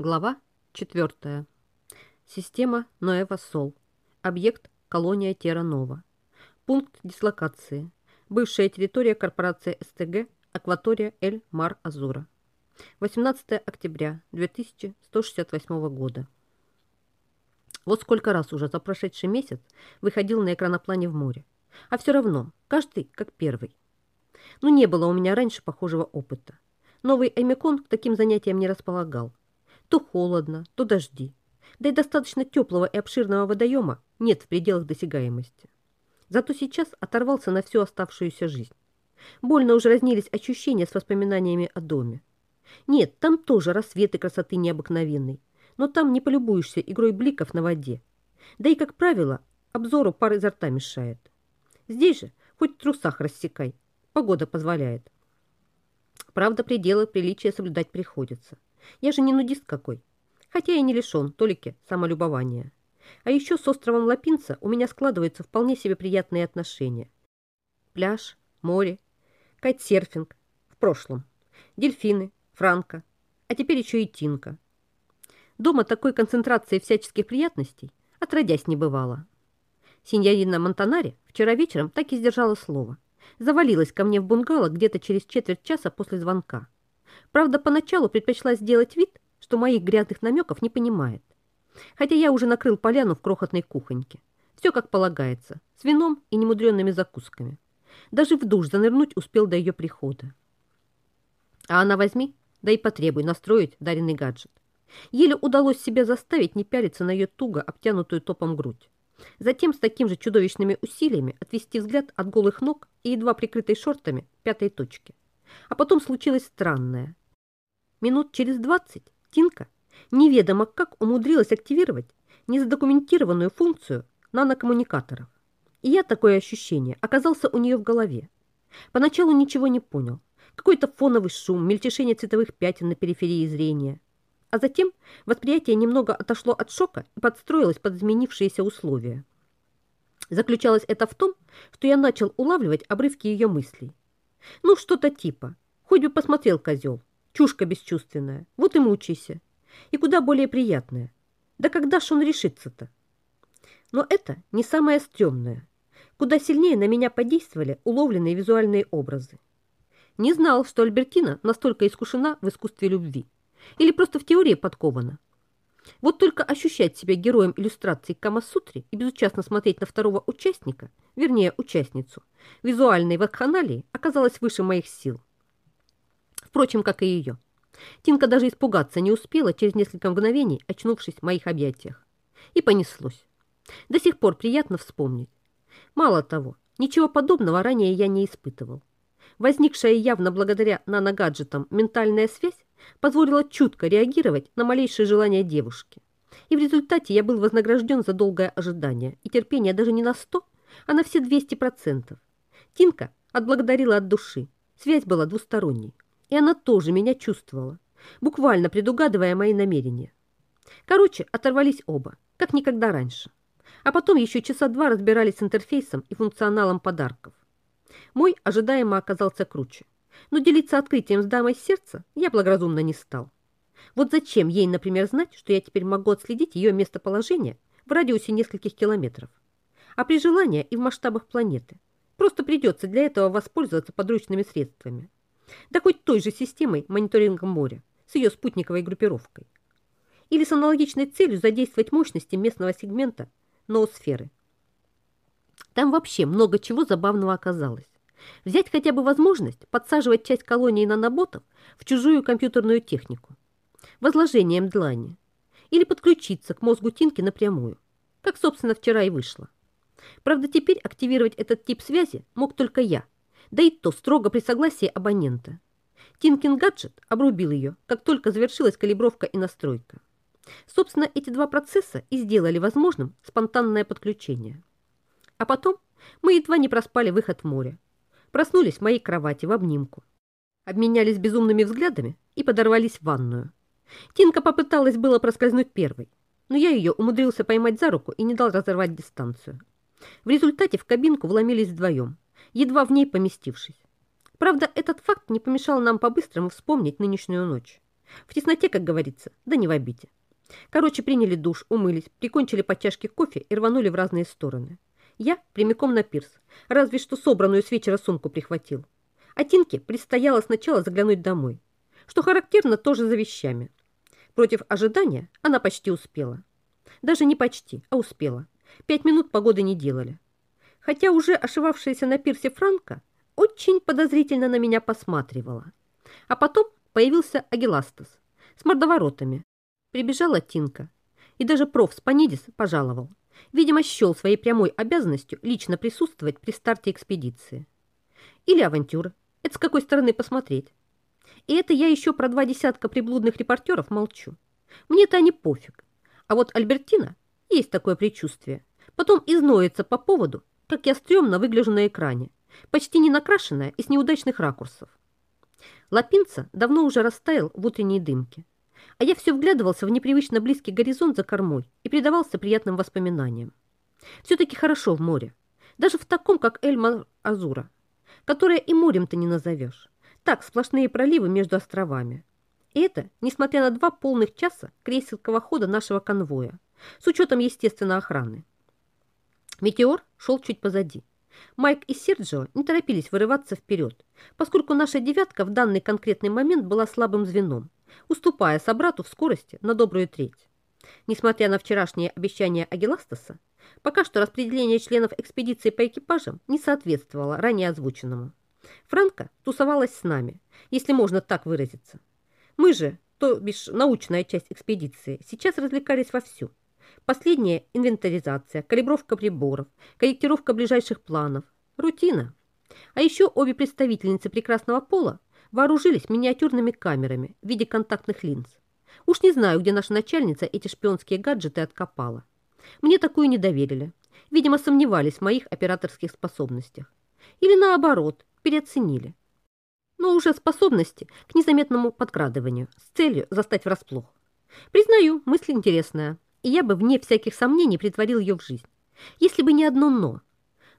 Глава 4. Система Ноэва-Сол. Объект колония Терра-Нова. Пункт дислокации. Бывшая территория корпорации СТГ, акватория Эль-Мар-Азура. 18 октября 2168 года. Вот сколько раз уже за прошедший месяц выходил на экраноплане в море. А все равно, каждый как первый. Ну, не было у меня раньше похожего опыта. Новый Эмикон к таким занятиям не располагал. То холодно, то дожди. Да и достаточно теплого и обширного водоема нет в пределах досягаемости. Зато сейчас оторвался на всю оставшуюся жизнь. Больно уже разнились ощущения с воспоминаниями о доме. Нет, там тоже рассветы красоты необыкновенной, но там не полюбуешься игрой бликов на воде. Да и, как правило, обзору пар изо рта мешает. Здесь же хоть в трусах рассекай, погода позволяет. Правда, пределы приличия соблюдать приходится. Я же не нудист какой. Хотя и не лишен толики самолюбования. А еще с островом Лапинца у меня складываются вполне себе приятные отношения. Пляж, море, кайтсерфинг в прошлом, дельфины, франко, а теперь еще и тинка. Дома такой концентрации всяческих приятностей отродясь не бывало. Синьорина Монтанари вчера вечером так и сдержала слово. Завалилась ко мне в бунгало где-то через четверть часа после звонка. Правда, поначалу предпочла сделать вид, что моих грязных намеков не понимает. Хотя я уже накрыл поляну в крохотной кухоньке. Все как полагается, с вином и немудренными закусками. Даже в душ занырнуть успел до ее прихода. А она возьми, да и потребуй настроить даренный гаджет. Еле удалось себе заставить не пялиться на ее туго обтянутую топом грудь. Затем с таким же чудовищными усилиями отвести взгляд от голых ног и едва прикрытой шортами пятой точки. А потом случилось странное. Минут через двадцать Тинка неведомо как умудрилась активировать незадокументированную функцию нанокоммуникаторов. И я такое ощущение оказался у нее в голове. Поначалу ничего не понял. Какой-то фоновый шум, мельтешение цветовых пятен на периферии зрения. А затем восприятие немного отошло от шока и подстроилось под изменившиеся условия. Заключалось это в том, что я начал улавливать обрывки ее мыслей. Ну, что-то типа. Хоть бы посмотрел козел. Чушка бесчувственная. Вот и мучайся. И куда более приятная. Да когда ж он решится-то? Но это не самое стрёмное. Куда сильнее на меня подействовали уловленные визуальные образы. Не знал, что Альбертина настолько искушена в искусстве любви. Или просто в теории подкована. Вот только ощущать себя героем иллюстрации Камасутри и безучастно смотреть на второго участника, вернее, участницу, визуальной вакханалии оказалось выше моих сил. Впрочем, как и ее. Тинка даже испугаться не успела через несколько мгновений, очнувшись в моих объятиях. И понеслось. До сих пор приятно вспомнить. Мало того, ничего подобного ранее я не испытывал. Возникшая явно благодаря наногаджетам ментальная связь позволила чутко реагировать на малейшее желание девушки. И в результате я был вознагражден за долгое ожидание и терпение даже не на 100, а на все 200%. Тинка отблагодарила от души. Связь была двусторонней. И она тоже меня чувствовала, буквально предугадывая мои намерения. Короче, оторвались оба, как никогда раньше. А потом еще часа два разбирались с интерфейсом и функционалом подарков. Мой ожидаемо оказался круче но делиться открытием с дамой сердца я благоразумно не стал. Вот зачем ей, например, знать, что я теперь могу отследить ее местоположение в радиусе нескольких километров, а при желании и в масштабах планеты. Просто придется для этого воспользоваться подручными средствами. Да хоть той же системой мониторинга моря с ее спутниковой группировкой. Или с аналогичной целью задействовать мощности местного сегмента ноосферы. Там вообще много чего забавного оказалось. Взять хотя бы возможность подсаживать часть колонии наноботов в чужую компьютерную технику. Возложением длани. Или подключиться к мозгу Тинки напрямую. Как, собственно, вчера и вышло. Правда, теперь активировать этот тип связи мог только я. Да и то строго при согласии абонента. Тинкин гаджет обрубил ее, как только завершилась калибровка и настройка. Собственно, эти два процесса и сделали возможным спонтанное подключение. А потом мы едва не проспали выход в море, Проснулись в моей кровати в обнимку. Обменялись безумными взглядами и подорвались в ванную. Тинка попыталась было проскользнуть первой, но я ее умудрился поймать за руку и не дал разорвать дистанцию. В результате в кабинку вломились вдвоем, едва в ней поместившись. Правда, этот факт не помешал нам по-быстрому вспомнить нынешнюю ночь. В тесноте, как говорится, да не в обиде. Короче, приняли душ, умылись, прикончили по чашке кофе и рванули в разные стороны. Я прямиком на пирс, разве что собранную с вечера сумку прихватил. А Тинке предстояло сначала заглянуть домой, что характерно тоже за вещами. Против ожидания она почти успела. Даже не почти, а успела. Пять минут погоды не делали. Хотя уже ошивавшаяся на пирсе Франка очень подозрительно на меня посматривала. А потом появился Агиластас с мордоворотами. Прибежала Тинка. И даже проф Спанидис пожаловал. Видимо, счел своей прямой обязанностью лично присутствовать при старте экспедиции. Или авантюра. Это с какой стороны посмотреть. И это я еще про два десятка приблудных репортеров молчу. Мне-то они пофиг. А вот Альбертина, есть такое предчувствие, потом изноется по поводу, как я стрёмно выгляжу на экране, почти не накрашенная и с неудачных ракурсов. Лапинца давно уже растаял в утренней дымке, а я все вглядывался в непривычно близкий горизонт за кормой и предавался приятным воспоминаниям. Все-таки хорошо в море, даже в таком, как Эльма-Азура, которое и морем-то не назовешь. Так, сплошные проливы между островами. И это, несмотря на два полных часа крейсерского хода нашего конвоя, с учетом, естественно, охраны. Метеор шел чуть позади. Майк и Серджио не торопились вырываться вперед, поскольку наша девятка в данный конкретный момент была слабым звеном, уступая собрату в скорости на добрую треть. Несмотря на вчерашнее обещание Агиластаса, пока что распределение членов экспедиции по экипажам не соответствовало ранее озвученному. Франко тусовалась с нами, если можно так выразиться. Мы же, то бишь научная часть экспедиции, сейчас развлекались вовсю. Последняя инвентаризация, калибровка приборов, корректировка ближайших планов. Рутина. А еще обе представительницы прекрасного пола вооружились миниатюрными камерами в виде контактных линз. Уж не знаю, где наша начальница эти шпионские гаджеты откопала. Мне такую не доверили. Видимо, сомневались в моих операторских способностях. Или наоборот, переоценили. Но уже способности к незаметному подкрадыванию с целью застать врасплох. Признаю, мысль интересная, и я бы вне всяких сомнений притворил ее в жизнь. Если бы не одно «но».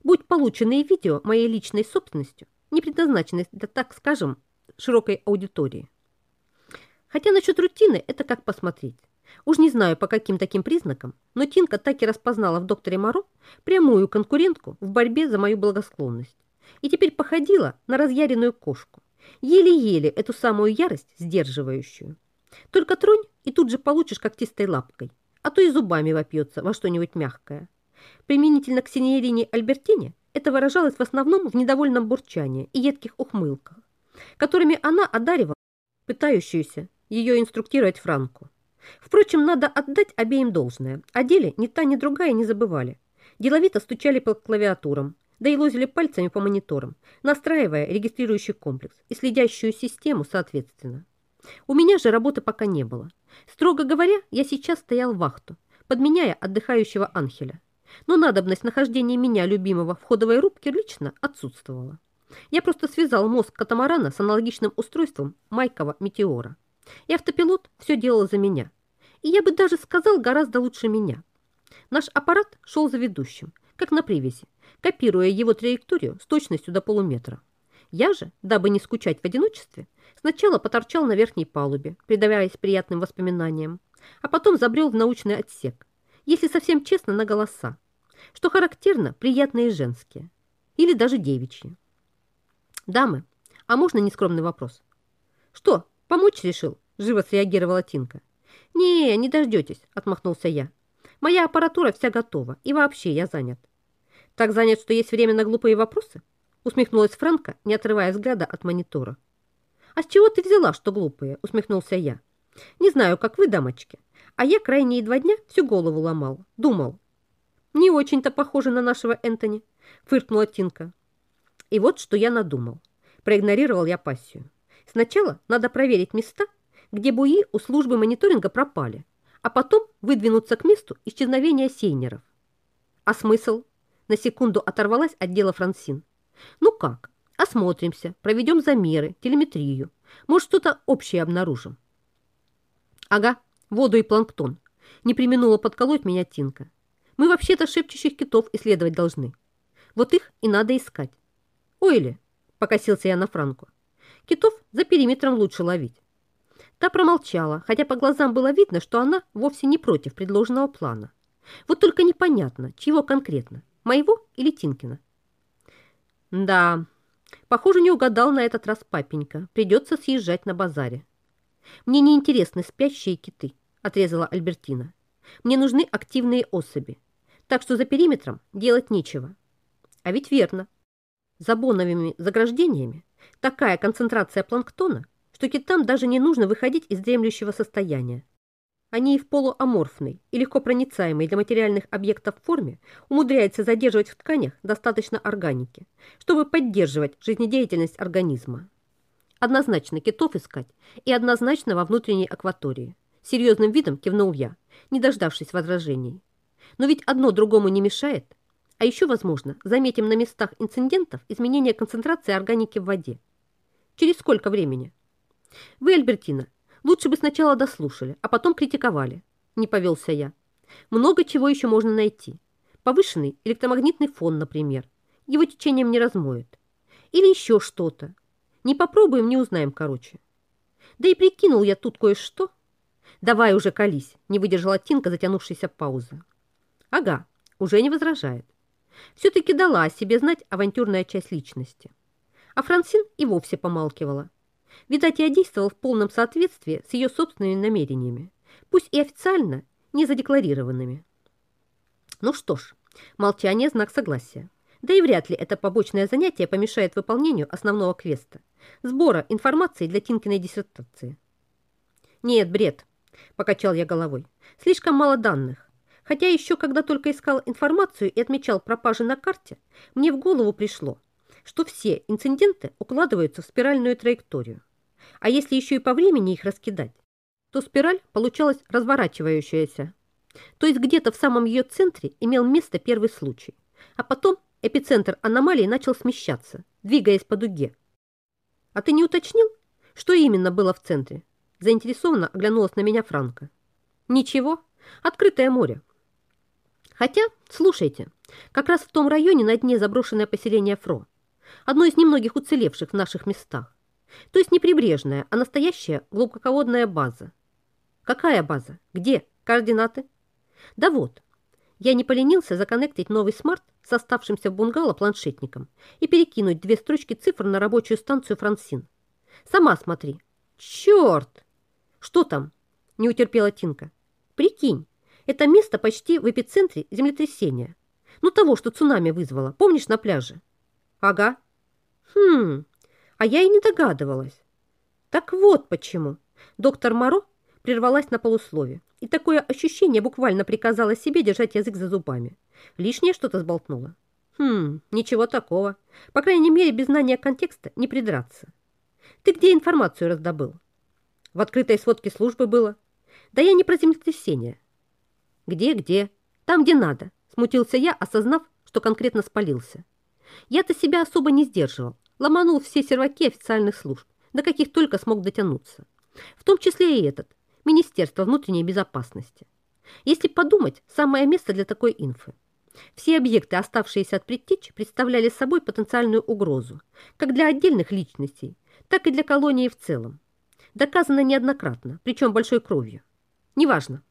Будь полученные видео моей личной собственностью, не предназначенной для, так скажем, широкой аудитории. Хотя насчет рутины это как посмотреть. Уж не знаю, по каким таким признакам, но Тинка так и распознала в докторе Моро прямую конкурентку в борьбе за мою благосклонность. И теперь походила на разъяренную кошку, еле-еле эту самую ярость сдерживающую. Только тронь, и тут же получишь когтистой лапкой, а то и зубами вопьется во что-нибудь мягкое. Применительно к синьорине Альбертине это выражалось в основном в недовольном бурчании и едких ухмылках, которыми она одаривала пытающуюся ее инструктировать Франку. Впрочем, надо отдать обеим должное. О деле ни та, ни другая не забывали. Деловито стучали по клавиатурам, да и лозили пальцами по мониторам, настраивая регистрирующий комплекс и следящую систему соответственно. У меня же работы пока не было. Строго говоря, я сейчас стоял вахту, подменяя отдыхающего Анхеля. Но надобность нахождения меня, любимого, в ходовой рубке лично отсутствовала. Я просто связал мозг катамарана с аналогичным устройством майкова метеора. И автопилот все делал за меня. И я бы даже сказал гораздо лучше меня. Наш аппарат шел за ведущим, как на привязи, копируя его траекторию с точностью до полуметра. Я же, дабы не скучать в одиночестве, сначала поторчал на верхней палубе, предаваясь приятным воспоминаниям, а потом забрел в научный отсек, если совсем честно, на голоса, что характерно приятные женские или даже девичьи. Дамы, а можно нескромный вопрос? Что, помочь решил? Живо среагировала Тинка. «Не, не дождетесь», — отмахнулся я. «Моя аппаратура вся готова, и вообще я занят». «Так занят, что есть время на глупые вопросы?» Усмехнулась Франка, не отрывая взгляда от монитора. «А с чего ты взяла, что глупые?» Усмехнулся я. «Не знаю, как вы, дамочки, а я крайние два дня всю голову ломал, думал». «Не очень-то похоже на нашего Энтони», фыркнула Тинка. И вот что я надумал. Проигнорировал я пассию. Сначала надо проверить места, где буи у службы мониторинга пропали, а потом выдвинуться к месту исчезновения сейнеров. А смысл? На секунду оторвалась от дела Франсин. Ну как? Осмотримся, проведем замеры, телеметрию. Может, что-то общее обнаружим. Ага, воду и планктон. Не применула подколоть меня Тинка. Мы вообще-то шепчущих китов исследовать должны. Вот их и надо искать. Ой ли, покосился я на Франку. Китов за периметром лучше ловить. Та промолчала, хотя по глазам было видно, что она вовсе не против предложенного плана. Вот только непонятно, чего конкретно, моего или Тинкина. Да, похоже, не угадал на этот раз папенька. Придется съезжать на базаре. Мне не интересны спящие киты, отрезала Альбертина. Мне нужны активные особи. Так что за периметром делать нечего. А ведь верно. За боновыми заграждениями такая концентрация планктона, что китам даже не нужно выходить из дремлющего состояния. Они и в полуаморфной и легко проницаемой для материальных объектов форме умудряются задерживать в тканях достаточно органики, чтобы поддерживать жизнедеятельность организма. Однозначно китов искать и однозначно во внутренней акватории. Серьезным видом кивнул я, не дождавшись возражений. Но ведь одно другому не мешает. А еще, возможно, заметим на местах инцидентов изменение концентрации органики в воде. Через сколько времени? Вы, Альбертина, Лучше бы сначала дослушали, а потом критиковали. Не повелся я. Много чего еще можно найти. Повышенный электромагнитный фон, например. Его течением не размоет. Или еще что-то. Не попробуем, не узнаем, короче. Да и прикинул я тут кое-что. Давай уже колись, не выдержала Тинка затянувшейся паузы. Ага, уже не возражает. Все-таки дала о себе знать авантюрная часть личности. А Франсин и вовсе помалкивала. Видать, я действовал в полном соответствии с ее собственными намерениями, пусть и официально не задекларированными. Ну что ж, молчание – знак согласия. Да и вряд ли это побочное занятие помешает выполнению основного квеста – сбора информации для Тинкиной диссертации. «Нет, бред», – покачал я головой. «Слишком мало данных. Хотя еще, когда только искал информацию и отмечал пропажи на карте, мне в голову пришло, что все инциденты укладываются в спиральную траекторию. А если еще и по времени их раскидать, то спираль получалась разворачивающаяся. То есть где-то в самом ее центре имел место первый случай, а потом эпицентр аномалии начал смещаться, двигаясь по дуге. А ты не уточнил, что именно было в центре? Заинтересованно оглянулась на меня Франко. Ничего, открытое море. Хотя, слушайте, как раз в том районе на дне заброшенное поселение Фро, одно из немногих уцелевших в наших местах. То есть не прибрежная, а настоящая глубоководная база. Какая база? Где? Координаты? Да вот. Я не поленился законнектить новый смарт с оставшимся в бунгало планшетником и перекинуть две строчки цифр на рабочую станцию Франсин. Сама смотри. Черт! Что там? Не утерпела Тинка. Прикинь, это место почти в эпицентре землетрясения. Ну того, что цунами вызвало. Помнишь на пляже? Ага. Хм, а я и не догадывалась. Так вот почему. Доктор Моро прервалась на полуслове, и такое ощущение буквально приказала себе держать язык за зубами. Лишнее что-то сболтнула. Хм, ничего такого. По крайней мере, без знания контекста не придраться. Ты где информацию раздобыл? В открытой сводке службы было. Да я не про землетрясение. Где-где? Там, где надо. Смутился я, осознав, что конкретно спалился. Я-то себя особо не сдерживал, ломанул все серваки официальных служб, до каких только смог дотянуться. В том числе и этот, Министерство внутренней безопасности. Если подумать, самое место для такой инфы. Все объекты, оставшиеся от предтеч, представляли собой потенциальную угрозу, как для отдельных личностей, так и для колонии в целом. Доказано неоднократно, причем большой кровью. Неважно.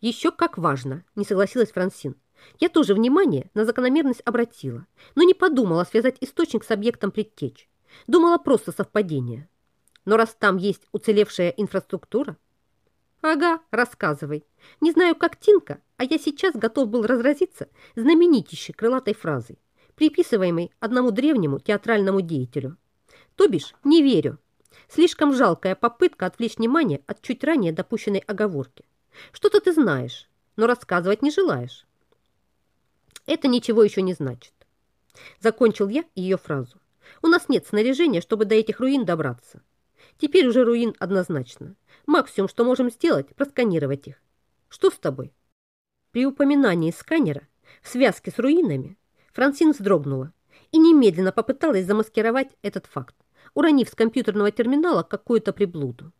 Еще как важно, не согласилась Франсин. Я тоже внимание на закономерность обратила, но не подумала связать источник с объектом предтеч. Думала просто совпадение. Но раз там есть уцелевшая инфраструктура... Ага, рассказывай. Не знаю, как Тинка, а я сейчас готов был разразиться знаменитейшей крылатой фразой, приписываемой одному древнему театральному деятелю. То бишь, не верю. Слишком жалкая попытка отвлечь внимание от чуть ранее допущенной оговорки. Что-то ты знаешь, но рассказывать не желаешь. Это ничего еще не значит. Закончил я ее фразу. У нас нет снаряжения, чтобы до этих руин добраться. Теперь уже руин однозначно. Максимум, что можем сделать, просканировать их. Что с тобой? При упоминании сканера в связке с руинами Франсин вздрогнула и немедленно попыталась замаскировать этот факт, уронив с компьютерного терминала какую-то приблуду.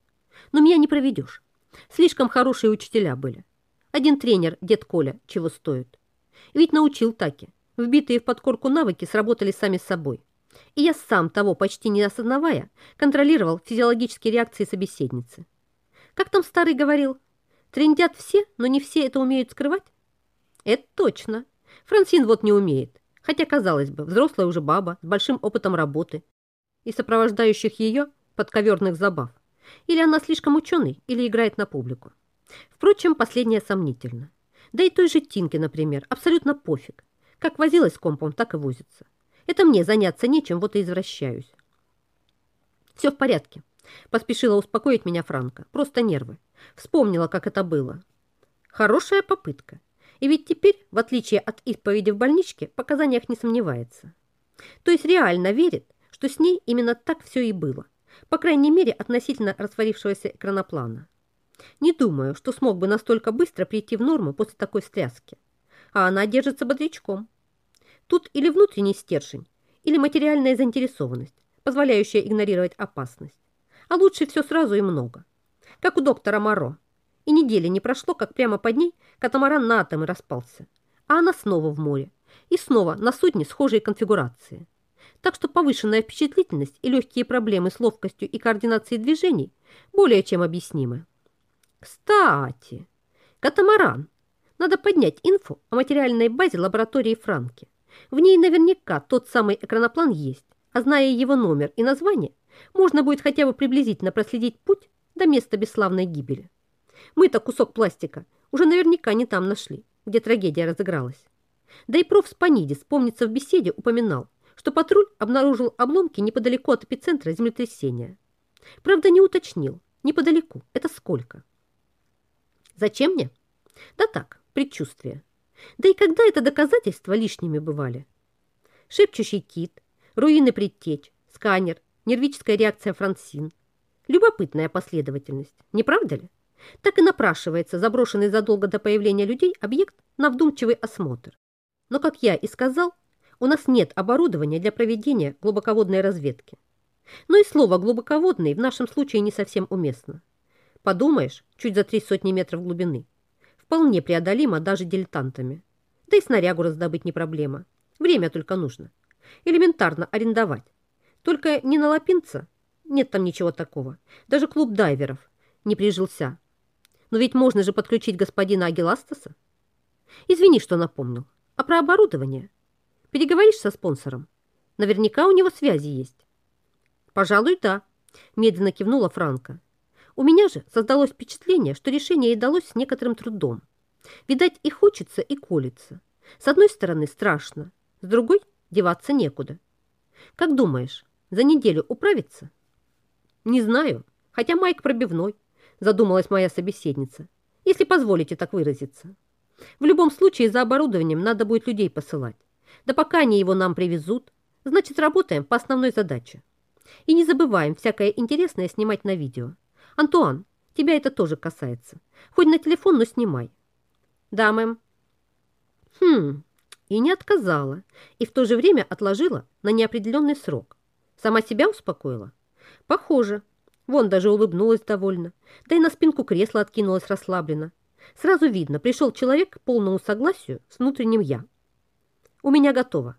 Но меня не проведешь. Слишком хорошие учителя были. Один тренер, дед Коля, чего стоит. Ведь научил таки. Вбитые в подкорку навыки сработали сами собой. И я сам, того почти не осознавая, контролировал физиологические реакции собеседницы. Как там старый говорил? Трендят все, но не все это умеют скрывать? Это точно. Франсин вот не умеет. Хотя, казалось бы, взрослая уже баба с большим опытом работы и сопровождающих ее подковерных забав. Или она слишком ученый, или играет на публику. Впрочем, последнее сомнительно. Да и той же Тинке, например, абсолютно пофиг. Как возилась с компом, так и возится. Это мне заняться нечем, вот и извращаюсь. Все в порядке. Поспешила успокоить меня Франко. Просто нервы. Вспомнила, как это было. Хорошая попытка. И ведь теперь, в отличие от исповеди в больничке, в показаниях не сомневается. То есть реально верит, что с ней именно так все и было. По крайней мере, относительно растворившегося экраноплана. Не думаю, что смог бы настолько быстро прийти в норму после такой стряски. А она держится бодрячком. Тут или внутренний стержень, или материальная заинтересованность, позволяющая игнорировать опасность. А лучше все сразу и много. Как у доктора Моро. И недели не прошло, как прямо под ней катамаран на атомы распался. А она снова в море. И снова на судне схожей конфигурации. Так что повышенная впечатлительность и легкие проблемы с ловкостью и координацией движений более чем объяснимы. Кстати, катамаран. Надо поднять инфу о материальной базе лаборатории Франки. В ней наверняка тот самый экраноплан есть, а зная его номер и название, можно будет хотя бы приблизительно проследить путь до места бесславной гибели. Мы-то кусок пластика уже наверняка не там нашли, где трагедия разыгралась. Да и проф. Спанидис, помнится, в беседе упоминал, что патруль обнаружил обломки неподалеку от эпицентра землетрясения. Правда, не уточнил, неподалеку, это сколько. Зачем мне? Да так, предчувствие. Да и когда это доказательства лишними бывали? Шепчущий кит, руины предтеч, сканер, нервическая реакция Франсин. Любопытная последовательность, не правда ли? Так и напрашивается заброшенный задолго до появления людей объект на вдумчивый осмотр. Но, как я и сказал, у нас нет оборудования для проведения глубоководной разведки. Но и слово «глубоководный» в нашем случае не совсем уместно. Подумаешь, чуть за три сотни метров глубины. Вполне преодолимо даже дилетантами. Да и снарягу раздобыть не проблема. Время только нужно. Элементарно арендовать. Только не на лапинца. Нет там ничего такого. Даже клуб дайверов не прижился. Но ведь можно же подключить господина Агиластаса. Извини, что напомнил. А про оборудование? Переговоришь со спонсором? Наверняка у него связи есть. Пожалуй, да. Медленно кивнула Франко. У меня же создалось впечатление, что решение ей далось с некоторым трудом. Видать, и хочется, и колется. С одной стороны, страшно, с другой – деваться некуда. Как думаешь, за неделю управиться? Не знаю, хотя Майк пробивной, задумалась моя собеседница, если позволите так выразиться. В любом случае, за оборудованием надо будет людей посылать. Да пока они его нам привезут, значит, работаем по основной задаче. И не забываем всякое интересное снимать на видео. Антуан, тебя это тоже касается. Хоть на телефон, но снимай. Да, мэм. Хм, и не отказала, и в то же время отложила на неопределенный срок. Сама себя успокоила? Похоже. Вон даже улыбнулась довольно, да и на спинку кресла откинулась расслабленно. Сразу видно, пришел человек к полному согласию с внутренним «я». У меня готово.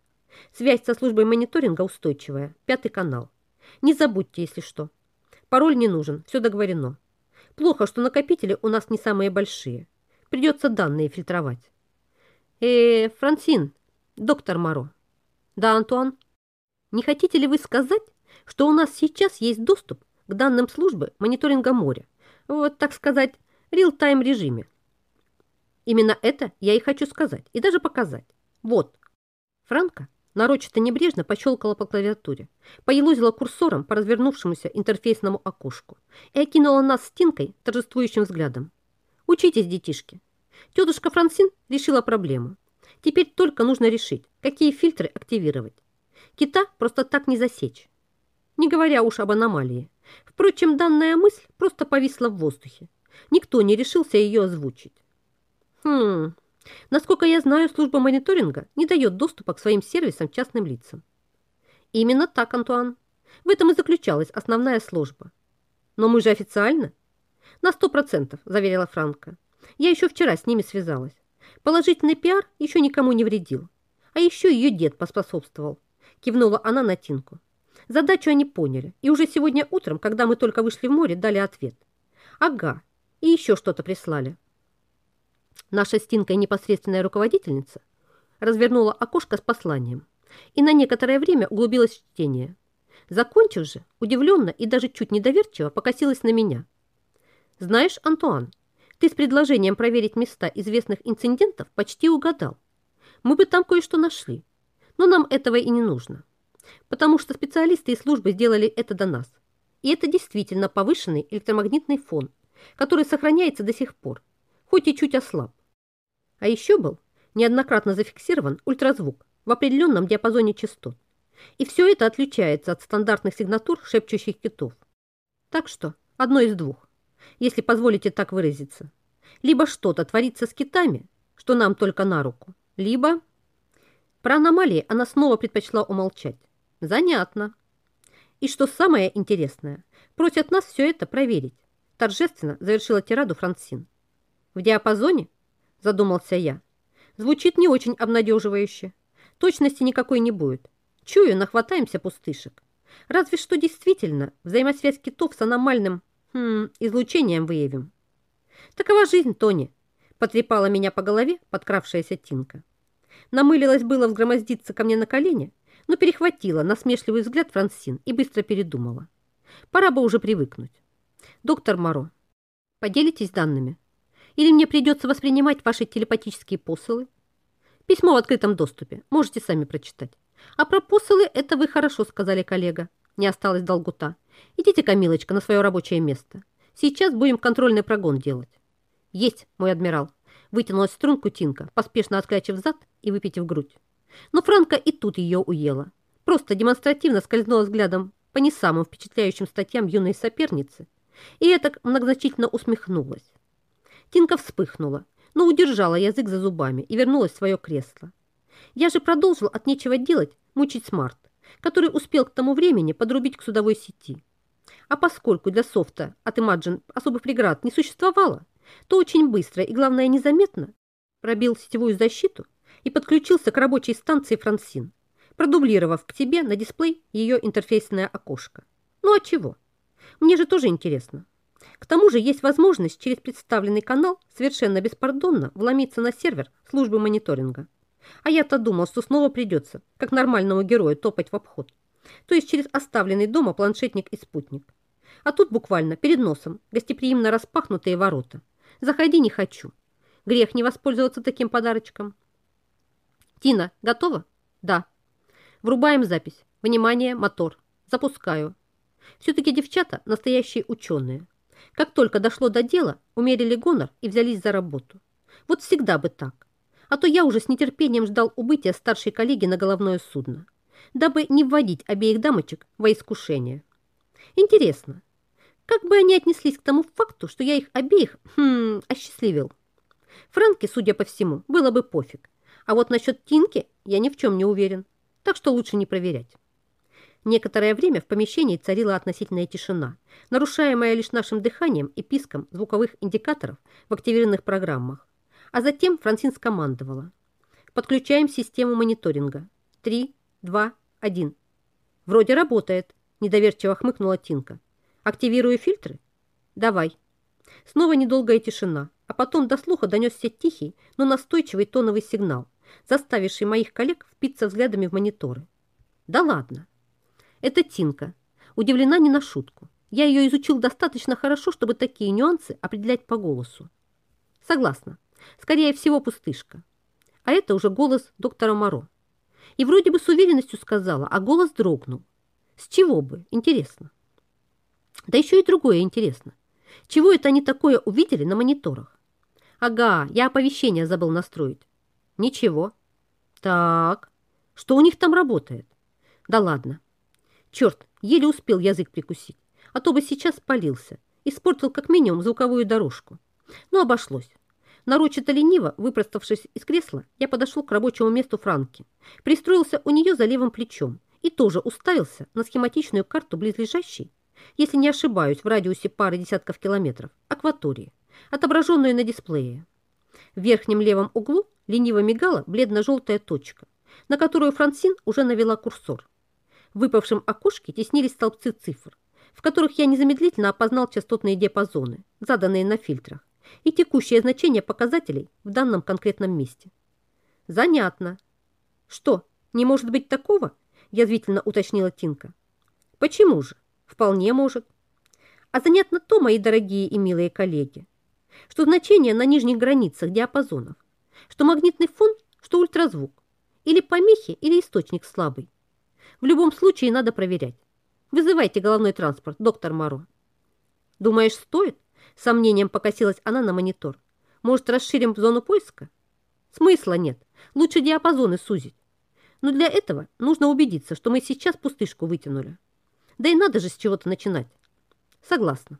Связь со службой мониторинга устойчивая, пятый канал. Не забудьте, если что. Пароль не нужен, все договорено. Плохо, что накопители у нас не самые большие. Придется данные фильтровать. Э, Франсин, доктор Моро. Да, Антуан? Не хотите ли вы сказать, что у нас сейчас есть доступ к данным службы мониторинга моря? Вот, так сказать, реал-тайм режиме. Именно это я и хочу сказать, и даже показать. Вот. Франко нарочито небрежно пощелкала по клавиатуре, поелозила курсором по развернувшемуся интерфейсному окошку и окинула нас с Тинкой торжествующим взглядом. «Учитесь, детишки!» Тетушка Франсин решила проблему. Теперь только нужно решить, какие фильтры активировать. Кита просто так не засечь. Не говоря уж об аномалии. Впрочем, данная мысль просто повисла в воздухе. Никто не решился ее озвучить. Хм, Насколько я знаю, служба мониторинга не дает доступа к своим сервисам частным лицам. Именно так, Антуан. В этом и заключалась основная служба. Но мы же официально. На сто процентов, заверила Франко. Я еще вчера с ними связалась. Положительный пиар еще никому не вредил. А еще ее дед поспособствовал. кивнула она на Тинку. Задачу они поняли, и уже сегодня утром, когда мы только вышли в море, дали ответ. Ага, и еще что-то прислали. Наша с Тинкой непосредственная руководительница развернула окошко с посланием и на некоторое время углубилась в чтение. Закончив же, удивленно и даже чуть недоверчиво покосилась на меня. «Знаешь, Антуан, ты с предложением проверить места известных инцидентов почти угадал. Мы бы там кое-что нашли, но нам этого и не нужно, потому что специалисты из службы сделали это до нас. И это действительно повышенный электромагнитный фон, который сохраняется до сих пор, хоть и чуть ослаб. А еще был неоднократно зафиксирован ультразвук в определенном диапазоне частот. И все это отличается от стандартных сигнатур шепчущих китов. Так что одно из двух, если позволите так выразиться. Либо что-то творится с китами, что нам только на руку, либо... Про аномалии она снова предпочла умолчать. Занятно. И что самое интересное, просят нас все это проверить. Торжественно завершила тираду Франсин. В диапазоне? Задумался я. Звучит не очень обнадеживающе. Точности никакой не будет. Чую, нахватаемся пустышек. Разве что действительно взаимосвязь китов с аномальным хм, излучением выявим. Такова жизнь, Тони, потрепала меня по голове подкравшаяся Тинка. Намылилась было взгромоздиться ко мне на колени, но перехватила насмешливый взгляд Франсин и быстро передумала. Пора бы уже привыкнуть. Доктор Моро, поделитесь данными? Или мне придется воспринимать ваши телепатические посылы? Письмо в открытом доступе, можете сами прочитать. А про посылы это вы хорошо сказали, коллега. Не осталось долгута. Идите, Камилочка, на свое рабочее место. Сейчас будем контрольный прогон делать. Есть, мой адмирал. Вытянулась струнку Тинка, поспешно отклячив зад и выпитив грудь. Но Франка и тут ее уела. Просто демонстративно скользнула взглядом по не самым впечатляющим статьям юной соперницы и это многозначительно усмехнулась. Тинка вспыхнула, но удержала язык за зубами и вернулась в свое кресло. Я же продолжил от нечего делать мучить Смарт, который успел к тому времени подрубить к судовой сети. А поскольку для софта от Imagine особых преград не существовало, то очень быстро и, главное, незаметно пробил сетевую защиту и подключился к рабочей станции Франсин, продублировав к тебе на дисплей ее интерфейсное окошко. Ну а чего? Мне же тоже интересно. К тому же есть возможность через представленный канал совершенно беспардонно вломиться на сервер службы мониторинга. А я-то думал, что снова придется, как нормальному герою, топать в обход. То есть через оставленный дома планшетник и спутник. А тут буквально перед носом гостеприимно распахнутые ворота. Заходи не хочу. Грех не воспользоваться таким подарочком. Тина, готова? Да. Врубаем запись. Внимание, мотор. Запускаю. Все-таки девчата настоящие ученые. Как только дошло до дела, умерили гонор и взялись за работу. Вот всегда бы так. А то я уже с нетерпением ждал убытия старшей коллеги на головное судно, дабы не вводить обеих дамочек во искушение. Интересно, как бы они отнеслись к тому факту, что я их обеих хм, осчастливил? Франке, судя по всему, было бы пофиг. А вот насчет Тинки я ни в чем не уверен, так что лучше не проверять. Некоторое время в помещении царила относительная тишина, нарушаемая лишь нашим дыханием и писком звуковых индикаторов в активированных программах. А затем Франсин скомандовала. «Подключаем систему мониторинга. Три, два, один». «Вроде работает», – недоверчиво хмыкнула Тинка. «Активирую фильтры?» «Давай». Снова недолгая тишина, а потом до слуха донесся тихий, но настойчивый тоновый сигнал, заставивший моих коллег впиться взглядами в мониторы. «Да ладно!» Это Тинка. Удивлена не на шутку. Я ее изучил достаточно хорошо, чтобы такие нюансы определять по голосу. Согласна. Скорее всего, пустышка. А это уже голос доктора Моро. И вроде бы с уверенностью сказала, а голос дрогнул. С чего бы? Интересно. Да еще и другое интересно. Чего это они такое увидели на мониторах? Ага, я оповещение забыл настроить. Ничего. Так, что у них там работает? Да ладно, Черт, еле успел язык прикусить, а то бы сейчас спалился. Испортил как минимум звуковую дорожку. Но обошлось. Нарочито лениво, выпроставшись из кресла, я подошел к рабочему месту Франки, пристроился у нее за левым плечом и тоже уставился на схематичную карту близлежащей, если не ошибаюсь, в радиусе пары десятков километров, акватории, отображенную на дисплее. В верхнем левом углу лениво мигала бледно-желтая точка, на которую Франсин уже навела курсор. В выпавшем окошке теснились столбцы цифр, в которых я незамедлительно опознал частотные диапазоны, заданные на фильтрах, и текущее значение показателей в данном конкретном месте. Занятно. Что, не может быть такого? Язвительно уточнила Тинка. Почему же? Вполне может. А занятно то, мои дорогие и милые коллеги, что значение на нижних границах диапазонов, что магнитный фон, что ультразвук, или помехи, или источник слабый. В любом случае надо проверять. Вызывайте головной транспорт, доктор Моро. Думаешь, стоит? Сомнением покосилась она на монитор. Может, расширим зону поиска? Смысла нет. Лучше диапазоны сузить. Но для этого нужно убедиться, что мы сейчас пустышку вытянули. Да и надо же с чего-то начинать. Согласна.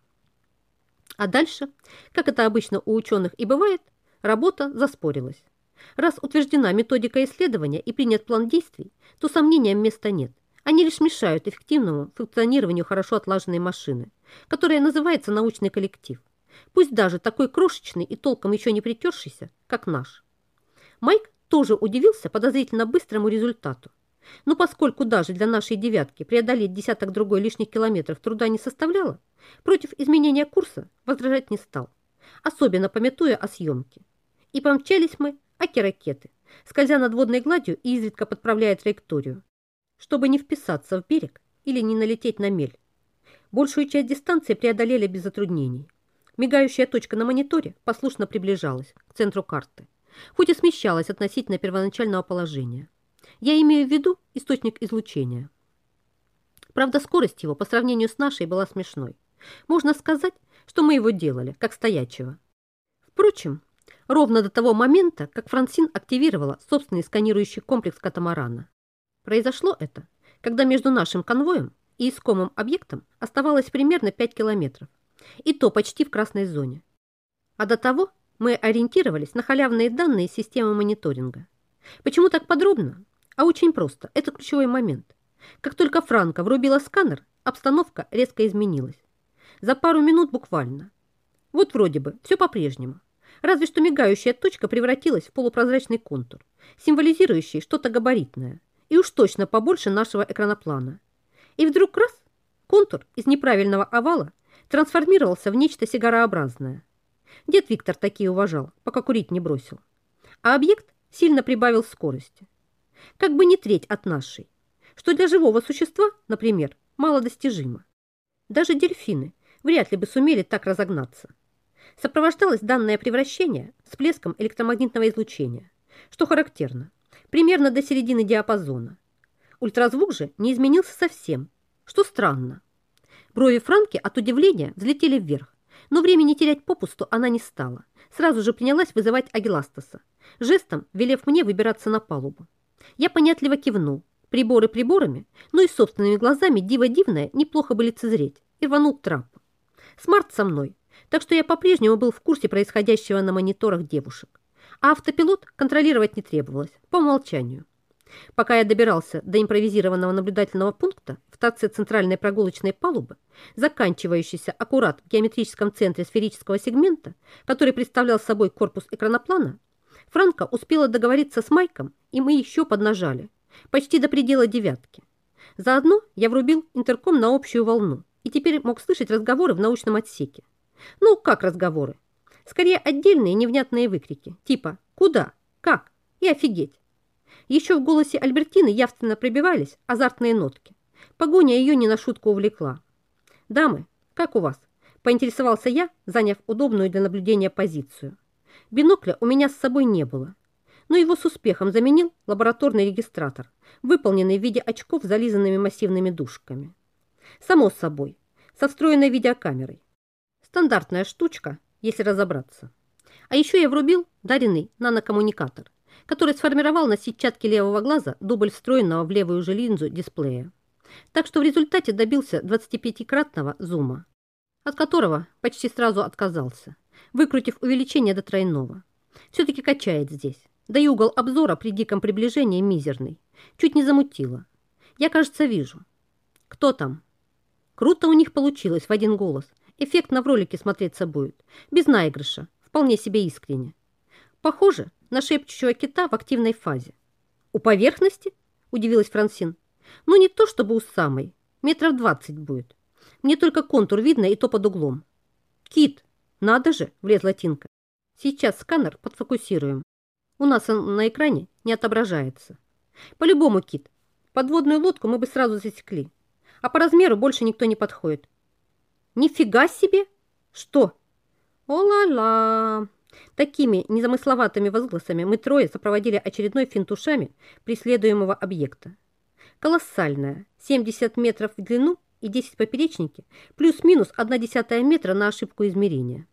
А дальше, как это обычно у ученых и бывает, работа заспорилась. Раз утверждена методика исследования и принят план действий, то сомнениям места нет. Они лишь мешают эффективному функционированию хорошо отлаженной машины, которая называется научный коллектив. Пусть даже такой крошечный и толком еще не притершийся, как наш. Майк тоже удивился подозрительно быстрому результату. Но поскольку даже для нашей девятки преодолеть десяток другой лишних километров труда не составляло, против изменения курса возражать не стал, особенно пометуя о съемке. И помчались мы аки-ракеты, скользя над водной гладью и изредка подправляя траекторию, чтобы не вписаться в берег или не налететь на мель. Большую часть дистанции преодолели без затруднений. Мигающая точка на мониторе послушно приближалась к центру карты, хоть и смещалась относительно первоначального положения. Я имею в виду источник излучения. Правда, скорость его по сравнению с нашей была смешной. Можно сказать, что мы его делали, как стоячего. Впрочем, ровно до того момента, как Франсин активировала собственный сканирующий комплекс катамарана. Произошло это, когда между нашим конвоем и искомым объектом оставалось примерно 5 километров, и то почти в красной зоне. А до того мы ориентировались на халявные данные системы мониторинга. Почему так подробно? А очень просто, это ключевой момент. Как только Франко врубила сканер, обстановка резко изменилась. За пару минут буквально. Вот вроде бы, все по-прежнему. Разве что мигающая точка превратилась в полупрозрачный контур, символизирующий что-то габаритное, и уж точно побольше нашего экраноплана. И вдруг раз, контур из неправильного овала трансформировался в нечто сигарообразное. Дед Виктор такие уважал, пока курить не бросил. А объект сильно прибавил скорости. Как бы не треть от нашей, что для живого существа, например, малодостижимо. Даже дельфины вряд ли бы сумели так разогнаться. Сопровождалось данное превращение всплеском электромагнитного излучения, что характерно, примерно до середины диапазона. Ультразвук же не изменился совсем, что странно. Брови Франки от удивления взлетели вверх, но времени терять попусту она не стала. Сразу же принялась вызывать Агиластаса, жестом велев мне выбираться на палубу. Я понятливо кивнул, приборы приборами, но и собственными глазами диво дивное неплохо бы лицезреть, и рванул к трапу. Смарт со мной, так что я по-прежнему был в курсе происходящего на мониторах девушек. А автопилот контролировать не требовалось, по умолчанию. Пока я добирался до импровизированного наблюдательного пункта в торце центральной прогулочной палубы, заканчивающейся аккурат в геометрическом центре сферического сегмента, который представлял собой корпус экраноплана, Франко успела договориться с Майком, и мы еще поднажали, почти до предела девятки. Заодно я врубил интерком на общую волну и теперь мог слышать разговоры в научном отсеке. Ну, как разговоры? Скорее, отдельные невнятные выкрики, типа «Куда? Как?» и «Офигеть!». Еще в голосе Альбертины явственно пробивались азартные нотки. Погоня ее не на шутку увлекла. «Дамы, как у вас?» – поинтересовался я, заняв удобную для наблюдения позицию. Бинокля у меня с собой не было, но его с успехом заменил лабораторный регистратор, выполненный в виде очков с зализанными массивными дужками. Само собой, со встроенной видеокамерой. Стандартная штучка, если разобраться. А еще я врубил даренный нанокоммуникатор, который сформировал на сетчатке левого глаза дубль встроенного в левую же линзу дисплея. Так что в результате добился 25-кратного зума, от которого почти сразу отказался, выкрутив увеличение до тройного. Все-таки качает здесь. Да и угол обзора при диком приближении мизерный. Чуть не замутило. Я, кажется, вижу. Кто там? Круто у них получилось в один голос. Эффектно в ролике смотреться будет. Без наигрыша. Вполне себе искренне. Похоже на шепчущего кита в активной фазе. «У поверхности?» – удивилась Франсин. «Ну, не то чтобы у самой. Метров двадцать будет. Мне только контур видно, и то под углом». «Кит! Надо же!» – влезла Тинка. «Сейчас сканер подфокусируем. У нас он на экране не отображается. По-любому, Кит. Подводную лодку мы бы сразу засекли. А по размеру больше никто не подходит». «Нифига себе! Что?» «О-ла-ла!» Такими незамысловатыми возгласами мы трое сопроводили очередной финт ушами преследуемого объекта. Колоссальная, 70 метров в длину и 10 в поперечнике, плюс-минус 1,1 метра на ошибку измерения.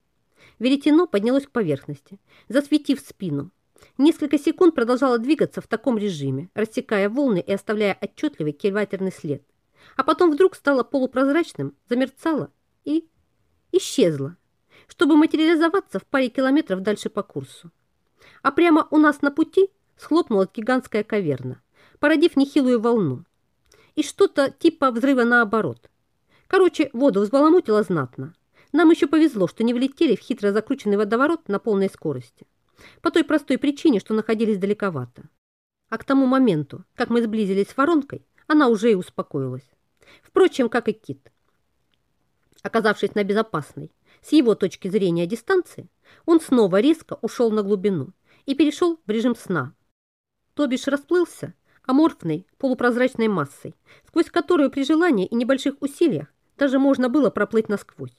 Веретено поднялось к поверхности, засветив спину. Несколько секунд продолжало двигаться в таком режиме, рассекая волны и оставляя отчетливый кильватерный след. А потом вдруг стало полупрозрачным, замерцало и исчезло чтобы материализоваться в паре километров дальше по курсу. А прямо у нас на пути схлопнулась гигантская каверна, породив нехилую волну. И что-то типа взрыва наоборот. Короче, воду взбаламутило знатно. Нам еще повезло, что не влетели в хитро закрученный водоворот на полной скорости. По той простой причине, что находились далековато. А к тому моменту, как мы сблизились с воронкой, она уже и успокоилась. Впрочем, как и кит. Оказавшись на безопасной, с его точки зрения дистанции, он снова резко ушел на глубину и перешел в режим сна. То бишь расплылся аморфной полупрозрачной массой, сквозь которую при желании и небольших усилиях даже можно было проплыть насквозь.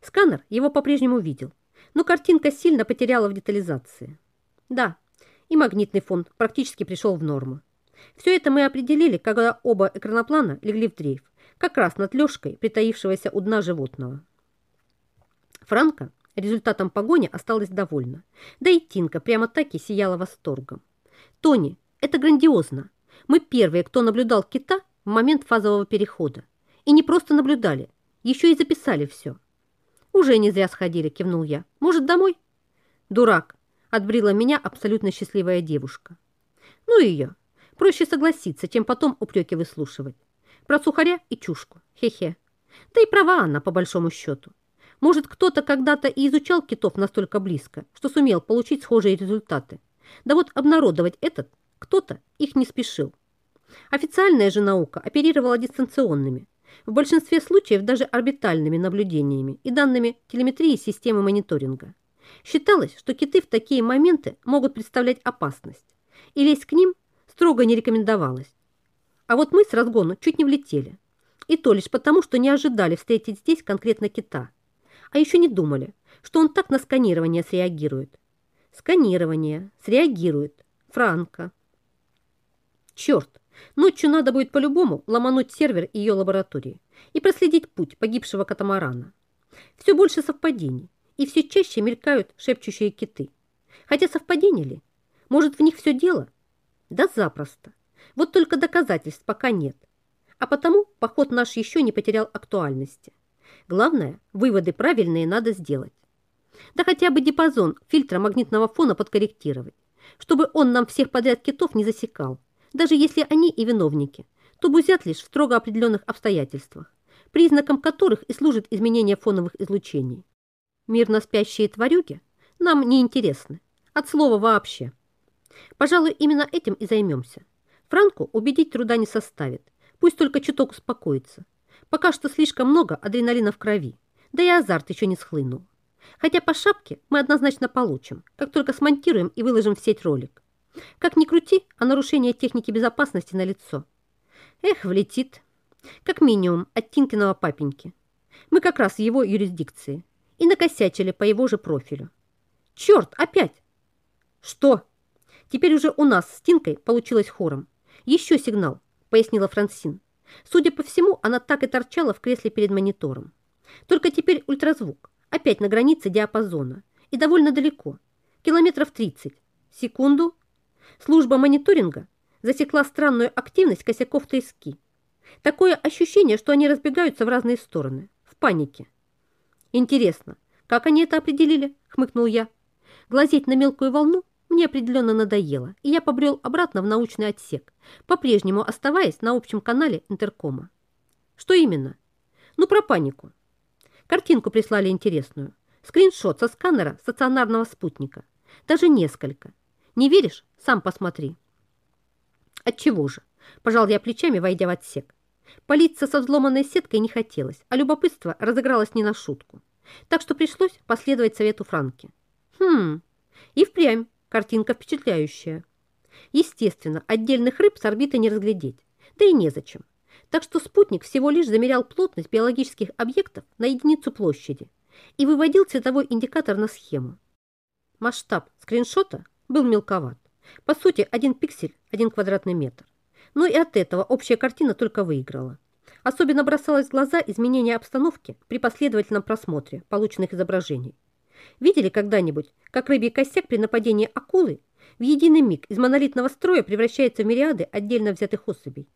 Сканер его по-прежнему видел, но картинка сильно потеряла в детализации. Да, и магнитный фон практически пришел в норму. Все это мы определили, когда оба экраноплана легли в дрейф, как раз над лёжкой притаившегося у дна животного. Франко результатом погони осталась довольна. Да и Тинка прямо так и сияла восторгом. «Тони, это грандиозно. Мы первые, кто наблюдал кита в момент фазового перехода. И не просто наблюдали, еще и записали все». «Уже не зря сходили», — кивнул я. «Может, домой?» «Дурак», — отбрила меня абсолютно счастливая девушка. «Ну ее. Проще согласиться, чем потом упреки выслушивать. Про сухаря и чушку. Хе-хе. Да и права она, по большому счету. Может, кто-то когда-то и изучал китов настолько близко, что сумел получить схожие результаты. Да вот обнародовать этот кто-то их не спешил. Официальная же наука оперировала дистанционными, в большинстве случаев даже орбитальными наблюдениями и данными телеметрии системы мониторинга. Считалось, что киты в такие моменты могут представлять опасность, и лезть к ним строго не рекомендовалось. А вот мы с разгону чуть не влетели. И то лишь потому, что не ожидали встретить здесь конкретно кита – а еще не думали, что он так на сканирование среагирует. Сканирование, среагирует. Франко. Черт, ночью надо будет по-любому ломануть сервер ее лаборатории и проследить путь погибшего катамарана. Все больше совпадений, и все чаще мелькают шепчущие киты. Хотя совпадения ли? Может, в них все дело? Да запросто. Вот только доказательств пока нет. А потому поход наш еще не потерял актуальности. Главное, выводы правильные надо сделать. Да хотя бы диапазон фильтра магнитного фона подкорректировать, чтобы он нам всех подряд китов не засекал, даже если они и виновники, то бузят лишь в строго определенных обстоятельствах, признаком которых и служит изменение фоновых излучений. Мирно спящие тварюги нам не интересны, от слова вообще. Пожалуй, именно этим и займемся. Франку убедить труда не составит, пусть только чуток успокоится, Пока что слишком много адреналина в крови, да и азарт еще не схлынул. Хотя по шапке мы однозначно получим, как только смонтируем и выложим в сеть ролик. Как ни крути, а нарушение техники безопасности на лицо. Эх, влетит. Как минимум от Тинкиного папеньки. Мы как раз в его юрисдикции. И накосячили по его же профилю. Черт, опять! Что? Теперь уже у нас с Тинкой получилось хором. Еще сигнал, пояснила Франсин. Судя по всему, она так и торчала в кресле перед монитором. Только теперь ультразвук, опять на границе диапазона и довольно далеко, километров 30. Секунду. Служба мониторинга засекла странную активность косяков ТСК. Такое ощущение, что они разбегаются в разные стороны, в панике. Интересно, как они это определили? Хмыкнул я. Глазеть на мелкую волну мне определенно надоело, и я побрел обратно в научный отсек, по-прежнему оставаясь на общем канале интеркома. Что именно? Ну, про панику. Картинку прислали интересную. Скриншот со сканера стационарного спутника. Даже несколько. Не веришь? Сам посмотри. Отчего же? Пожал я плечами, войдя в отсек. Палиться со взломанной сеткой не хотелось, а любопытство разыгралось не на шутку. Так что пришлось последовать совету Франки. Хм, и впрямь картинка впечатляющая. Естественно, отдельных рыб с орбиты не разглядеть, да и незачем. Так что спутник всего лишь замерял плотность биологических объектов на единицу площади и выводил цветовой индикатор на схему. Масштаб скриншота был мелковат. По сути, один пиксель, один квадратный метр. Но и от этого общая картина только выиграла. Особенно бросалось в глаза изменение обстановки при последовательном просмотре полученных изображений. Видели когда-нибудь, как рыбий косяк при нападении акулы в единый миг из монолитного строя превращается в мириады отдельно взятых особей,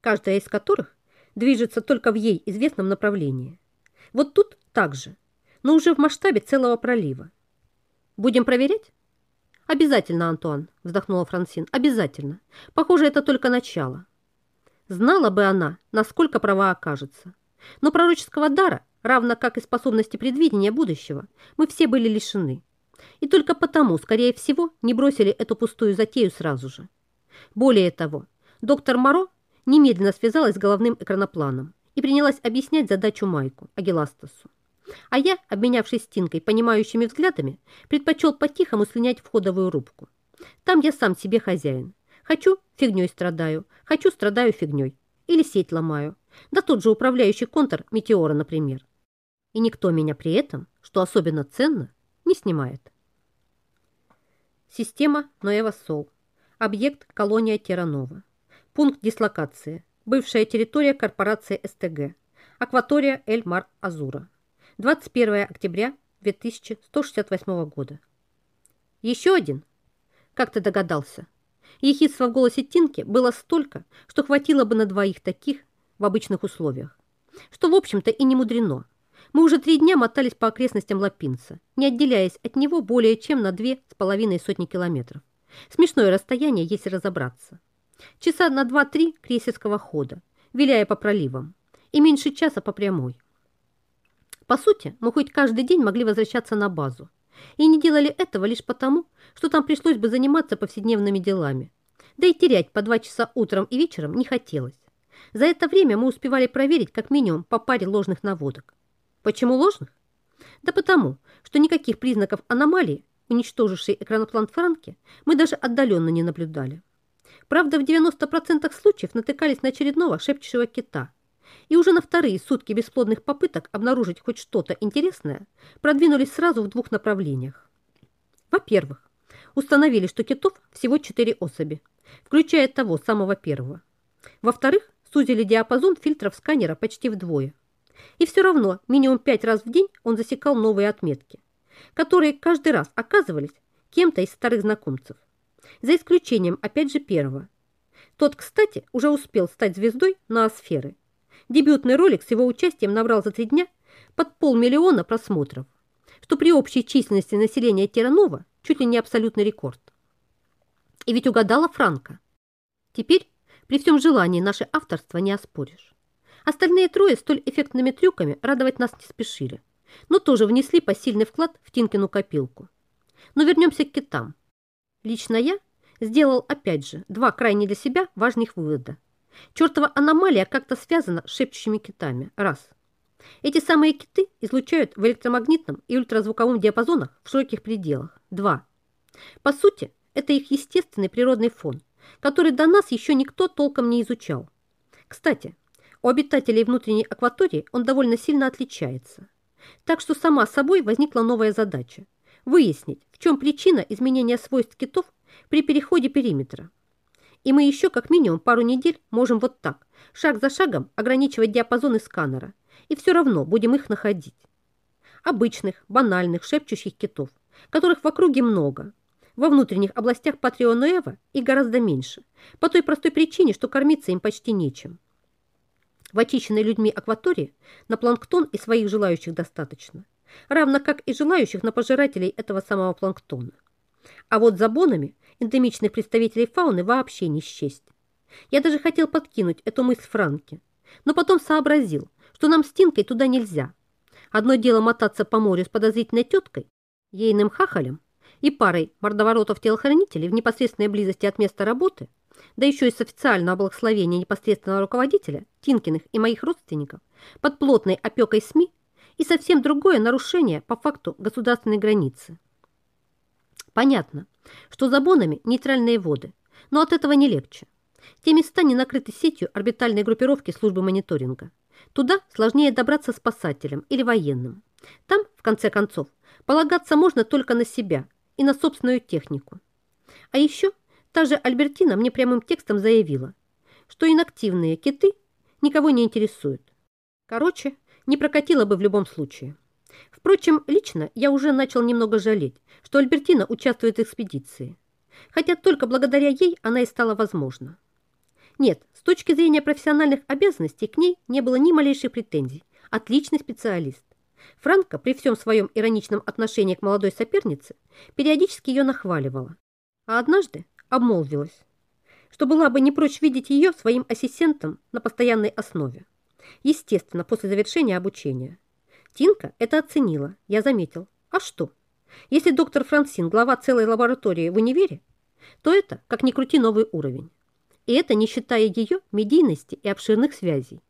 каждая из которых движется только в ей известном направлении. Вот тут так же, но уже в масштабе целого пролива. Будем проверять? «Обязательно, Антуан», – вздохнула Франсин. «Обязательно. Похоже, это только начало». Знала бы она, насколько права окажется. Но пророческого дара, равно как и способности предвидения будущего, мы все были лишены. И только потому, скорее всего, не бросили эту пустую затею сразу же. Более того, доктор Моро немедленно связалась с головным экранопланом и принялась объяснять задачу Майку, Агиластасу. А я, обменявшись стинкой понимающими взглядами, предпочел по-тихому слинять в ходовую рубку. Там я сам себе хозяин. Хочу – фигней страдаю, хочу – страдаю фигней. Или сеть ломаю. Да тот же управляющий контур метеора, например. И никто меня при этом, что особенно ценно, не снимает. Система Ноева Сол. Объект колония Теранова. Пункт дислокации. Бывшая территория корпорации СТГ. Акватория Эль-Мар-Азура. 21 октября 2168 года. Еще один? Как ты догадался? Ехидства в голосе Тинки было столько, что хватило бы на двоих таких в обычных условиях. Что, в общем-то, и не мудрено. Мы уже три дня мотались по окрестностям Лапинца, не отделяясь от него более чем на две с половиной сотни километров. Смешное расстояние, если разобраться. Часа на два-три крейсерского хода, виляя по проливам, и меньше часа по прямой. По сути, мы хоть каждый день могли возвращаться на базу. И не делали этого лишь потому, что там пришлось бы заниматься повседневными делами. Да и терять по два часа утром и вечером не хотелось. За это время мы успевали проверить как минимум по паре ложных наводок. Почему ложных? Да потому, что никаких признаков аномалии, уничтожившей экраноплан Франки, мы даже отдаленно не наблюдали. Правда, в 90% случаев натыкались на очередного шепчущего кита – и уже на вторые сутки бесплодных попыток обнаружить хоть что-то интересное продвинулись сразу в двух направлениях. Во-первых, установили, что китов всего четыре особи, включая того самого первого. Во-вторых, сузили диапазон фильтров сканера почти вдвое. И все равно минимум пять раз в день он засекал новые отметки, которые каждый раз оказывались кем-то из старых знакомцев. За исключением, опять же, первого. Тот, кстати, уже успел стать звездой на асферы Дебютный ролик с его участием набрал за три дня под полмиллиона просмотров, что при общей численности населения Теранова чуть ли не абсолютный рекорд. И ведь угадала Франко. Теперь при всем желании наше авторство не оспоришь. Остальные трое столь эффектными трюками радовать нас не спешили, но тоже внесли посильный вклад в Тинкину копилку. Но вернемся к китам. Лично я сделал опять же два крайне для себя важных вывода – Чертова аномалия как-то связана с шепчущими китами. Раз. Эти самые киты излучают в электромагнитном и ультразвуковом диапазонах в широких пределах. Два. По сути, это их естественный природный фон, который до нас еще никто толком не изучал. Кстати, у обитателей внутренней акватории он довольно сильно отличается. Так что сама собой возникла новая задача – выяснить, в чем причина изменения свойств китов при переходе периметра. И мы еще как минимум пару недель можем вот так, шаг за шагом, ограничивать диапазоны сканера. И все равно будем их находить. Обычных, банальных, шепчущих китов, которых в округе много. Во внутренних областях Патрионуэва и гораздо меньше. По той простой причине, что кормиться им почти нечем. В очищенной людьми акватории на планктон и своих желающих достаточно. Равно как и желающих на пожирателей этого самого планктона. А вот за бонами эндемичных представителей фауны вообще не счесть. Я даже хотел подкинуть эту мысль Франке, но потом сообразил, что нам с Тинкой туда нельзя. Одно дело мотаться по морю с подозрительной теткой, ейным хахалем и парой мордоворотов-телохранителей в непосредственной близости от места работы, да еще и с официального благословения непосредственного руководителя, Тинкиных и моих родственников, под плотной опекой СМИ и совсем другое нарушение по факту государственной границы. Понятно, что за Бонами нейтральные воды, но от этого не легче. Те места не накрыты сетью орбитальной группировки службы мониторинга. Туда сложнее добраться спасателям или военным. Там, в конце концов, полагаться можно только на себя и на собственную технику. А еще та же Альбертина мне прямым текстом заявила, что инактивные киты никого не интересуют. Короче, не прокатило бы в любом случае. Впрочем, лично я уже начал немного жалеть, что Альбертина участвует в экспедиции. Хотя только благодаря ей она и стала возможна. Нет, с точки зрения профессиональных обязанностей к ней не было ни малейших претензий. Отличный специалист. Франко при всем своем ироничном отношении к молодой сопернице периодически ее нахваливала. А однажды обмолвилась, что была бы не прочь видеть ее своим ассистентом на постоянной основе. Естественно, после завершения обучения. Тинка это оценила, я заметил. А что? Если доктор Франсин глава целой лаборатории в универе, то это, как ни крути, новый уровень. И это не считая ее медийности и обширных связей.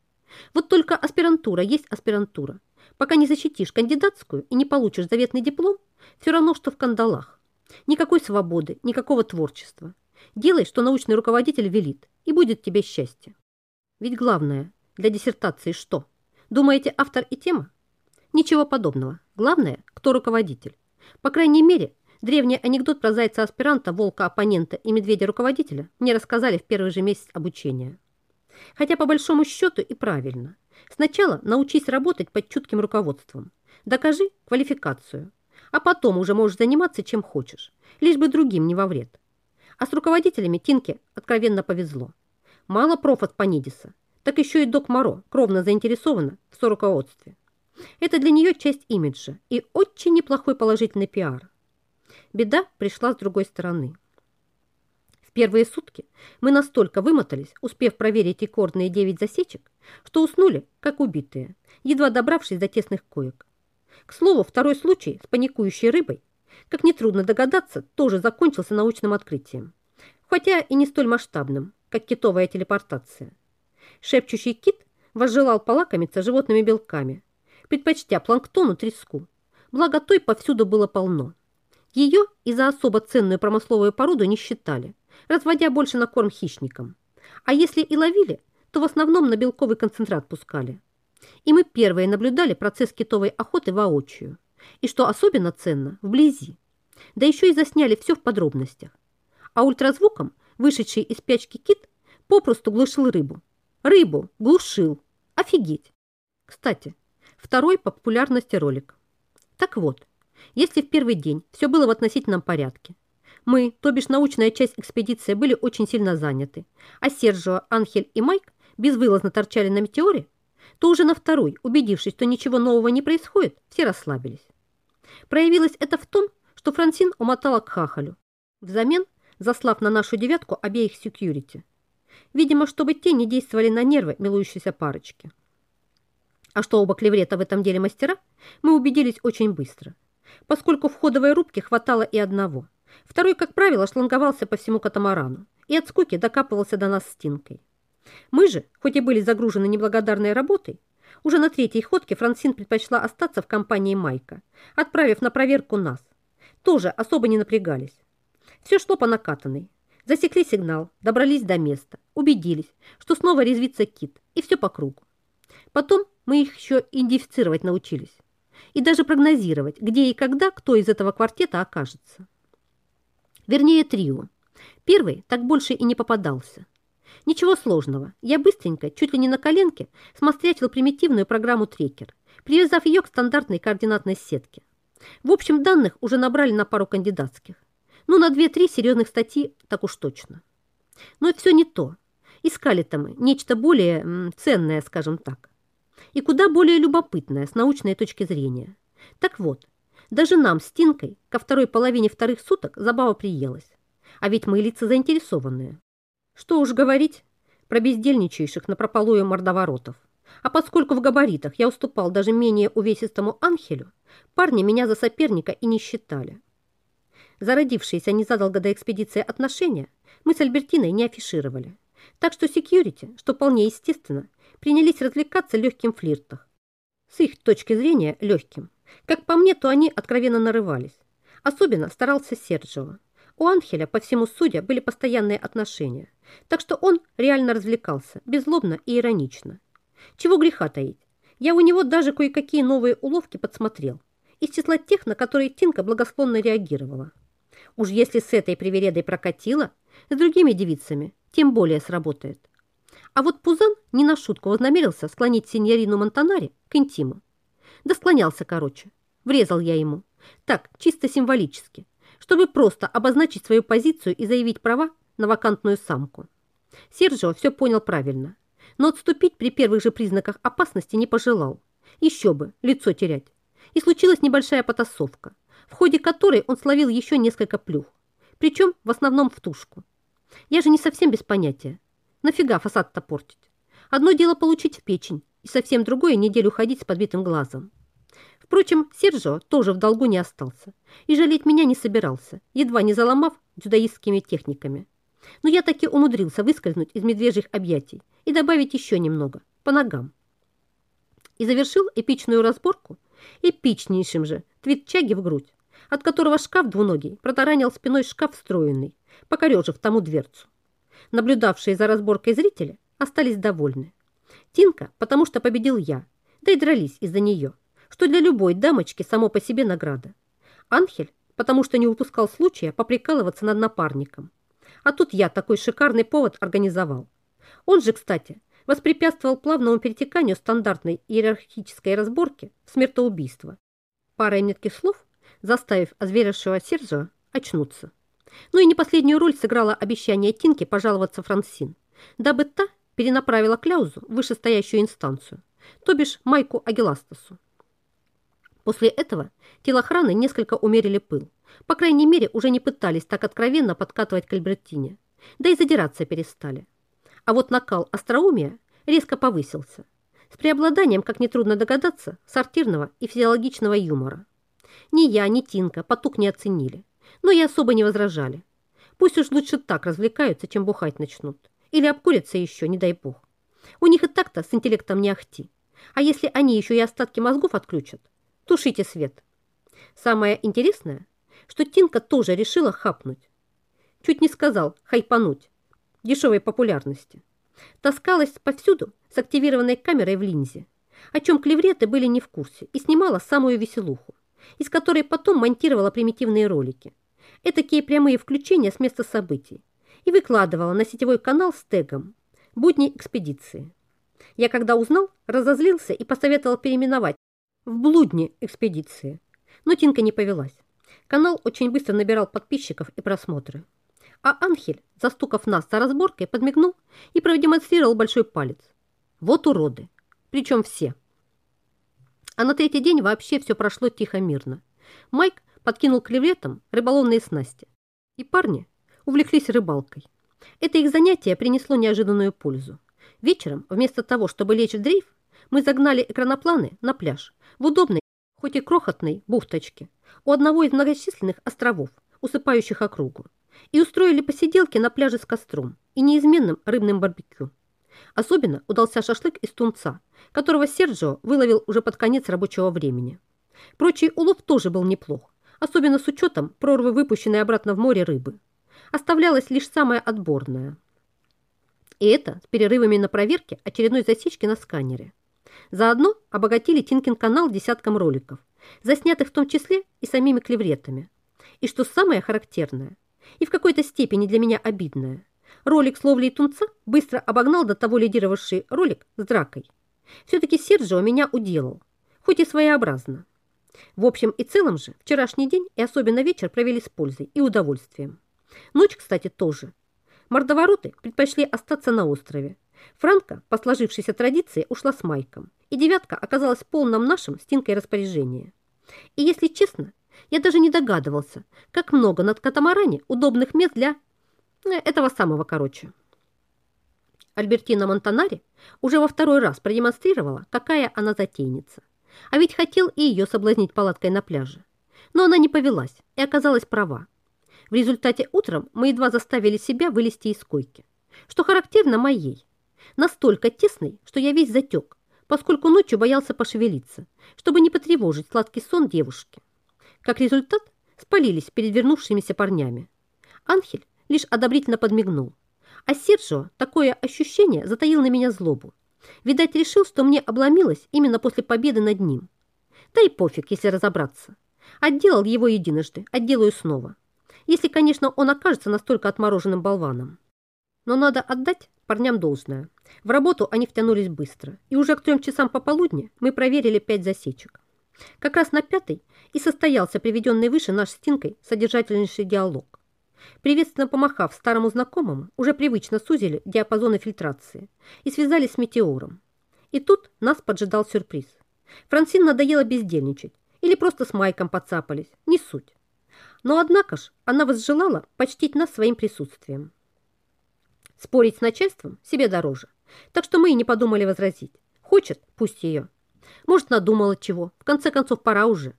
Вот только аспирантура есть аспирантура. Пока не защитишь кандидатскую и не получишь заветный диплом, все равно, что в кандалах. Никакой свободы, никакого творчества. Делай, что научный руководитель велит, и будет тебе счастье. Ведь главное для диссертации что? Думаете, автор и тема? Ничего подобного. Главное, кто руководитель. По крайней мере, древний анекдот про зайца-аспиранта, волка-оппонента и медведя-руководителя мне рассказали в первый же месяц обучения. Хотя по большому счету и правильно. Сначала научись работать под чутким руководством. Докажи квалификацию. А потом уже можешь заниматься чем хочешь, лишь бы другим не во вред. А с руководителями Тинке откровенно повезло. Мало проф от Панидиса, так еще и док Моро кровно заинтересована в соруководстве. Это для нее часть имиджа и очень неплохой положительный пиар. Беда пришла с другой стороны. В первые сутки мы настолько вымотались, успев проверить рекордные 9 засечек, что уснули, как убитые, едва добравшись до тесных коек. К слову, второй случай с паникующей рыбой, как нетрудно догадаться, тоже закончился научным открытием, хотя и не столь масштабным, как китовая телепортация. Шепчущий кит возжелал полакомиться животными белками, предпочтя планктону треску, благо той повсюду было полно. Ее и за особо ценную промысловую породу не считали, разводя больше на корм хищникам. А если и ловили, то в основном на белковый концентрат пускали. И мы первые наблюдали процесс китовой охоты воочию. И что особенно ценно, вблизи. Да еще и засняли все в подробностях. А ультразвуком вышедший из пячки кит попросту глушил рыбу. Рыбу глушил. Офигеть. Кстати, второй по популярности ролик. Так вот, если в первый день все было в относительном порядке, мы, то бишь научная часть экспедиции, были очень сильно заняты, а Сержио, Анхель и Майк безвылазно торчали на метеоре, то уже на второй, убедившись, что ничего нового не происходит, все расслабились. Проявилось это в том, что Франсин умотала к хахалю, взамен заслав на нашу девятку обеих секьюрити. Видимо, чтобы те не действовали на нервы милующейся парочки. А что оба клеврета в этом деле мастера, мы убедились очень быстро, поскольку в ходовой рубке хватало и одного. Второй, как правило, шланговался по всему катамарану и от скуки докапывался до нас стенкой. Мы же, хоть и были загружены неблагодарной работой, уже на третьей ходке Франсин предпочла остаться в компании Майка, отправив на проверку нас. Тоже особо не напрягались. Все шло по накатанной. Засекли сигнал, добрались до места, убедились, что снова резвится кит, и все по кругу. Потом мы их еще идентифицировать научились. И даже прогнозировать, где и когда кто из этого квартета окажется. Вернее, трио. Первый так больше и не попадался. Ничего сложного. Я быстренько, чуть ли не на коленке, смострячил примитивную программу трекер, привязав ее к стандартной координатной сетке. В общем, данных уже набрали на пару кандидатских. Ну, на 2-3 серьезных статьи так уж точно. Но все не то. Искали-то мы нечто более ценное, скажем так. И куда более любопытное с научной точки зрения. Так вот, даже нам с Тинкой ко второй половине вторых суток забава приелась. А ведь мы лица заинтересованные. Что уж говорить про бездельничающих на прополую мордоворотов. А поскольку в габаритах я уступал даже менее увесистому Анхелю, парни меня за соперника и не считали. Зародившиеся незадолго до экспедиции отношения мы с Альбертиной не афишировали. Так что секьюрити, что вполне естественно, принялись развлекаться легким флиртах. С их точки зрения легким. Как по мне, то они откровенно нарывались. Особенно старался Серджио. У Анхеля, по всему судя, были постоянные отношения. Так что он реально развлекался, беззлобно и иронично. Чего греха таить. Я у него даже кое-какие новые уловки подсмотрел. Из числа тех, на которые Тинка благосклонно реагировала. Уж если с этой привередой прокатило, с другими девицами тем более сработает. А вот Пузан не на шутку вознамерился склонить сеньорину Монтанари к интиму. Да склонялся, короче. Врезал я ему. Так, чисто символически, чтобы просто обозначить свою позицию и заявить права на вакантную самку. Сержио все понял правильно, но отступить при первых же признаках опасности не пожелал. Еще бы, лицо терять. И случилась небольшая потасовка, в ходе которой он словил еще несколько плюх, причем в основном в тушку. Я же не совсем без понятия. Нафига фасад-то портить? Одно дело получить в печень, и совсем другое неделю ходить с подбитым глазом. Впрочем, Сержо тоже в долгу не остался и жалеть меня не собирался, едва не заломав дзюдоистскими техниками. Но я таки умудрился выскользнуть из медвежьих объятий и добавить еще немного, по ногам. И завершил эпичную разборку эпичнейшим же твитчаги в грудь, от которого шкаф двуногий протаранил спиной шкаф встроенный, покорежив тому дверцу. Наблюдавшие за разборкой зрители остались довольны. Тинка, потому что победил я, да и дрались из-за нее что для любой дамочки само по себе награда. Анхель, потому что не упускал случая поприкалываться над напарником. А тут я такой шикарный повод организовал. Он же, кстати, воспрепятствовал плавному перетеканию стандартной иерархической разборки в смертоубийство. Парой метких слов, заставив озверевшего Сержа очнуться. Ну и не последнюю роль сыграло обещание Тинки пожаловаться Франсин, дабы та перенаправила Кляузу в вышестоящую инстанцию, то бишь Майку Агиластасу. После этого телохраны несколько умерили пыл. По крайней мере, уже не пытались так откровенно подкатывать к Альбертине. Да и задираться перестали. А вот накал остроумия резко повысился. С преобладанием, как нетрудно догадаться, сортирного и физиологичного юмора. Ни я, ни Тинка потуг не оценили, но и особо не возражали. Пусть уж лучше так развлекаются, чем бухать начнут. Или обкурятся еще, не дай бог. У них и так-то с интеллектом не ахти. А если они еще и остатки мозгов отключат, Тушите свет. Самое интересное, что Тинка тоже решила хапнуть. Чуть не сказал хайпануть. Дешевой популярности. Таскалась повсюду с активированной камерой в линзе, о чем клевреты были не в курсе, и снимала самую веселуху, из которой потом монтировала примитивные ролики. Этакие прямые включения с места событий. И выкладывала на сетевой канал с тегом «Будни экспедиции». Я когда узнал, разозлился и посоветовал переименовать в блудни экспедиции. Но Тинка не повелась. Канал очень быстро набирал подписчиков и просмотры. А Анхель, застукав нас за разборкой, подмигнул и продемонстрировал большой палец. Вот уроды. Причем все. А на третий день вообще все прошло тихо-мирно. Майк подкинул клеветам рыболовные снасти. И парни увлеклись рыбалкой. Это их занятие принесло неожиданную пользу. Вечером, вместо того, чтобы лечь в дрейф, мы загнали экранопланы на пляж в удобной, хоть и крохотной, бухточке у одного из многочисленных островов, усыпающих округу, и устроили посиделки на пляже с костром и неизменным рыбным барбекю. Особенно удался шашлык из тунца, которого Серджио выловил уже под конец рабочего времени. Прочий улов тоже был неплох, особенно с учетом прорвы выпущенной обратно в море рыбы. Оставлялось лишь самое отборное. И это с перерывами на проверке очередной засечки на сканере. Заодно обогатили Тинкин канал десятком роликов, заснятых в том числе и самими клевретами. И что самое характерное, и в какой-то степени для меня обидное, ролик с ловлей тунца быстро обогнал до того лидировавший ролик с дракой. Все-таки Серджио меня уделал, хоть и своеобразно. В общем и целом же вчерашний день и особенно вечер провели с пользой и удовольствием. Ночь, кстати, тоже. Мордовороты предпочли остаться на острове, Франка, по сложившейся традиции, ушла с Майком, и девятка оказалась в полном нашем с Тинкой распоряжении. И если честно, я даже не догадывался, как много над катамаране удобных мест для э, этого самого короче. Альбертина Монтанари уже во второй раз продемонстрировала, какая она затейница. А ведь хотел и ее соблазнить палаткой на пляже. Но она не повелась и оказалась права. В результате утром мы едва заставили себя вылезти из койки, что характерно моей. Настолько тесной, что я весь затек, поскольку ночью боялся пошевелиться, чтобы не потревожить сладкий сон девушки. Как результат, спалились перед вернувшимися парнями. Анхель лишь одобрительно подмигнул, а Серджио такое ощущение затаил на меня злобу. Видать, решил, что мне обломилось именно после победы над ним. Да и пофиг, если разобраться. Отделал его единожды, отделаю снова. Если, конечно, он окажется настолько отмороженным болваном. Но надо отдать парням должное. В работу они втянулись быстро, и уже к трем часам пополудни мы проверили пять засечек. Как раз на пятой и состоялся приведенный выше наш стенкой содержательнейший диалог. Приветственно помахав старому знакомому, уже привычно сузили диапазоны фильтрации и связались с метеором. И тут нас поджидал сюрприз. Франсин надоело бездельничать или просто с Майком подцапались, не суть. Но однако ж она возжелала почтить нас своим присутствием. Спорить с начальством себе дороже, так что мы и не подумали возразить. Хочет, пусть ее. Может, надумала чего, в конце концов, пора уже.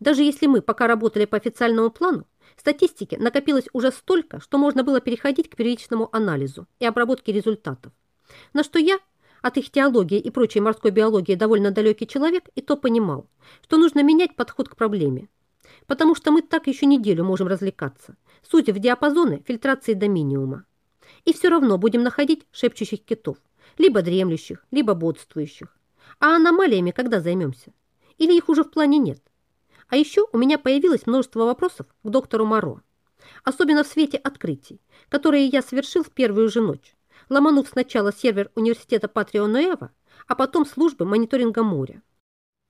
Даже если мы пока работали по официальному плану, статистики накопилось уже столько, что можно было переходить к первичному анализу и обработке результатов. На что я, от их теологии и прочей морской биологии довольно далекий человек, и то понимал, что нужно менять подход к проблеме. Потому что мы так еще неделю можем развлекаться, судя в диапазоны фильтрации до минимума. И все равно будем находить шепчущих китов, либо дремлющих, либо бодствующих. А аномалиями когда займемся? Или их уже в плане нет? А еще у меня появилось множество вопросов к доктору Моро. Особенно в свете открытий, которые я совершил в первую же ночь, ломанув сначала сервер университета Патрио Ноэва, а потом службы мониторинга моря.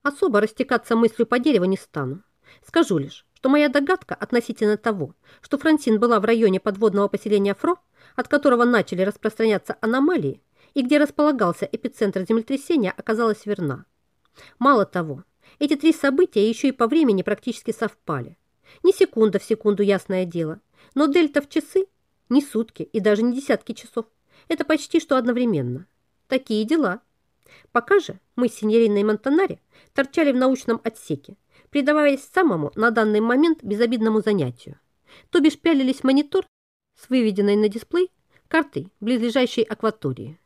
Особо растекаться мыслью по дереву не стану. Скажу лишь, что моя догадка относительно того, что Франсин была в районе подводного поселения Фро, от которого начали распространяться аномалии, и где располагался эпицентр землетрясения, оказалась верна. Мало того, эти три события еще и по времени практически совпали. Не секунда в секунду, ясное дело, но дельта в часы, не сутки и даже не десятки часов. Это почти что одновременно. Такие дела. Пока же мы с синьориной Монтанари торчали в научном отсеке, предаваясь самому на данный момент безобидному занятию. То бишь пялились в монитор с выведенной на дисплей картой близлежащей акватории.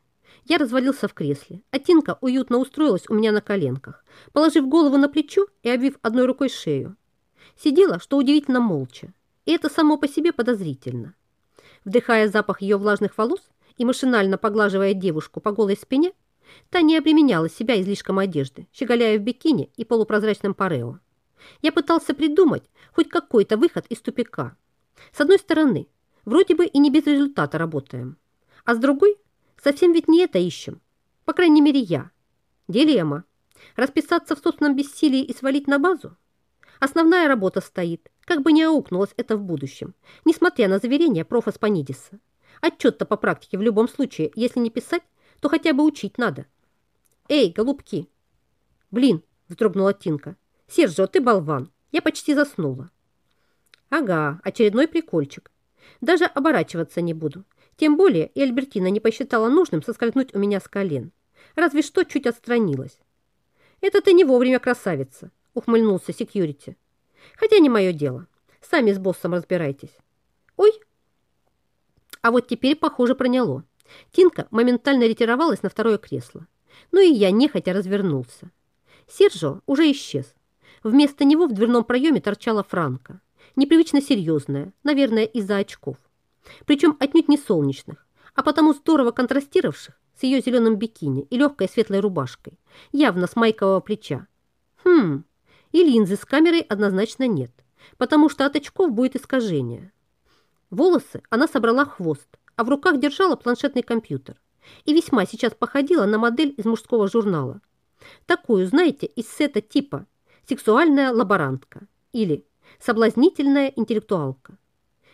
Я развалился в кресле, а Тинка уютно устроилась у меня на коленках, положив голову на плечо и обвив одной рукой шею. Сидела, что удивительно, молча, и это само по себе подозрительно. Вдыхая запах ее влажных волос и машинально поглаживая девушку по голой спине, та не обременяла себя излишком одежды, щеголяя в бикини и полупрозрачном парео. Я пытался придумать хоть какой-то выход из тупика. С одной стороны, вроде бы и не без результата работаем, а с другой – Совсем ведь не это ищем. По крайней мере, я. Дилемма. Расписаться в собственном бессилии и свалить на базу? Основная работа стоит, как бы не аукнулось это в будущем, несмотря на заверения профа Спанидиса. Отчет-то по практике в любом случае, если не писать, то хотя бы учить надо. Эй, голубки! Блин, вздрогнула Тинка. Сержо, ты болван. Я почти заснула. Ага, очередной прикольчик. Даже оборачиваться не буду. Тем более и Альбертина не посчитала нужным соскользнуть у меня с колен. Разве что чуть отстранилась. «Это ты не вовремя, красавица», — ухмыльнулся секьюрити. «Хотя не мое дело. Сами с боссом разбирайтесь». «Ой!» А вот теперь, похоже, проняло. Тинка моментально ретировалась на второе кресло. Ну и я нехотя развернулся. Сержо уже исчез. Вместо него в дверном проеме торчала Франка. Непривычно серьезная, наверное, из-за очков причем отнюдь не солнечных, а потому здорово контрастировавших с ее зеленым бикини и легкой светлой рубашкой, явно с майкового плеча. Хм, и линзы с камерой однозначно нет, потому что от очков будет искажение. Волосы она собрала хвост, а в руках держала планшетный компьютер и весьма сейчас походила на модель из мужского журнала. Такую, знаете, из сета типа «Сексуальная лаборантка» или «Соблазнительная интеллектуалка».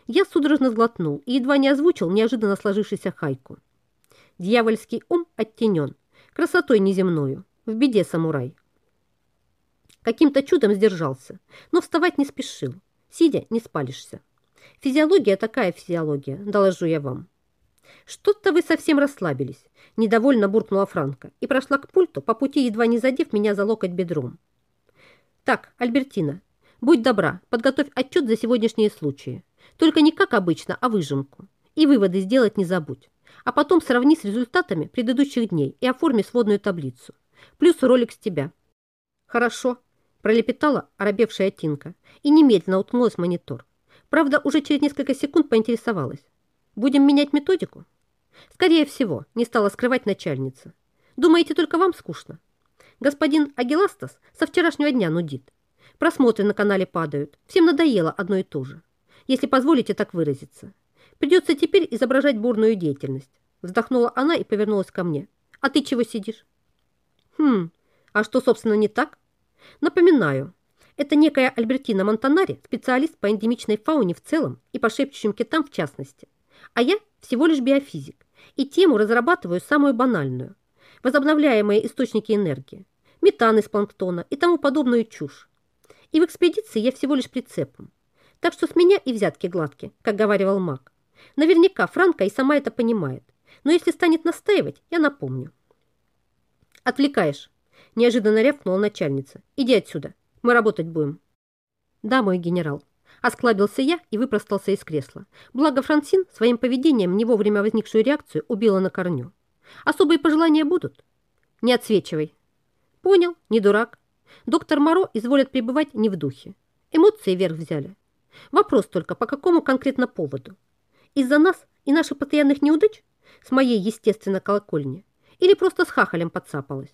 Я судорожно сглотнул и едва не озвучил неожиданно сложившийся хайку. Дьявольский ум оттенен, красотой неземною, в беде самурай. Каким-то чудом сдержался, но вставать не спешил. Сидя, не спалишься. Физиология такая физиология, доложу я вам. Что-то вы совсем расслабились, недовольно буркнула Франка и прошла к пульту, по пути едва не задев меня за локоть бедром. Так, Альбертина, будь добра, подготовь отчет за сегодняшние случаи. Только не как обычно, а выжимку. И выводы сделать не забудь. А потом сравни с результатами предыдущих дней и оформи сводную таблицу. Плюс ролик с тебя. Хорошо, пролепетала оробевшая Тинка и немедленно уткнулась в монитор. Правда, уже через несколько секунд поинтересовалась. Будем менять методику? Скорее всего, не стала скрывать начальница. Думаете, только вам скучно? Господин Агиластас со вчерашнего дня нудит. Просмотры на канале падают. Всем надоело одно и то же. Если позволите так выразиться. Придется теперь изображать бурную деятельность. Вздохнула она и повернулась ко мне. А ты чего сидишь? Хм, а что, собственно, не так? Напоминаю, это некая Альбертина Монтанари, специалист по эндемичной фауне в целом и по шепчущим китам в частности. А я всего лишь биофизик, и тему разрабатываю самую банальную. Возобновляемые источники энергии, метан из планктона и тому подобную чушь. И в экспедиции я всего лишь прицепом. Так что с меня и взятки гладкие, как говаривал маг. Наверняка Франка и сама это понимает. Но если станет настаивать, я напомню. «Отвлекаешь», – неожиданно рявкнула начальница. «Иди отсюда, мы работать будем». «Да, мой генерал». Осклабился я и выпростался из кресла. Благо Франсин своим поведением не вовремя возникшую реакцию убила на корню. «Особые пожелания будут?» «Не отсвечивай». «Понял, не дурак. Доктор Моро изволит пребывать не в духе. Эмоции вверх взяли. Вопрос только, по какому конкретно поводу? Из-за нас и наших постоянных неудач? С моей, естественно, колокольни? Или просто с хахалем подцапалась?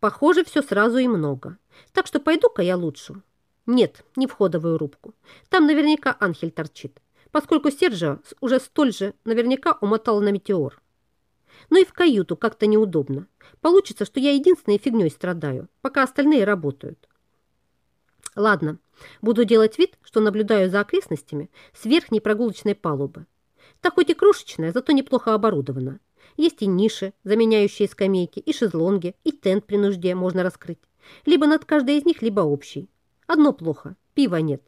Похоже, все сразу и много. Так что пойду-ка я лучше. Нет, не в ходовую рубку. Там наверняка Анхель торчит, поскольку Сержио уже столь же наверняка умотал на метеор. Но и в каюту как-то неудобно. Получится, что я единственной фигней страдаю, пока остальные работают. Ладно, буду делать вид, что наблюдаю за окрестностями с верхней прогулочной палубы. Так хоть и крошечная, зато неплохо оборудована. Есть и ниши, заменяющие скамейки, и шезлонги, и тент при нужде можно раскрыть. Либо над каждой из них, либо общий. Одно плохо – пива нет.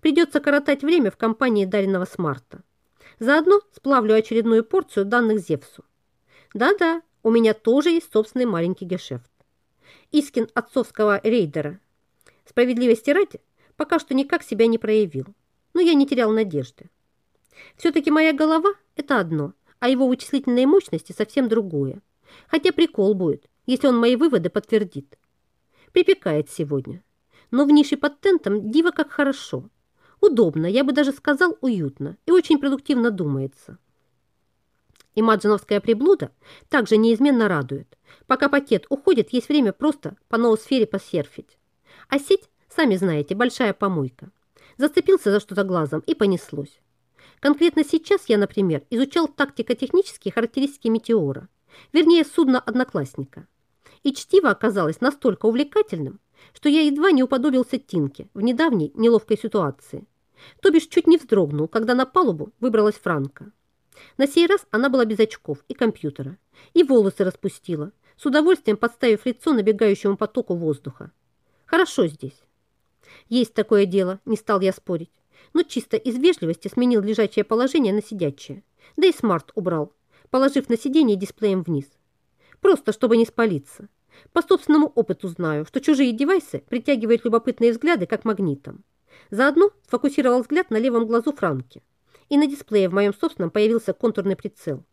Придется коротать время в компании Дариного Смарта. Заодно сплавлю очередную порцию данных Зевсу. Да-да, у меня тоже есть собственный маленький гешефт. Искин отцовского рейдера. Справедливости ради, пока что никак себя не проявил. Но я не терял надежды. Все-таки моя голова – это одно, а его вычислительные мощности совсем другое. Хотя прикол будет, если он мои выводы подтвердит. Припекает сегодня. Но в нише под тентом диво как хорошо. Удобно, я бы даже сказал уютно и очень продуктивно думается. Имаджиновская приблуда также неизменно радует. Пока пакет уходит, есть время просто по ноосфере посерфить. А сеть, сами знаете, большая помойка. Зацепился за что-то глазом и понеслось. Конкретно сейчас я, например, изучал тактико-технические характеристики метеора, вернее, судна одноклассника. И чтиво оказалось настолько увлекательным, что я едва не уподобился Тинке в недавней неловкой ситуации. То бишь чуть не вздрогнул, когда на палубу выбралась Франка. На сей раз она была без очков и компьютера, и волосы распустила, с удовольствием подставив лицо набегающему потоку воздуха. Хорошо здесь. Есть такое дело, не стал я спорить, но чисто из вежливости сменил лежачее положение на сидячее, да и смарт убрал, положив на сиденье дисплеем вниз. Просто, чтобы не спалиться. По собственному опыту знаю, что чужие девайсы притягивают любопытные взгляды как магнитом. Заодно сфокусировал взгляд на левом глазу Франки. И на дисплее в моем собственном появился контурный прицел.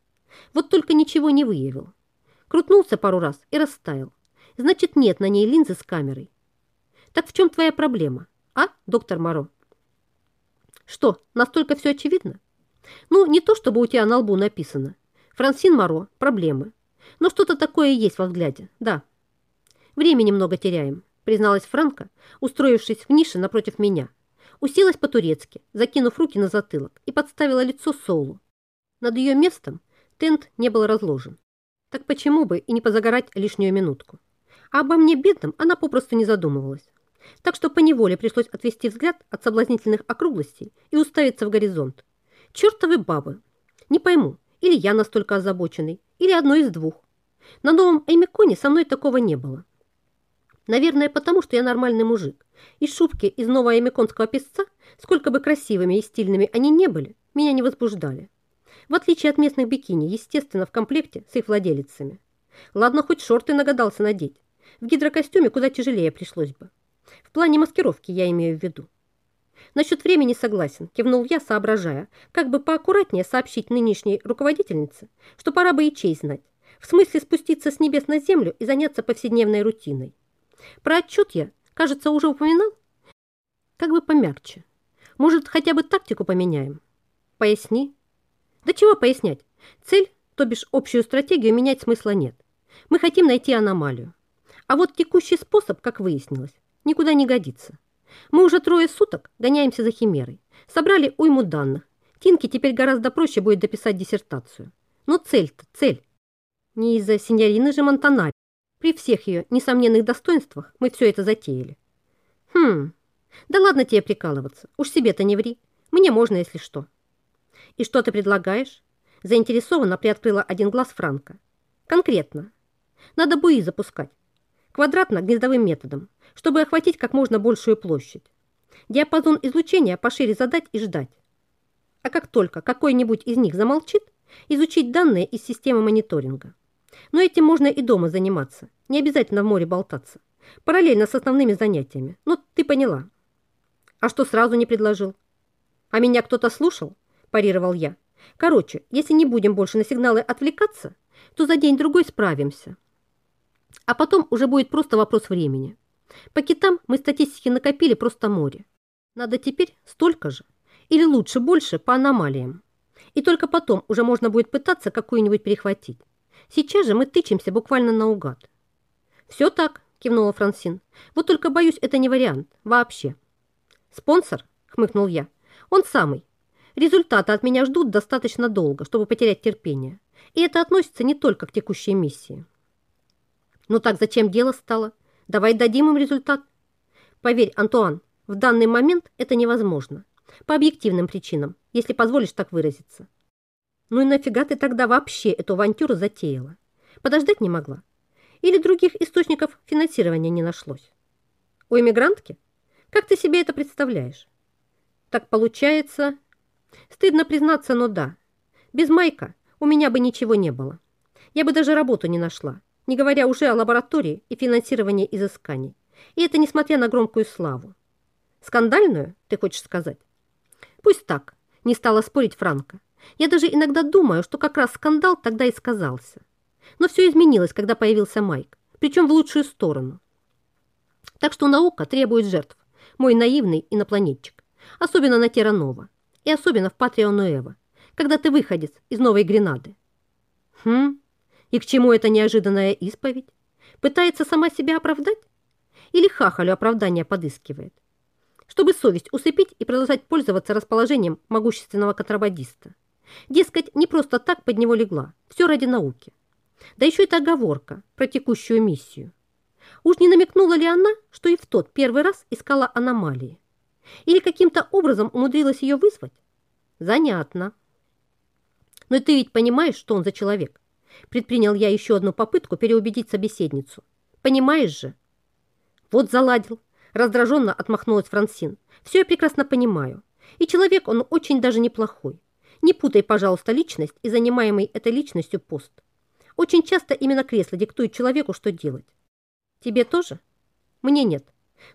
Вот только ничего не выявил. Крутнулся пару раз и растаял. Значит, нет на ней линзы с камерой. Так в чем твоя проблема, а, доктор Моро? Что, настолько все очевидно? Ну, не то, чтобы у тебя на лбу написано. Франсин Моро, проблемы. Но что-то такое есть во взгляде, да. Времени много теряем, призналась Франка, устроившись в нише напротив меня. Уселась по-турецки, закинув руки на затылок и подставила лицо Солу. Над ее местом тент не был разложен. Так почему бы и не позагорать лишнюю минутку? А обо мне бедном она попросту не задумывалась. Так что поневоле пришлось отвести взгляд от соблазнительных округлостей и уставиться в горизонт. Чертовы бабы! Не пойму, или я настолько озабоченный, или одно из двух. На новом Эймиконе со мной такого не было. Наверное, потому что я нормальный мужик. И шубки из нового эмиконского песца, сколько бы красивыми и стильными они не были, меня не возбуждали. В отличие от местных бикини, естественно, в комплекте с их владелицами. Ладно, хоть шорты нагадался надеть. В гидрокостюме куда тяжелее пришлось бы. В плане маскировки я имею в виду. Насчет времени согласен, кивнул я, соображая, как бы поаккуратнее сообщить нынешней руководительнице, что пора бы и честь знать. В смысле спуститься с небес на землю и заняться повседневной рутиной. Про отчет я, кажется, уже упоминал. Как бы помягче. Может, хотя бы тактику поменяем? Поясни. Да чего пояснять? Цель, то бишь общую стратегию, менять смысла нет. Мы хотим найти аномалию. А вот текущий способ, как выяснилось, никуда не годится. Мы уже трое суток гоняемся за химерой. Собрали уйму данных. Тинке теперь гораздо проще будет дописать диссертацию. Но цель-то цель. Не из-за синьорины же Монтанари. При всех ее несомненных достоинствах мы все это затеяли. Хм, да ладно тебе прикалываться. Уж себе-то не ври. Мне можно, если что. И что ты предлагаешь? Заинтересованно приоткрыла один глаз Франка. Конкретно. Надо буи запускать. Квадратно-гнездовым методом чтобы охватить как можно большую площадь. Диапазон излучения пошире задать и ждать. А как только какой-нибудь из них замолчит, изучить данные из системы мониторинга. Но этим можно и дома заниматься, не обязательно в море болтаться, параллельно с основными занятиями. Ну, ты поняла. А что сразу не предложил? А меня кто-то слушал? Парировал я. Короче, если не будем больше на сигналы отвлекаться, то за день-другой справимся. А потом уже будет просто вопрос времени. По китам мы статистики накопили просто море. Надо теперь столько же, или лучше больше по аномалиям. И только потом уже можно будет пытаться какую-нибудь перехватить. Сейчас же мы тычемся буквально наугад. «Все так», – кивнула Франсин. «Вот только, боюсь, это не вариант. Вообще». «Спонсор?» – хмыкнул я. «Он самый. Результаты от меня ждут достаточно долго, чтобы потерять терпение. И это относится не только к текущей миссии». «Ну так зачем дело стало?» Давай дадим им результат. Поверь, Антуан, в данный момент это невозможно. По объективным причинам, если позволишь так выразиться. Ну и нафига ты тогда вообще эту авантюру затеяла? Подождать не могла? Или других источников финансирования не нашлось? У эмигрантки? Как ты себе это представляешь? Так получается... Стыдно признаться, но да. Без Майка у меня бы ничего не было. Я бы даже работу не нашла не говоря уже о лаборатории и финансировании изысканий. И это несмотря на громкую славу. Скандальную, ты хочешь сказать? Пусть так, не стала спорить Франко. Я даже иногда думаю, что как раз скандал тогда и сказался. Но все изменилось, когда появился Майк, причем в лучшую сторону. Так что наука требует жертв, мой наивный инопланетчик, особенно на Терранова и особенно в Патрио Нуэва, когда ты выходец из Новой Гренады. Хм, и к чему эта неожиданная исповедь? Пытается сама себя оправдать? Или хахалю оправдания подыскивает? Чтобы совесть усыпить и продолжать пользоваться расположением могущественного контрабандиста. Дескать, не просто так под него легла, все ради науки. Да еще это оговорка про текущую миссию. Уж не намекнула ли она, что и в тот первый раз искала аномалии? Или каким-то образом умудрилась ее вызвать? Занятно. Но ты ведь понимаешь, что он за человек? Предпринял я еще одну попытку переубедить собеседницу. Понимаешь же? Вот заладил. Раздраженно отмахнулась Франсин. Все я прекрасно понимаю. И человек он очень даже неплохой. Не путай, пожалуйста, личность и занимаемый этой личностью пост. Очень часто именно кресло диктует человеку, что делать. Тебе тоже? Мне нет.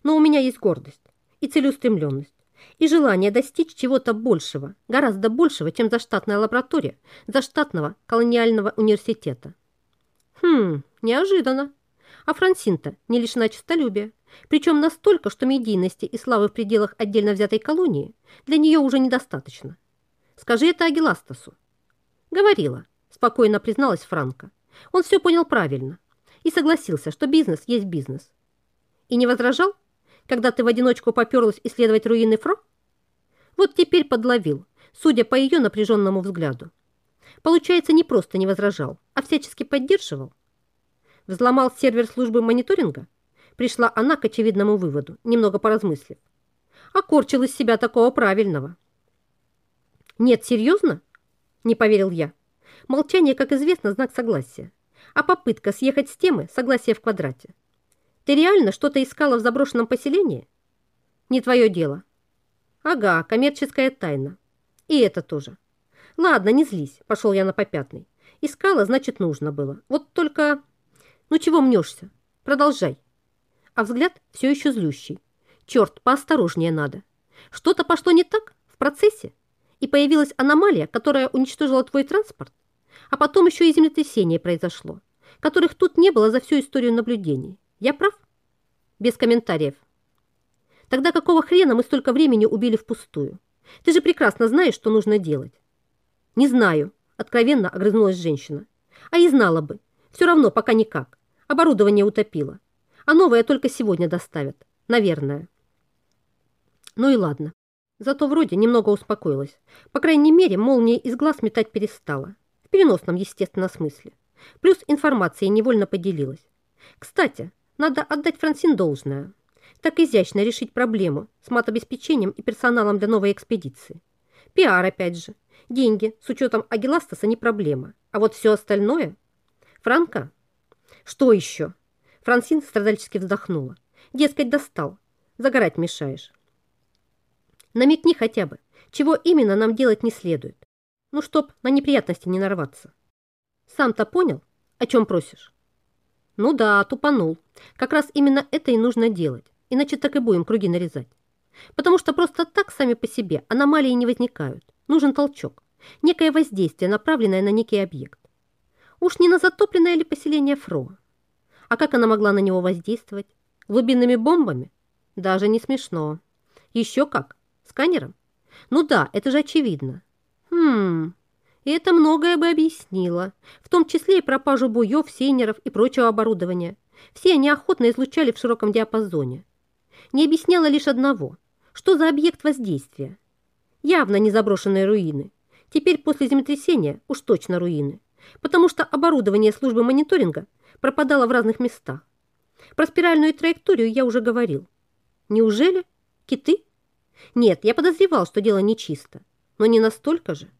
Но у меня есть гордость и целеустремленность и желание достичь чего-то большего, гораздо большего, чем заштатная лаборатория заштатного колониального университета. Хм, неожиданно. А Франсинта не лишена честолюбия, причем настолько, что медийности и славы в пределах отдельно взятой колонии для нее уже недостаточно. Скажи это Агиластасу. Говорила, спокойно призналась Франко. Он все понял правильно и согласился, что бизнес есть бизнес. И не возражал, когда ты в одиночку поперлась исследовать руины Фро? Вот теперь подловил, судя по ее напряженному взгляду. Получается, не просто не возражал, а всячески поддерживал. Взломал сервер службы мониторинга? Пришла она к очевидному выводу, немного поразмыслив. Окорчил из себя такого правильного. Нет, серьезно? Не поверил я. Молчание, как известно, знак согласия. А попытка съехать с темы – согласие в квадрате. Ты реально что-то искала в заброшенном поселении? Не твое дело. Ага, коммерческая тайна. И это тоже. Ладно, не злись, пошел я на попятный. Искала, значит, нужно было. Вот только... Ну чего мнешься? Продолжай. А взгляд все еще злющий. Черт, поосторожнее надо. Что-то пошло не так в процессе, и появилась аномалия, которая уничтожила твой транспорт, а потом еще и землетрясение произошло, которых тут не было за всю историю наблюдений. Я прав? Без комментариев. Тогда какого хрена мы столько времени убили впустую? Ты же прекрасно знаешь, что нужно делать. Не знаю, откровенно огрызнулась женщина. А и знала бы. Все равно пока никак. Оборудование утопило. А новое только сегодня доставят. Наверное. Ну и ладно. Зато вроде немного успокоилась. По крайней мере, молния из глаз метать перестала. В переносном, естественно, смысле. Плюс информация невольно поделилась. Кстати, надо отдать Франсин должное. Так изящно решить проблему с матобеспечением и персоналом для новой экспедиции. Пиар, опять же. Деньги с учетом Агиластаса не проблема. А вот все остальное... Франко? Что еще? Франсин страдальчески вздохнула. Дескать, достал. Загорать мешаешь. Намекни хотя бы, чего именно нам делать не следует. Ну, чтоб на неприятности не нарваться. Сам-то понял, о чем просишь? Ну да, тупанул. Как раз именно это и нужно делать, иначе так и будем круги нарезать. Потому что просто так сами по себе аномалии не возникают. Нужен толчок, некое воздействие, направленное на некий объект. Уж не на затопленное ли поселение Фро? А как она могла на него воздействовать? Глубинными бомбами? Даже не смешно. Еще как? Сканером? Ну да, это же очевидно. Хм, и это многое бы объяснило, в том числе и пропажу буев, сейнеров и прочего оборудования. Все они охотно излучали в широком диапазоне. Не объясняло лишь одного, что за объект воздействия. Явно не заброшенные руины. Теперь после землетрясения уж точно руины, потому что оборудование службы мониторинга пропадало в разных местах. Про спиральную траекторию я уже говорил. Неужели? Киты? Нет, я подозревал, что дело нечисто, но не настолько же.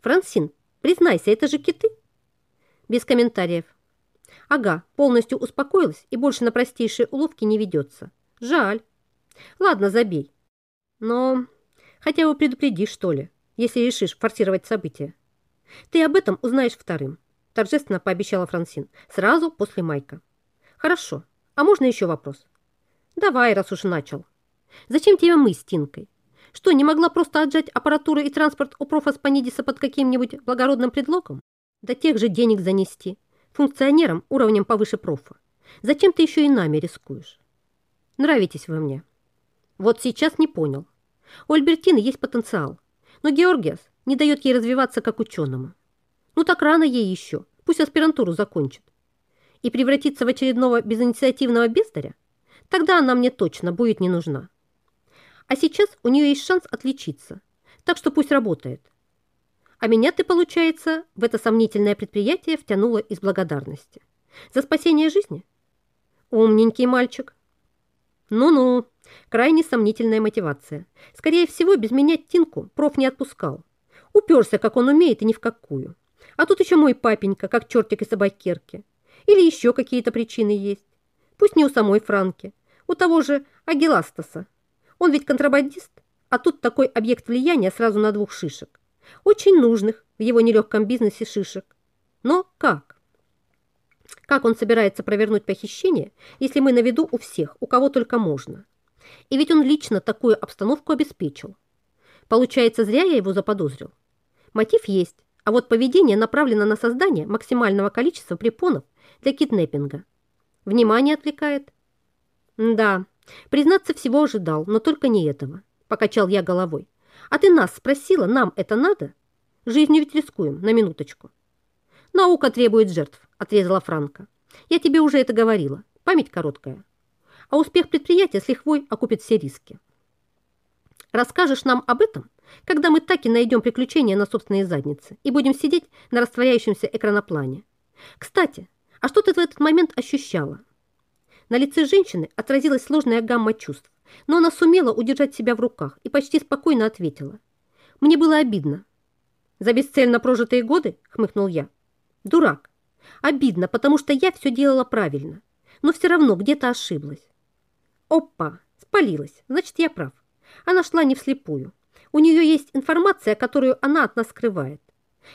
Франсин, признайся, это же киты? Без комментариев. Ага, полностью успокоилась и больше на простейшие уловки не ведется. Жаль. Ладно, забей. Но хотя бы предупреди, что ли, если решишь форсировать события. Ты об этом узнаешь вторым, торжественно пообещала Франсин, сразу после Майка. Хорошо. А можно еще вопрос? Давай, раз уж начал. Зачем тебе мы с Тинкой? Что, не могла просто отжать аппаратуру и транспорт у профаспанидиса под каким-нибудь благородным предлогом? Да тех же денег занести. Функционерам уровнем повыше профа. Зачем ты еще и нами рискуешь? Нравитесь вы мне. Вот сейчас не понял. У Альбертины есть потенциал, но Георгиас не дает ей развиваться как ученому. Ну так рано ей еще, пусть аспирантуру закончит. И превратиться в очередного безинициативного бездаря? Тогда она мне точно будет не нужна. А сейчас у нее есть шанс отличиться, так что пусть работает. А меня ты, получается, в это сомнительное предприятие втянула из благодарности. За спасение жизни? Умненький мальчик. Ну-ну, крайне сомнительная мотивация. Скорее всего, без меня Тинку проф не отпускал. Уперся, как он умеет, и ни в какую. А тут еще мой папенька, как чертик из собакерки. Или еще какие-то причины есть. Пусть не у самой Франки, у того же Агиластаса, он ведь контрабандист, а тут такой объект влияния сразу на двух шишек. Очень нужных в его нелегком бизнесе шишек. Но как? Как он собирается провернуть похищение, если мы на виду у всех, у кого только можно? И ведь он лично такую обстановку обеспечил. Получается, зря я его заподозрил. Мотив есть, а вот поведение направлено на создание максимального количества препонов для киднеппинга. Внимание отвлекает. Да, Признаться, всего ожидал, но только не этого. Покачал я головой. А ты нас спросила, нам это надо? Жизнью ведь рискуем, на минуточку. Наука требует жертв, отрезала Франка. Я тебе уже это говорила. Память короткая. А успех предприятия с лихвой окупит все риски. Расскажешь нам об этом, когда мы так и найдем приключения на собственные задницы и будем сидеть на растворяющемся экраноплане. Кстати, а что ты в этот момент ощущала? На лице женщины отразилась сложная гамма чувств, но она сумела удержать себя в руках и почти спокойно ответила. «Мне было обидно». «За бесцельно прожитые годы?» – хмыкнул я. «Дурак. Обидно, потому что я все делала правильно, но все равно где-то ошиблась». «Опа! Спалилась. Значит, я прав. Она шла не вслепую. У нее есть информация, которую она от нас скрывает.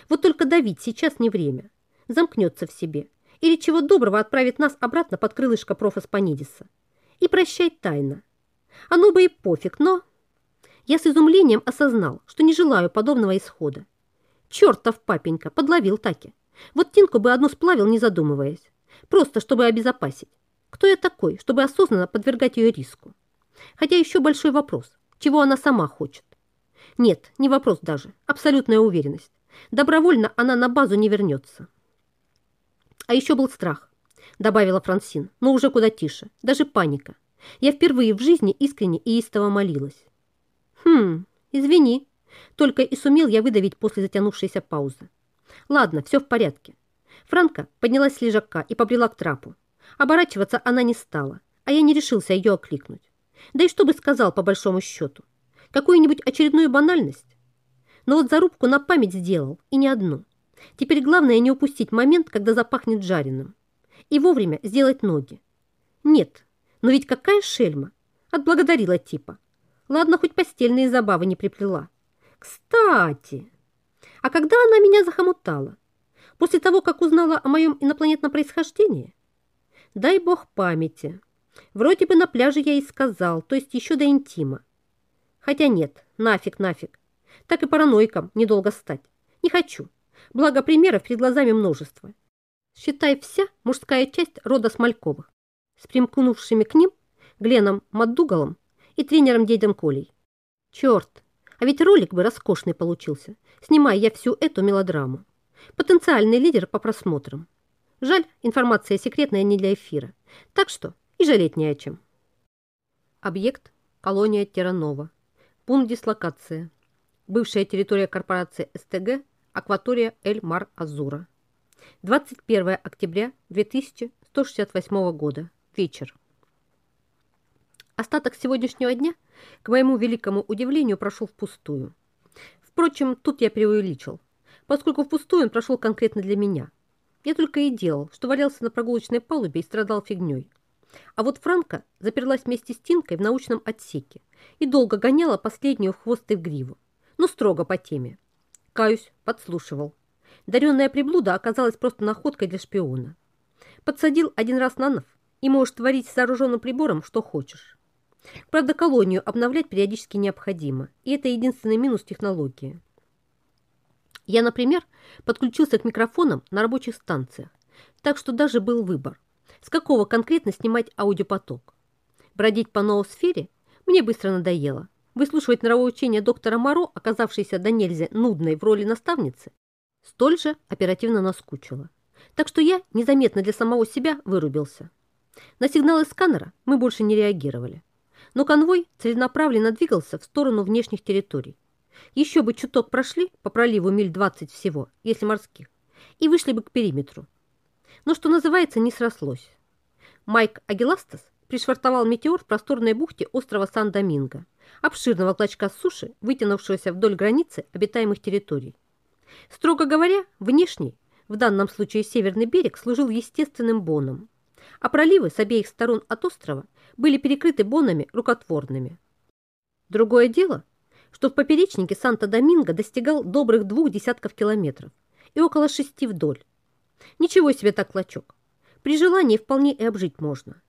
Вот только давить сейчас не время. Замкнется в себе или чего доброго отправит нас обратно под крылышко профа Спанидиса. И прощать тайно. Оно бы и пофиг, но... Я с изумлением осознал, что не желаю подобного исхода. Чертов папенька подловил таки. Вот Тинку бы одну сплавил, не задумываясь. Просто, чтобы обезопасить. Кто я такой, чтобы осознанно подвергать ее риску? Хотя еще большой вопрос, чего она сама хочет. Нет, не вопрос даже, абсолютная уверенность. Добровольно она на базу не вернется. А еще был страх, добавила Франсин, но уже куда тише, даже паника. Я впервые в жизни искренне и истово молилась. Хм, извини, только и сумел я выдавить после затянувшейся паузы. Ладно, все в порядке. Франка поднялась с лежака и побрела к трапу. Оборачиваться она не стала, а я не решился ее окликнуть. Да и что бы сказал по большому счету? Какую-нибудь очередную банальность? Но вот зарубку на память сделал, и не одну. Теперь главное не упустить момент, когда запахнет жареным. И вовремя сделать ноги. Нет, но ведь какая шельма! Отблагодарила типа. Ладно, хоть постельные забавы не приплела. Кстати, а когда она меня захомутала? После того, как узнала о моем инопланетном происхождении? Дай бог памяти. Вроде бы на пляже я и сказал, то есть еще до интима. Хотя нет, нафиг, нафиг. Так и параноиком недолго стать. Не хочу. Благо примеров перед глазами множество. Считай вся мужская часть рода Смольковых с примкнувшими к ним Гленом Макдугалом и тренером Дедом Колей. Черт, а ведь ролик бы роскошный получился, снимая я всю эту мелодраму. Потенциальный лидер по просмотрам. Жаль, информация секретная не для эфира. Так что и жалеть не о чем. Объект – колония Терранова. Пункт дислокации. Бывшая территория корпорации СТГ, акватория Эль-Мар-Азура. 21 октября 2168 года. Вечер. Остаток сегодняшнего дня, к моему великому удивлению, прошел впустую. Впрочем, тут я преувеличил, поскольку впустую он прошел конкретно для меня. Я только и делал, что валялся на прогулочной палубе и страдал фигней. А вот Франка заперлась вместе с Тинкой в научном отсеке и долго гоняла последнюю хвост и в гриву, но строго по теме. Каюсь, подслушивал. Даренная приблуда оказалась просто находкой для шпиона. Подсадил один раз на нов и можешь творить с вооруженным прибором, что хочешь. Правда, колонию обновлять периодически необходимо, и это единственный минус технологии. Я, например, подключился к микрофонам на рабочих станциях, так что даже был выбор, с какого конкретно снимать аудиопоток. Бродить по ноосфере мне быстро надоело. Выслушивать нравоучение доктора Моро, оказавшейся до нельзя нудной в роли наставницы, столь же оперативно наскучило. Так что я незаметно для самого себя вырубился. На сигналы сканера мы больше не реагировали но конвой целенаправленно двигался в сторону внешних территорий. Еще бы чуток прошли по проливу миль 20 всего, если морских, и вышли бы к периметру. Но, что называется, не срослось. Майк Агиластас пришвартовал метеор в просторной бухте острова Сан-Доминго, обширного клочка суши, вытянувшегося вдоль границы обитаемых территорий. Строго говоря, внешний, в данном случае северный берег, служил естественным боном, а проливы с обеих сторон от острова были перекрыты бонами рукотворными. Другое дело, что в поперечнике Санта-Доминго достигал добрых двух десятков километров и около шести вдоль. Ничего себе так клочок. При желании вполне и обжить можно.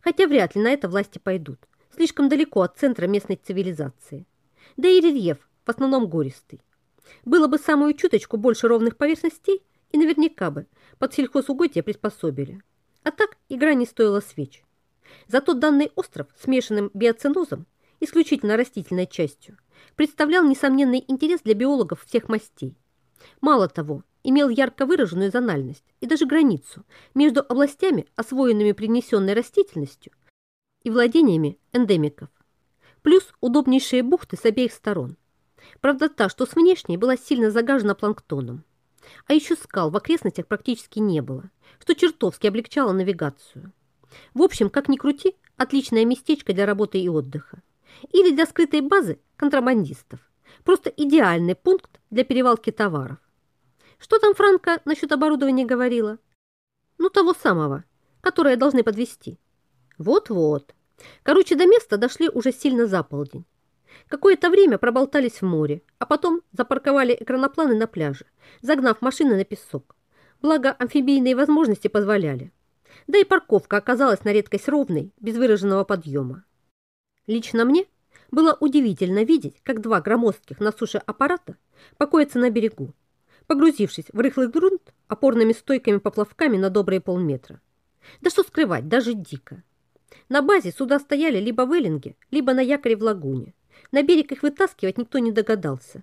Хотя вряд ли на это власти пойдут. Слишком далеко от центра местной цивилизации. Да и рельеф в основном гористый. Было бы самую чуточку больше ровных поверхностей, и наверняка бы под сельхозугодья приспособили. А так игра не стоила свеч. Зато данный остров смешанным биоценозом, исключительно растительной частью, представлял несомненный интерес для биологов всех мастей. Мало того, имел ярко выраженную зональность и даже границу между областями, освоенными принесенной растительностью, и владениями эндемиков. Плюс удобнейшие бухты с обеих сторон. Правда та, что с внешней, была сильно загажена планктоном. А еще скал в окрестностях практически не было, что чертовски облегчало навигацию. В общем, как ни крути, отличное местечко для работы и отдыха. Или для скрытой базы контрабандистов. Просто идеальный пункт для перевалки товаров. Что там Франко насчет оборудования говорила? Ну, того самого, которое должны подвести. Вот-вот. Короче, до места дошли уже сильно за полдень. Какое-то время проболтались в море, а потом запарковали экранопланы на пляже, загнав машины на песок. Благо, амфибийные возможности позволяли да и парковка оказалась на редкость ровной, без выраженного подъема. Лично мне Было удивительно видеть, как два громоздких на суше аппарата покоятся на берегу, погрузившись в рыхлый грунт опорными стойками поплавками на добрые полметра. Да что скрывать, даже дико. На базе суда стояли либо в Эллинге, либо на якоре в лагуне. На берег их вытаскивать никто не догадался.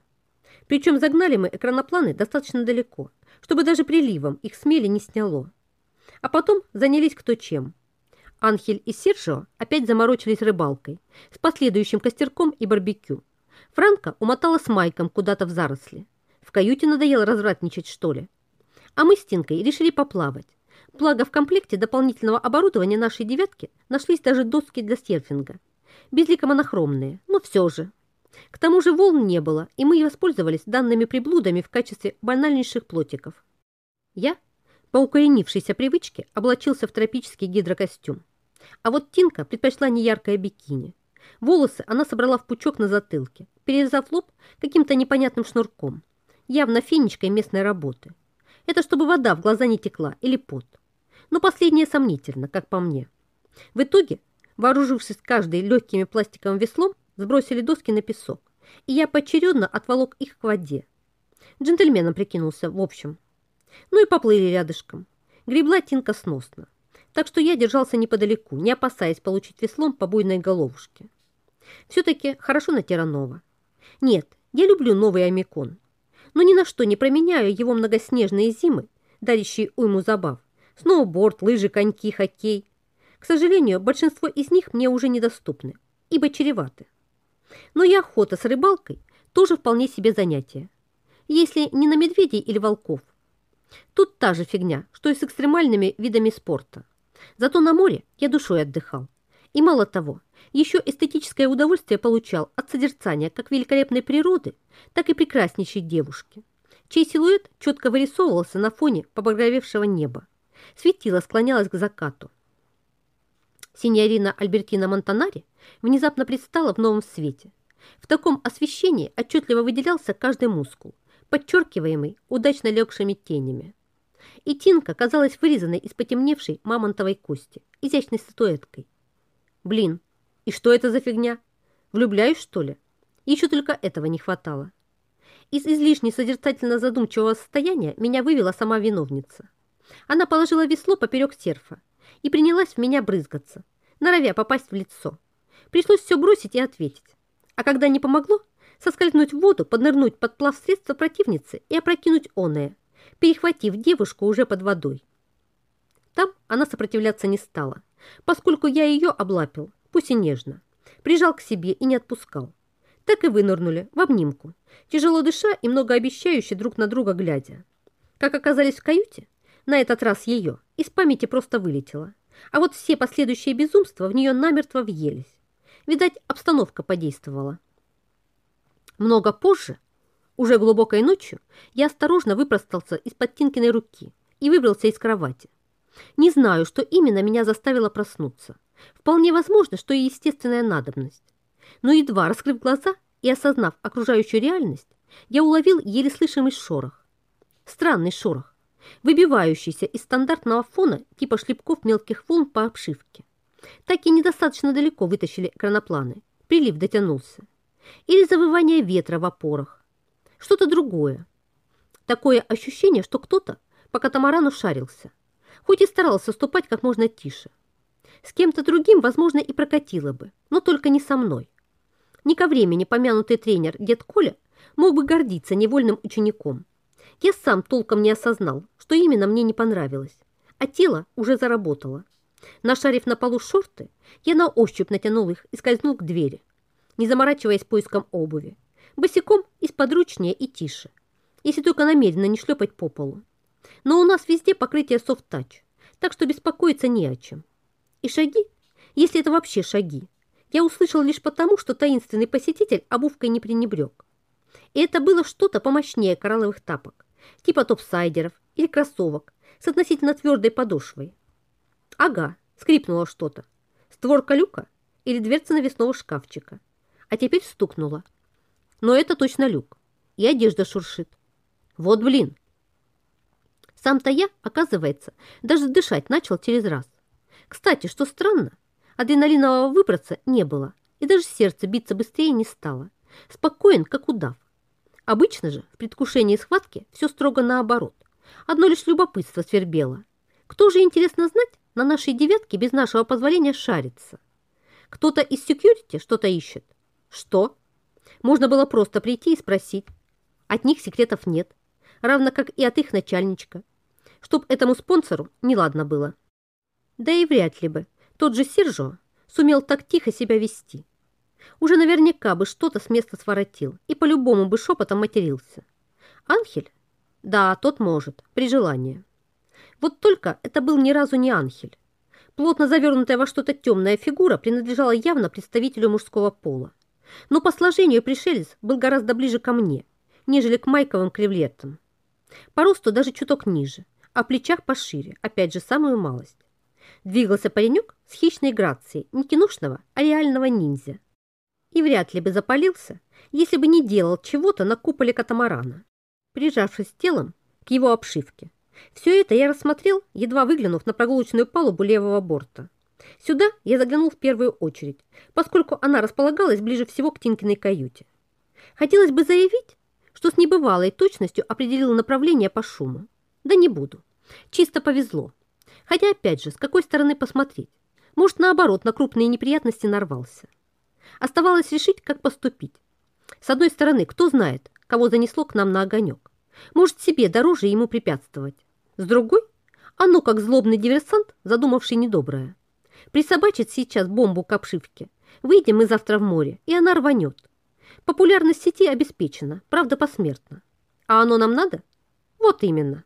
Причем загнали мы экранопланы достаточно далеко, чтобы даже приливом их смели не сняло. А потом занялись кто чем. Анхель и Сержио опять заморочились рыбалкой, с последующим костерком и барбекю. Франко умотала с Майком куда-то в заросли. В каюте надоело развратничать, что ли. А мы с Тинкой решили поплавать. Благо в комплекте дополнительного оборудования нашей «девятки» нашлись даже доски для серфинга. Безлико монохромные, но все же. К тому же волн не было, и мы воспользовались данными приблудами в качестве банальнейших плотиков. Я, по укоренившейся привычке, облачился в тропический гидрокостюм. А вот Тинка предпочла неяркое бикини. Волосы она собрала в пучок на затылке, перевязав лоб каким-то непонятным шнурком, явно финичкой местной работы. Это чтобы вода в глаза не текла или пот но последнее сомнительно, как по мне. В итоге, вооружившись каждой легкими пластиковым веслом, сбросили доски на песок, и я поочередно отволок их к воде. Джентльменом прикинулся, в общем. Ну и поплыли рядышком. Гребла Тинка сносно, так что я держался неподалеку, не опасаясь получить веслом по буйной головушке. Все-таки хорошо на Теранова. Нет, я люблю новый Амикон, но ни на что не променяю его многоснежные зимы, дарящие уйму забав, Сноуборд, лыжи, коньки, хоккей. К сожалению, большинство из них мне уже недоступны, ибо чреваты. Но и охота с рыбалкой тоже вполне себе занятие. Если не на медведей или волков. Тут та же фигня, что и с экстремальными видами спорта. Зато на море я душой отдыхал. И мало того, еще эстетическое удовольствие получал от созерцания как великолепной природы, так и прекраснейшей девушки, чей силуэт четко вырисовывался на фоне побагровевшего неба. Светило склонялось к закату. Синьорина Альбертина Монтанари внезапно предстала в новом свете. В таком освещении отчетливо выделялся каждый мускул, подчеркиваемый удачно легшими тенями. И Тинка казалась вырезанной из потемневшей мамонтовой кости, изящной статуэткой. Блин, и что это за фигня? Влюбляюсь, что ли? Еще только этого не хватало. Из излишне созерцательно задумчивого состояния меня вывела сама виновница. Она положила весло поперек серфа и принялась в меня брызгаться, норовя попасть в лицо. Пришлось все бросить и ответить. А когда не помогло, соскользнуть в воду, поднырнуть под плав средства противницы и опрокинуть оное, перехватив девушку уже под водой. Там она сопротивляться не стала, поскольку я ее облапил, пусть и нежно, прижал к себе и не отпускал. Так и вынырнули в обнимку, тяжело дыша и многообещающе друг на друга глядя. Как оказались в каюте, на этот раз ее, из памяти просто вылетело. А вот все последующие безумства в нее намертво въелись. Видать, обстановка подействовала. Много позже, уже глубокой ночью, я осторожно выпростался из-под Тинкиной руки и выбрался из кровати. Не знаю, что именно меня заставило проснуться. Вполне возможно, что и естественная надобность. Но едва раскрыв глаза и осознав окружающую реальность, я уловил еле слышимый шорох. Странный шорох выбивающийся из стандартного фона типа шлепков мелких волн по обшивке. Так и недостаточно далеко вытащили кранопланы. Прилив дотянулся. Или завывание ветра в опорах. Что-то другое. Такое ощущение, что кто-то по катамарану шарился, хоть и старался ступать как можно тише. С кем-то другим, возможно, и прокатило бы, но только не со мной. Не ко времени помянутый тренер дед Коля мог бы гордиться невольным учеником. Я сам толком не осознал, что именно мне не понравилось, а тело уже заработало. Нашарив на полу шорты, я на ощупь натянул их и скользнул к двери, не заморачиваясь поиском обуви. Босиком и сподручнее и тише, если только намеренно не шлепать по полу. Но у нас везде покрытие софт-тач, так что беспокоиться не о чем. И шаги, если это вообще шаги, я услышал лишь потому, что таинственный посетитель обувкой не пренебрег. И это было что-то помощнее коралловых тапок, типа топсайдеров или кроссовок с относительно твердой подошвой. Ага, скрипнуло что-то. Створка люка или дверца навесного шкафчика. А теперь стукнула. Но это точно люк. И одежда шуршит. Вот блин. Сам-то я, оказывается, даже дышать начал через раз. Кстати, что странно, адреналинового выброса не было. и даже сердце биться быстрее не стало. Спокоен, как удав. Обычно же в предвкушении схватки все строго наоборот. Одно лишь любопытство свербело. Кто же, интересно знать, на нашей девятке без нашего позволения шарится? Кто-то из секьюрити что-то ищет. Что? Можно было просто прийти и спросить. От них секретов нет, равно как и от их начальничка. Чтоб этому спонсору неладно было. Да и вряд ли бы тот же Сержо сумел так тихо себя вести. Уже наверняка бы что-то с места своротил и по-любому бы шепотом матерился. Анхель? Да, тот может, при желании. Вот только это был ни разу не Анхель. Плотно завернутая во что-то темная фигура принадлежала явно представителю мужского пола. Но по сложению пришелец был гораздо ближе ко мне, нежели к майковым кривлетам. По росту даже чуток ниже, а плечах пошире, опять же, самую малость. Двигался паренек с хищной грацией не киношного, а реального ниндзя. И вряд ли бы запалился, если бы не делал чего-то на куполе катамарана, прижавшись телом к его обшивке. Все это я рассмотрел, едва выглянув на прогулочную палубу левого борта. Сюда я заглянул в первую очередь, поскольку она располагалась ближе всего к Тинкиной каюте. Хотелось бы заявить, что с небывалой точностью определил направление по шуму. Да не буду. Чисто повезло. Хотя, опять же, с какой стороны посмотреть? Может, наоборот, на крупные неприятности нарвался. Оставалось решить, как поступить. С одной стороны, кто знает, кого занесло к нам на огонек. Может, себе дороже ему препятствовать. С другой, оно как злобный диверсант, задумавший недоброе. Присобачит сейчас бомбу к обшивке. Выйдем мы завтра в море, и она рванет. Популярность сети обеспечена, правда посмертно. А оно нам надо? Вот именно.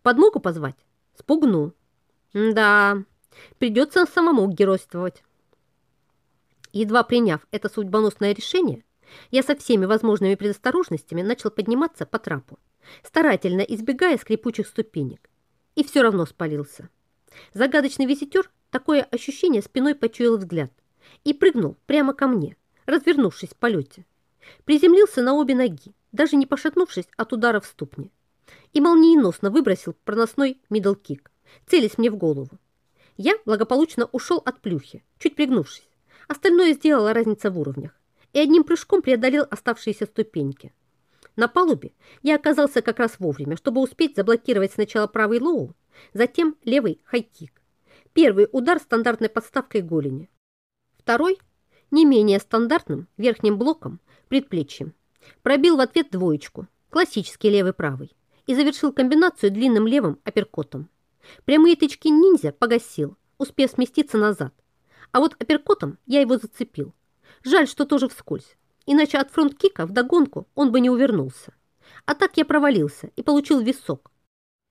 Подмогу позвать? Спугну. Да, придется самому геройствовать. Едва приняв это судьбоносное решение, я со всеми возможными предосторожностями начал подниматься по трапу, старательно избегая скрипучих ступенек. И все равно спалился. Загадочный визитер такое ощущение спиной почуял взгляд и прыгнул прямо ко мне, развернувшись в полете. Приземлился на обе ноги, даже не пошатнувшись от удара в ступни, и молниеносно выбросил проносной мидл-кик, целясь мне в голову. Я благополучно ушел от плюхи, чуть пригнувшись. Остальное сделала разница в уровнях и одним прыжком преодолел оставшиеся ступеньки. На палубе я оказался как раз вовремя, чтобы успеть заблокировать сначала правый лоу, затем левый хайкик. Первый удар стандартной подставкой голени. Второй, не менее стандартным, верхним блоком, предплечьем. Пробил в ответ двоечку, классический левый-правый, и завершил комбинацию длинным левым апперкотом. Прямые тычки ниндзя погасил, успев сместиться назад. А вот апперкотом я его зацепил. Жаль, что тоже вскользь иначе от фронт-кика вдогонку он бы не увернулся. А так я провалился и получил висок.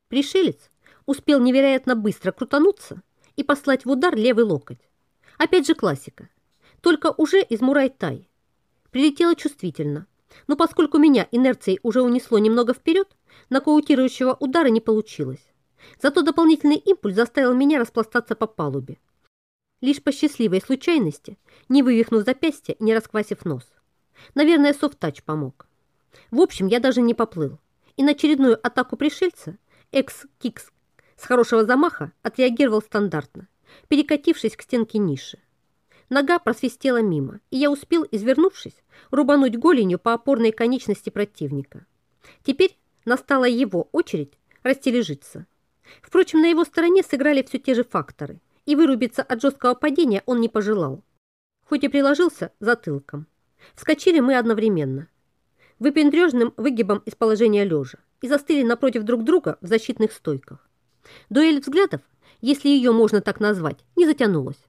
Пришелец успел невероятно быстро крутануться и послать в удар левый локоть. Опять же классика, только уже из Мурай-Тай. Прилетело чувствительно, но поскольку меня инерцией уже унесло немного вперед, нокаутирующего удара не получилось. Зато дополнительный импульс заставил меня распластаться по палубе. Лишь по счастливой случайности, не вывихнув запястье и не расквасив нос. Наверное, софт-тач помог. В общем, я даже не поплыл. И на очередную атаку пришельца экс-кикс с хорошего замаха отреагировал стандартно, перекатившись к стенке ниши. Нога просвистела мимо, и я успел, извернувшись, рубануть голенью по опорной конечности противника. Теперь настала его очередь растележиться. Впрочем, на его стороне сыграли все те же факторы, и вырубиться от жесткого падения он не пожелал, хоть и приложился затылком. Вскочили мы одновременно, выпендрежным выгибом из положения лежа и застыли напротив друг друга в защитных стойках. Дуэль взглядов, если ее можно так назвать, не затянулась.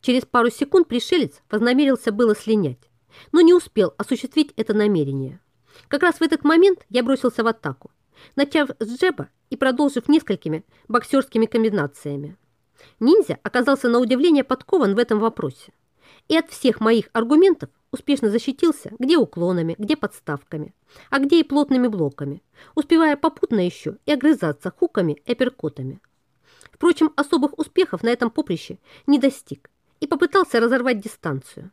Через пару секунд пришелец вознамерился было слинять, но не успел осуществить это намерение. Как раз в этот момент я бросился в атаку, начав с джеба и продолжив несколькими боксерскими комбинациями. Ниндзя оказался на удивление подкован в этом вопросе. И от всех моих аргументов успешно защитился где уклонами, где подставками, а где и плотными блоками, успевая попутно еще и огрызаться хуками и апперкотами. Впрочем, особых успехов на этом поприще не достиг и попытался разорвать дистанцию.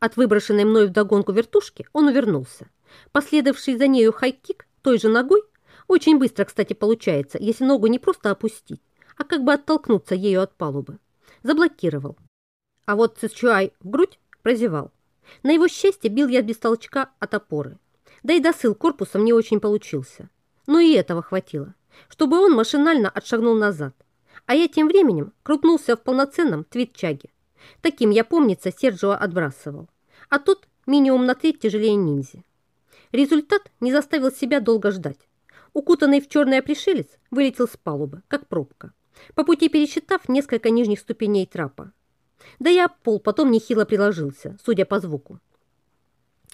От выброшенной мною вдогонку вертушки он увернулся. Последовавший за нею хайкик той же ногой, очень быстро, кстати, получается, если ногу не просто опустить, а как бы оттолкнуться ею от палубы, заблокировал. А вот Цичуай в грудь прозевал На его счастье бил я без толчка от опоры. Да и досыл корпусом не очень получился. Но и этого хватило, чтобы он машинально отшагнул назад. А я тем временем крутнулся в полноценном твитчаге. Таким, я помнится, Серджио отбрасывал. А тот минимум на треть тяжелее ниндзя. Результат не заставил себя долго ждать. Укутанный в черное пришелец вылетел с палубы, как пробка, по пути пересчитав несколько нижних ступеней трапа. Да я пол потом нехило приложился, судя по звуку.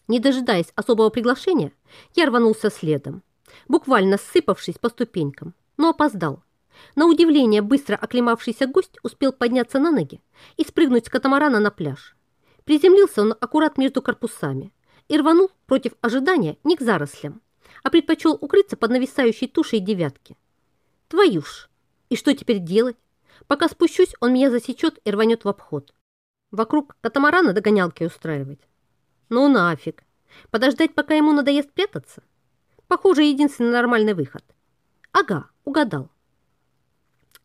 Не дожидаясь особого приглашения, я рванулся следом, буквально сыпавшись по ступенькам, но опоздал. На удивление быстро оклемавшийся гость успел подняться на ноги и спрыгнуть с катамарана на пляж. Приземлился он аккурат между корпусами и рванул против ожидания не к зарослям, а предпочел укрыться под нависающей тушей девятки. Твою ж! И что теперь делать? Пока спущусь, он меня засечет и рванет в обход. Вокруг катамарана догонялки устраивать. Ну нафиг. Подождать, пока ему надоест прятаться? Похоже, единственный нормальный выход. Ага, угадал.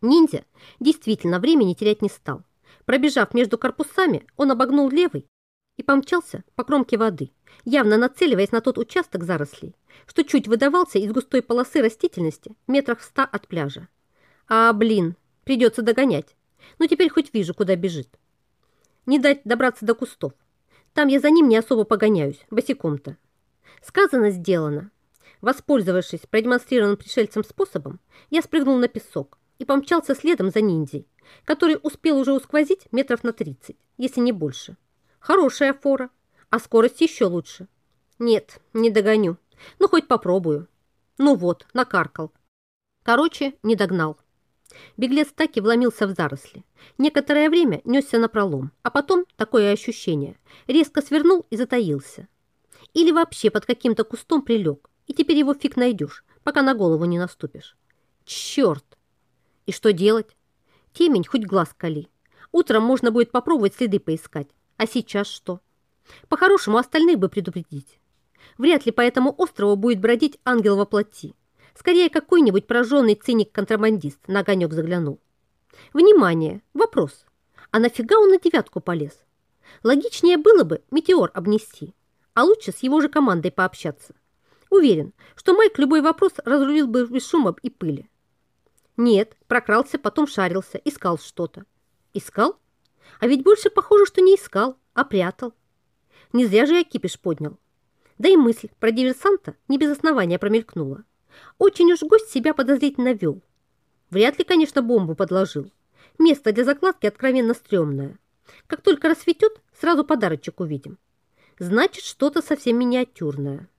Ниндзя действительно времени терять не стал. Пробежав между корпусами, он обогнул левый и помчался по кромке воды, явно нацеливаясь на тот участок зарослей, что чуть выдавался из густой полосы растительности метрах в ста от пляжа. А, блин, придется догонять. Но теперь хоть вижу, куда бежит. Не дать добраться до кустов. Там я за ним не особо погоняюсь, босиком-то. Сказано, сделано. Воспользовавшись продемонстрированным пришельцем способом, я спрыгнул на песок и помчался следом за ниндзей, который успел уже усквозить метров на 30, если не больше. Хорошая фора, а скорость еще лучше. Нет, не догоню, ну хоть попробую. Ну вот, накаркал. Короче, не догнал. Беглец таки вломился в заросли. Некоторое время несся на пролом, а потом, такое ощущение, резко свернул и затаился. Или вообще под каким-то кустом прилег, и теперь его фиг найдешь, пока на голову не наступишь. Черт! И что делать? Темень хоть глаз кали. Утром можно будет попробовать следы поискать. А сейчас что? По-хорошему, остальных бы предупредить. Вряд ли по этому острову будет бродить ангел во плоти. Скорее, какой-нибудь пораженный циник-контрабандист на огонек заглянул. Внимание! Вопрос. А нафига он на девятку полез? Логичнее было бы метеор обнести, а лучше с его же командой пообщаться. Уверен, что Майк любой вопрос разрулил бы без шума и пыли. Нет, прокрался, потом шарился, искал что-то. Искал? А ведь больше похоже, что не искал, а прятал. Не зря же я кипиш поднял. Да и мысль про диверсанта не без основания промелькнула. Очень уж гость себя подозрительно вел. Вряд ли, конечно, бомбу подложил. Место для закладки откровенно стрёмное. Как только рассветет, сразу подарочек увидим. Значит, что-то совсем миниатюрное.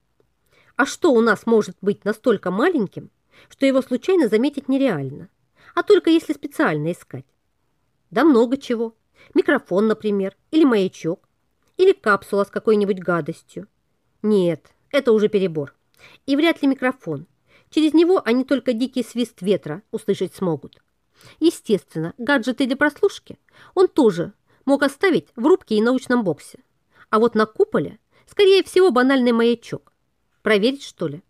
А что у нас может быть настолько маленьким, что его случайно заметить нереально, а только если специально искать? Да много чего. Микрофон, например, или маячок, или капсула с какой-нибудь гадостью. Нет, это уже перебор. И вряд ли микрофон. Через него они только дикий свист ветра услышать смогут. Естественно, гаджеты для прослушки он тоже мог оставить в рубке и научном боксе. А вот на куполе, скорее всего, банальный маячок. Проверить, что ли?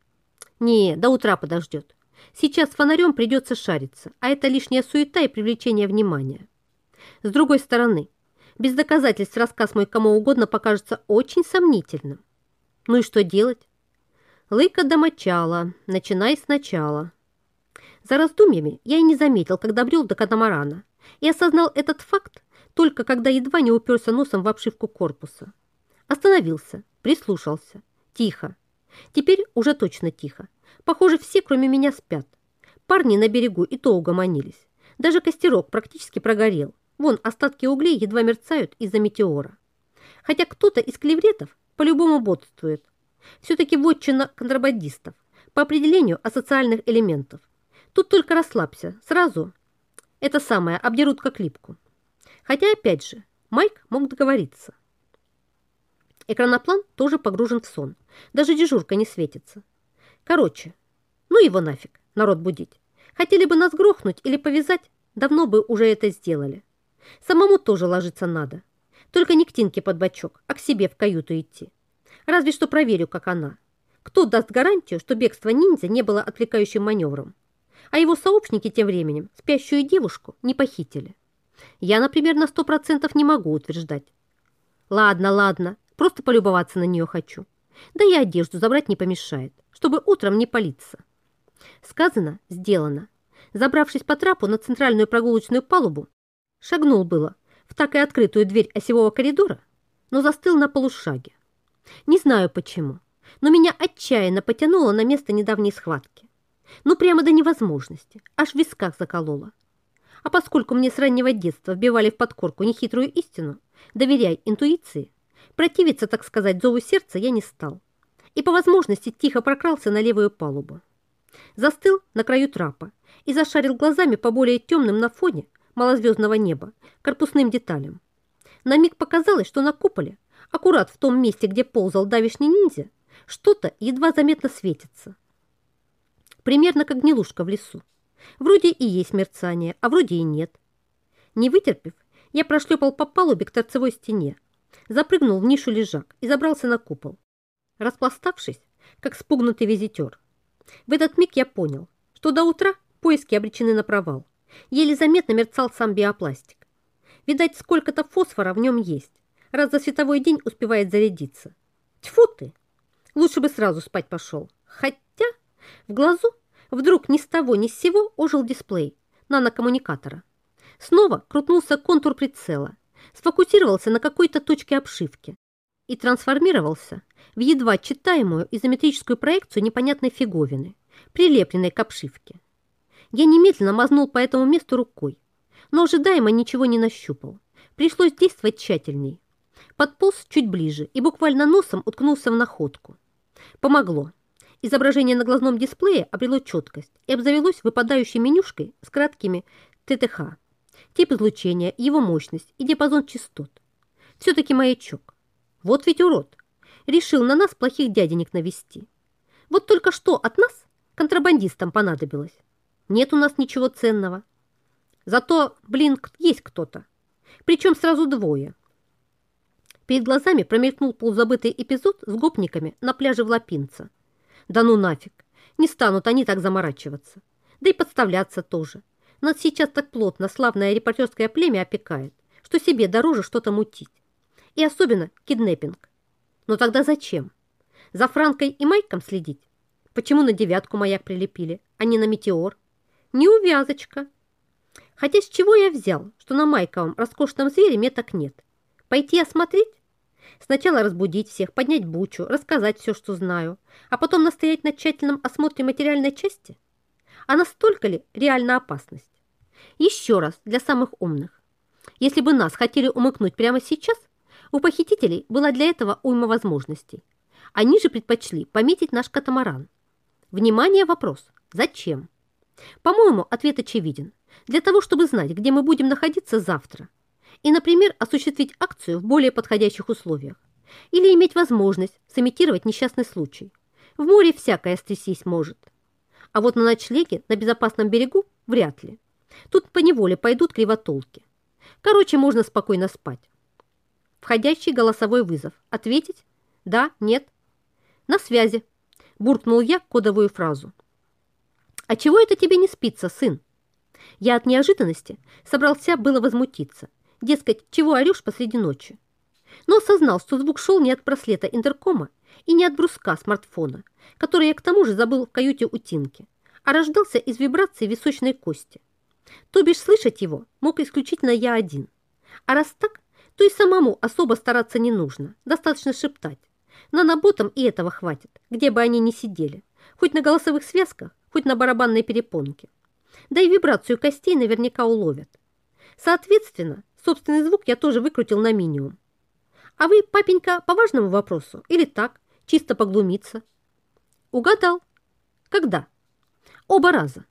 Не, до утра подождет. Сейчас фонарем придется шариться, а это лишняя суета и привлечение внимания. С другой стороны, без доказательств рассказ мой кому угодно покажется очень сомнительным. Ну и что делать? Лыка до мочала, начинай сначала. За раздумьями я и не заметил, когда брел до катамарана, и осознал этот факт только когда едва не уперся носом в обшивку корпуса. Остановился, прислушался. Тихо. Теперь уже точно тихо. Похоже, все, кроме меня, спят. Парни на берегу и то угомонились. Даже костерок практически прогорел. Вон остатки углей едва мерцают из-за метеора. Хотя кто-то из клевретов по-любому бодствует, все-таки вотчина контрабандистов, по определению асоциальных элементов. Тут только расслабься, сразу это самое обдерут как липку. Хотя, опять же, Майк мог договориться. Экраноплан тоже погружен в сон. Даже дежурка не светится. Короче, ну его нафиг, народ будить. Хотели бы нас грохнуть или повязать, давно бы уже это сделали. Самому тоже ложиться надо. Только не к Тинке под бочок, а к себе в каюту идти. Разве что проверю, как она. Кто даст гарантию, что бегство ниндзя не было отвлекающим маневром? А его сообщники тем временем спящую девушку не похитили. Я, например, на сто процентов не могу утверждать. Ладно, ладно, Просто полюбоваться на нее хочу. Да и одежду забрать не помешает, чтобы утром не палиться. Сказано, сделано. Забравшись по трапу на центральную прогулочную палубу, шагнул было в так и открытую дверь осевого коридора, но застыл на полушаге. Не знаю почему, но меня отчаянно потянуло на место недавней схватки. Ну, прямо до невозможности, аж в висках закололо. А поскольку мне с раннего детства вбивали в подкорку нехитрую истину, доверяй интуиции, противиться, так сказать, зову сердца я не стал. И по возможности тихо прокрался на левую палубу. Застыл на краю трапа и зашарил глазами по более темным на фоне малозвездного неба корпусным деталям. На миг показалось, что на куполе, аккурат в том месте, где ползал давишний ниндзя, что-то едва заметно светится. Примерно как гнилушка в лесу. Вроде и есть мерцание, а вроде и нет. Не вытерпев, я прошлепал по палубе к торцевой стене, запрыгнул в нишу лежак и забрался на купол, распластавшись, как спугнутый визитер. В этот миг я понял, что до утра поиски обречены на провал. Еле заметно мерцал сам биопластик. Видать, сколько-то фосфора в нем есть, раз за световой день успевает зарядиться. Тьфу ты! Лучше бы сразу спать пошел. Хотя в глазу Вдруг ни с того ни с сего ожил дисплей нанокоммуникатора. Снова крутнулся контур прицела, сфокусировался на какой-то точке обшивки и трансформировался в едва читаемую изометрическую проекцию непонятной фиговины, прилепленной к обшивке. Я немедленно мазнул по этому месту рукой, но ожидаемо ничего не нащупал. Пришлось действовать тщательней. Подполз чуть ближе и буквально носом уткнулся в находку. Помогло. Изображение на глазном дисплее обрело четкость и обзавелось выпадающей менюшкой с краткими ТТХ. Тип излучения, его мощность и диапазон частот. Все-таки маячок. Вот ведь урод. Решил на нас плохих дяденек навести. Вот только что от нас контрабандистам понадобилось. Нет у нас ничего ценного. Зато, блин, есть кто-то. Причем сразу двое. Перед глазами промелькнул полузабытый эпизод с гопниками на пляже в Лапинце. Да ну нафиг. Не станут они так заморачиваться. Да и подставляться тоже. Нас сейчас так плотно славное репортерское племя опекает, что себе дороже что-то мутить. И особенно киднеппинг. Но тогда зачем? За Франкой и Майком следить? Почему на девятку маяк прилепили, а не на метеор? Неувязочка. Хотя с чего я взял, что на майковом роскошном звере меток нет? Пойти осмотреть? Сначала разбудить всех, поднять бучу, рассказать все, что знаю, а потом настоять на тщательном осмотре материальной части? А настолько ли реальна опасность? Еще раз, для самых умных. Если бы нас хотели умыкнуть прямо сейчас, у похитителей была для этого уйма возможностей. Они же предпочли пометить наш катамаран. Внимание, вопрос. Зачем? По-моему, ответ очевиден. Для того, чтобы знать, где мы будем находиться завтра – и, например, осуществить акцию в более подходящих условиях или иметь возможность сымитировать несчастный случай. В море всякое стрясись может. А вот на ночлеге на безопасном берегу вряд ли. Тут по неволе пойдут кривотолки. Короче, можно спокойно спать. Входящий голосовой вызов. Ответить? Да, нет. На связи. Буркнул я кодовую фразу. А чего это тебе не спится, сын? Я от неожиданности собрался было возмутиться, Дескать, чего орешь посреди ночи? Но осознал, что звук шел не от браслета интеркома и не от бруска смартфона, который я к тому же забыл в каюте у Тинки, а рождался из вибрации височной кости. То бишь слышать его мог исключительно я один. А раз так, то и самому особо стараться не нужно, достаточно шептать. На наботам и этого хватит, где бы они ни сидели, хоть на голосовых связках, хоть на барабанной перепонке. Да и вибрацию костей наверняка уловят. Соответственно, Собственный звук я тоже выкрутил на минимум. А вы, папенька, по важному вопросу или так, чисто поглумиться? Угадал. Когда? Оба раза.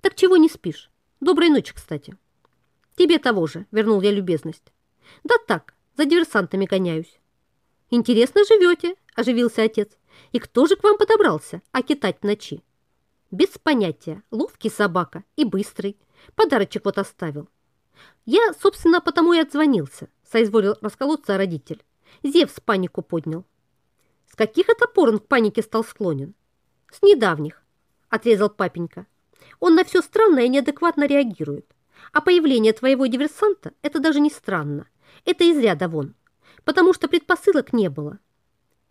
Так чего не спишь? Доброй ночи, кстати. Тебе того же, вернул я любезность. Да так, за диверсантами гоняюсь. Интересно живете, оживился отец. И кто же к вам подобрался, а китать ночи? Без понятия, ловкий собака и быстрый. Подарочек вот оставил. Я, собственно, потому и отзвонился, соизволил расколоться родитель. Зевс панику поднял. С каких это пор он к панике стал склонен? С недавних, отрезал папенька. Он на все странное и неадекватно реагирует. А появление твоего диверсанта – это даже не странно. Это из ряда вон. потому что предпосылок не было.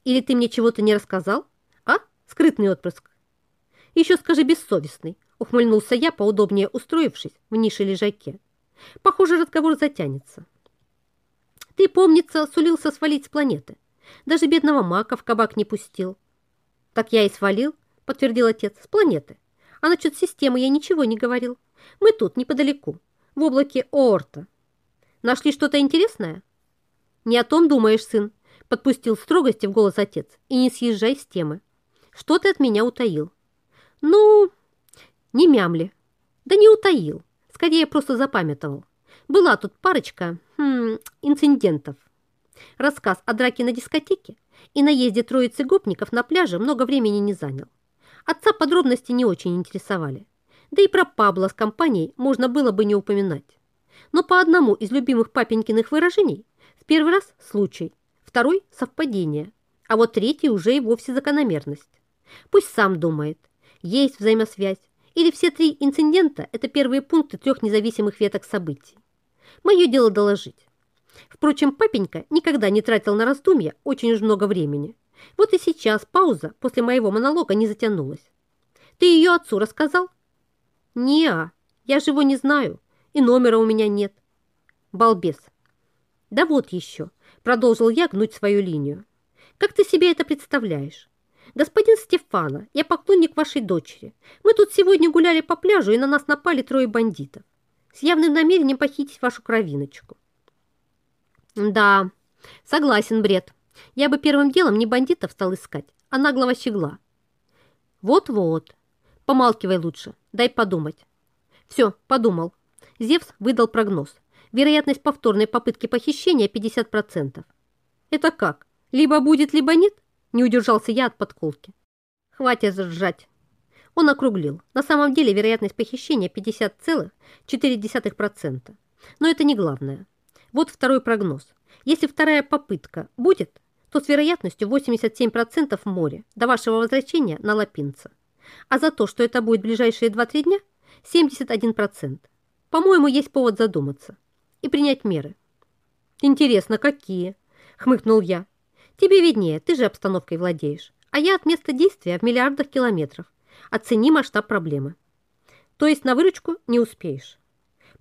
Или ты мне чего-то не рассказал? А, скрытный отпрыск? Еще скажи бессовестный, ухмыльнулся я, поудобнее устроившись в нише лежаке. Похоже, разговор затянется. Ты, помнится, сулился свалить с планеты. Даже бедного мака в кабак не пустил. Так я и свалил, подтвердил отец, с планеты. А насчет системы я ничего не говорил. Мы тут, неподалеку, в облаке Оорта. Нашли что-то интересное? Не о том думаешь, сын, подпустил строгости в голос отец. И не съезжай с темы. Что ты от меня утаил? Ну, не мямли. Да не утаил. Скорее, просто запамятовал. Была тут парочка хм, инцидентов. Рассказ о драке на дискотеке и наезде троицы гопников на пляже много времени не занял. Отца подробности не очень интересовали. Да и про Пабло с компанией можно было бы не упоминать. Но по одному из любимых папенькиных выражений в первый раз случай, второй – совпадение, а вот третий уже и вовсе закономерность. Пусть сам думает, есть взаимосвязь или все три инцидента – это первые пункты трех независимых веток событий. Мое дело доложить. Впрочем, папенька никогда не тратил на раздумья очень уж много времени. Вот и сейчас пауза после моего монолога не затянулась. Ты ее отцу рассказал? не я же его не знаю, и номера у меня нет. Балбес. Да вот еще, продолжил я гнуть свою линию. Как ты себе это представляешь? «Господин Стефана, я поклонник вашей дочери. Мы тут сегодня гуляли по пляжу, и на нас напали трое бандитов с явным намерением похитить вашу кровиночку». «Да, согласен, бред. Я бы первым делом не бандитов стал искать, а наглого щегла». «Вот-вот. Помалкивай лучше, дай подумать». «Все, подумал». Зевс выдал прогноз. Вероятность повторной попытки похищения 50%. «Это как? Либо будет, либо нет?» Не удержался я от подколки. Хватит ржать. Он округлил. На самом деле вероятность похищения 50,4%. Но это не главное. Вот второй прогноз. Если вторая попытка будет, то с вероятностью 87% в море до вашего возвращения на Лапинца. А за то, что это будет ближайшие 2-3 дня, 71%. По-моему, есть повод задуматься и принять меры. Интересно, какие? Хмыкнул я. Тебе виднее, ты же обстановкой владеешь. А я от места действия в миллиардах километров. Оцени масштаб проблемы. То есть на выручку не успеешь.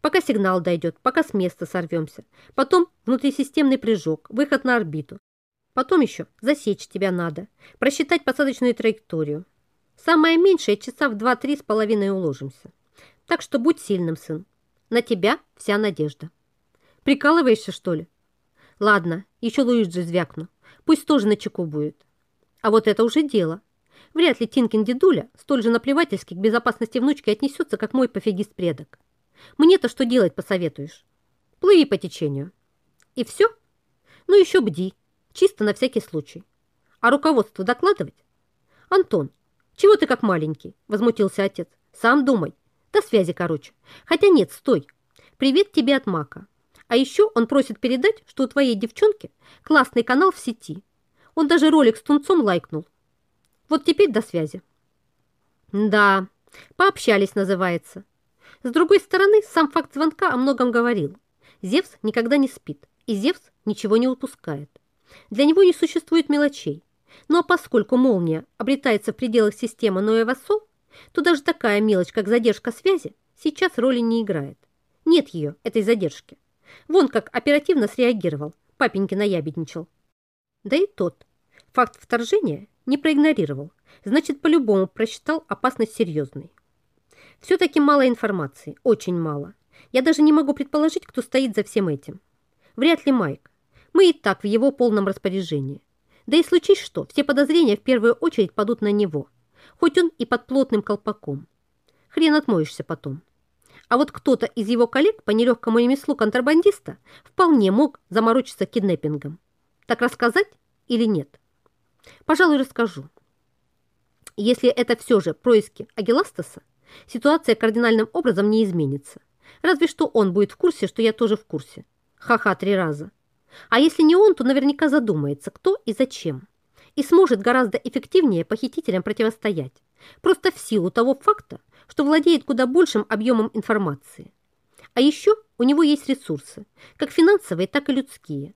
Пока сигнал дойдет, пока с места сорвемся. Потом внутрисистемный прыжок, выход на орбиту. Потом еще засечь тебя надо, просчитать посадочную траекторию. Самое меньшее часа в 2-3 с половиной уложимся. Так что будь сильным, сын. На тебя вся надежда. Прикалываешься, что ли? Ладно, еще Луиджи звякну. Пусть тоже на чеку будет. А вот это уже дело. Вряд ли Тинкин дедуля столь же наплевательски к безопасности внучки отнесется, как мой пофигист-предок. Мне-то что делать посоветуешь? Плыви по течению. И все? Ну еще бди, чисто на всякий случай. А руководству докладывать? Антон, чего ты как маленький? Возмутился отец. Сам думай. До связи, короче. Хотя нет, стой. Привет тебе от Мака. А еще он просит передать, что у твоей девчонки классный канал в сети. Он даже ролик с тунцом лайкнул. Вот теперь до связи. Да, пообщались, называется. С другой стороны, сам факт звонка о многом говорил. Зевс никогда не спит, и Зевс ничего не упускает. Для него не существует мелочей. Но поскольку молния обретается в пределах системы Ноэва-Сол, то даже такая мелочь, как задержка связи, сейчас роли не играет. Нет ее, этой задержки. Вон как оперативно среагировал, папеньки наябедничал. Да и тот. Факт вторжения не проигнорировал, значит, по-любому просчитал опасность серьезной. Все-таки мало информации, очень мало. Я даже не могу предположить, кто стоит за всем этим. Вряд ли Майк. Мы и так в его полном распоряжении. Да и случись что, все подозрения в первую очередь падут на него, хоть он и под плотным колпаком. Хрен отмоешься потом. А вот кто-то из его коллег по нелегкому ремеслу контрабандиста вполне мог заморочиться киднеппингом. Так рассказать или нет? Пожалуй, расскажу. Если это все же происки Агиластаса, ситуация кардинальным образом не изменится. Разве что он будет в курсе, что я тоже в курсе. Ха-ха, три раза. А если не он, то наверняка задумается, кто и зачем. И сможет гораздо эффективнее похитителям противостоять. Просто в силу того факта, что владеет куда большим объемом информации. А еще у него есть ресурсы, как финансовые, так и людские.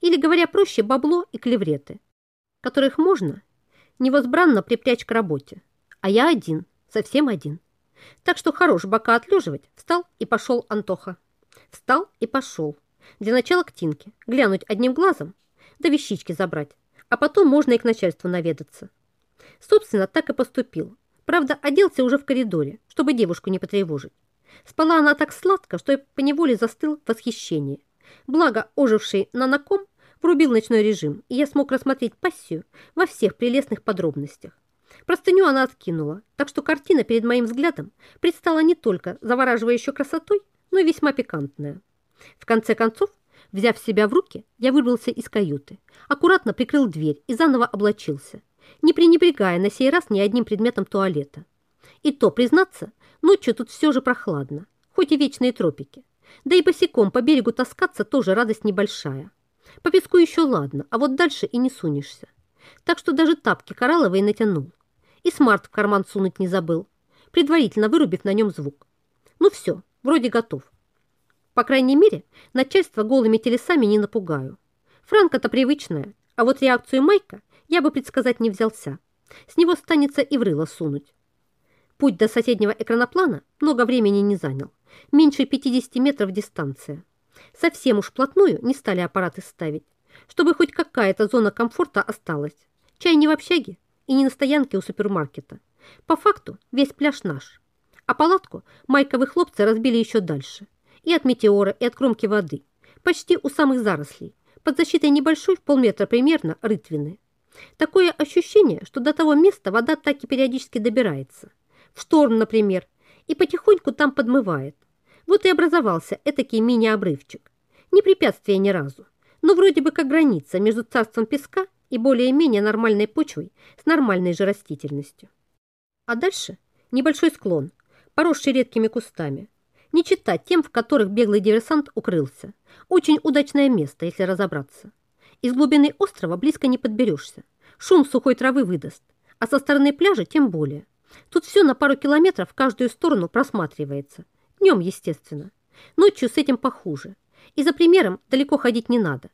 Или, говоря проще, бабло и клевреты, которых можно невозбранно припрячь к работе. А я один, совсем один. Так что хорош бока отлеживать. Встал и пошел Антоха. Встал и пошел. Для начала к Тинке. Глянуть одним глазом, да вещички забрать. А потом можно и к начальству наведаться. Собственно, так и поступил. Правда, оделся уже в коридоре, чтобы девушку не потревожить. Спала она так сладко, что я поневоле застыл в восхищении. Благо, оживший наноком врубил ночной режим, и я смог рассмотреть пассию во всех прелестных подробностях. Простыню она откинула, так что картина перед моим взглядом предстала не только завораживающей красотой, но и весьма пикантная. В конце концов, взяв себя в руки, я выбрался из каюты, аккуратно прикрыл дверь и заново облачился, не пренебрегая на сей раз ни одним предметом туалета. И то, признаться, ночью тут все же прохладно, хоть и вечные тропики. Да и босиком по берегу таскаться тоже радость небольшая. По песку еще ладно, а вот дальше и не сунешься. Так что даже тапки коралловые натянул. И смарт в карман сунуть не забыл, предварительно вырубив на нем звук. Ну все, вроде готов. По крайней мере, начальство голыми телесами не напугаю. Франка-то привычная, а вот реакцию Майка я бы предсказать не взялся. С него станется и в рыло сунуть. Путь до соседнего экраноплана много времени не занял. Меньше 50 метров дистанция. Совсем уж вплотную не стали аппараты ставить, чтобы хоть какая-то зона комфорта осталась. Чай не в общаге и не на стоянке у супермаркета. По факту весь пляж наш. А палатку майковые хлопцы разбили еще дальше. И от метеора, и от кромки воды. Почти у самых зарослей. Под защитой небольшой, в полметра примерно, рытвины. Такое ощущение, что до того места вода так и периодически добирается. В шторм, например, и потихоньку там подмывает. Вот и образовался этакий мини-обрывчик. Не препятствие ни разу, но вроде бы как граница между царством песка и более-менее нормальной почвой с нормальной же растительностью. А дальше небольшой склон, поросший редкими кустами. Не читать тем, в которых беглый диверсант укрылся. Очень удачное место, если разобраться. Из глубины острова близко не подберешься. Шум сухой травы выдаст, а со стороны пляжа тем более. Тут все на пару километров в каждую сторону просматривается – Днем, естественно. Ночью с этим похуже. И за примером далеко ходить не надо.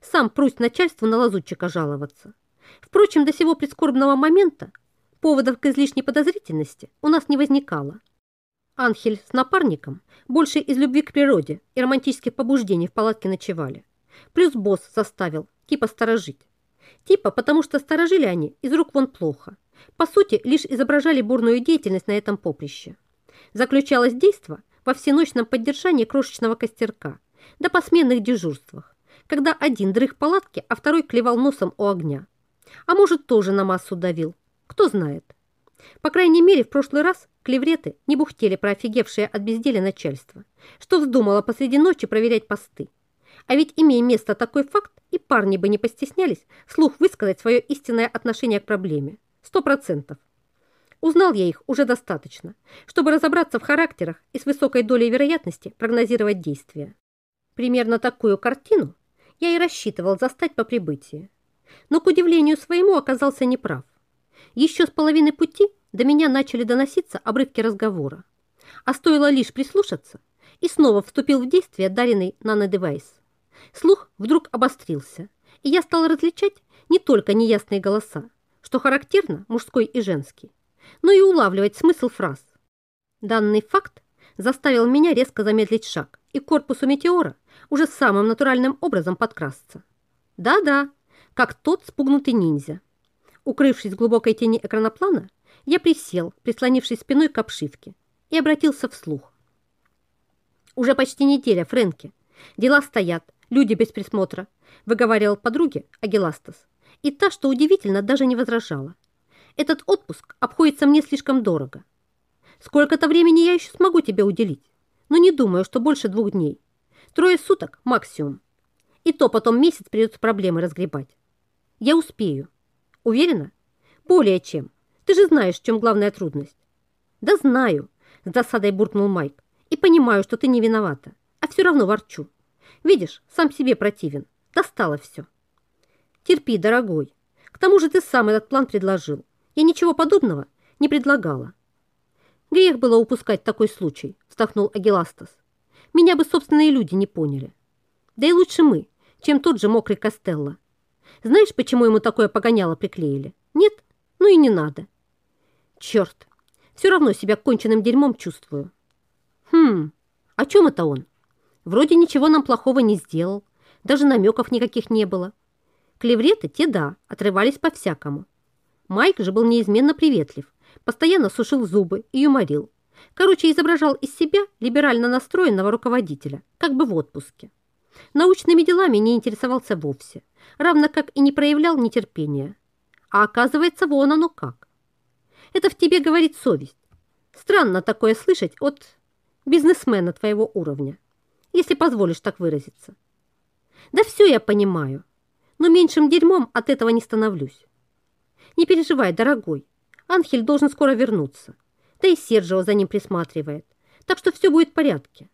Сам прусть начальству на лазутчика жаловаться. Впрочем, до сего прискорбного момента поводов к излишней подозрительности у нас не возникало. Анхель с напарником больше из любви к природе и романтических побуждений в палатке ночевали. Плюс босс заставил типа сторожить. Типа, потому что сторожили они из рук вон плохо. По сути, лишь изображали бурную деятельность на этом поприще. Заключалось действо во всеночном поддержании крошечного костерка, да посменных дежурствах, когда один дрых палатки, а второй клевал носом у огня. А может, тоже на массу давил, кто знает. По крайней мере, в прошлый раз клевреты не бухтели про офигевшее от безделия начальство, что вздумало посреди ночи проверять посты. А ведь, имея место такой факт, и парни бы не постеснялись вслух высказать свое истинное отношение к проблеме. Сто процентов. Узнал я их уже достаточно, чтобы разобраться в характерах и с высокой долей вероятности прогнозировать действия. Примерно такую картину я и рассчитывал застать по прибытии. Но, к удивлению своему, оказался неправ. Еще с половины пути до меня начали доноситься обрывки разговора. А стоило лишь прислушаться, и снова вступил в действие даренный нанодевайс. Слух вдруг обострился, и я стал различать не только неясные голоса, что характерно мужской и женский, но и улавливать смысл фраз. Данный факт заставил меня резко замедлить шаг и корпусу метеора уже самым натуральным образом подкрасться. Да-да, как тот спугнутый ниндзя. Укрывшись в глубокой тени экраноплана, я присел, прислонившись спиной к обшивке, и обратился вслух. «Уже почти неделя, Фрэнки. Дела стоят, люди без присмотра», выговаривал подруге Агиластас. И та, что удивительно, даже не возражала. Этот отпуск обходится мне слишком дорого. Сколько-то времени я еще смогу тебе уделить, но не думаю, что больше двух дней. Трое суток максимум. И то потом месяц придется проблемы разгребать. Я успею. Уверена? Более чем. Ты же знаешь, в чем главная трудность. Да знаю, с досадой буркнул Майк. И понимаю, что ты не виновата. А все равно ворчу. Видишь, сам себе противен. Достало все. Терпи, дорогой. К тому же ты сам этот план предложил. Я ничего подобного не предлагала. Грех было упускать такой случай, вздохнул Агиластас. Меня бы собственные люди не поняли. Да и лучше мы, чем тот же мокрый Костелло. Знаешь, почему ему такое погоняло приклеили? Нет? Ну и не надо. Черт, все равно себя конченным дерьмом чувствую. Хм, о чем это он? Вроде ничего нам плохого не сделал, даже намеков никаких не было. Клевреты, те да, отрывались по-всякому. Майк же был неизменно приветлив, постоянно сушил зубы и юморил. Короче, изображал из себя либерально настроенного руководителя, как бы в отпуске. Научными делами не интересовался вовсе, равно как и не проявлял нетерпения. А оказывается, вон оно как. Это в тебе говорит совесть. Странно такое слышать от бизнесмена твоего уровня, если позволишь так выразиться. Да все я понимаю, но меньшим дерьмом от этого не становлюсь. Не переживай, дорогой, Анхель должен скоро вернуться, да и Сержио за ним присматривает, так что все будет в порядке.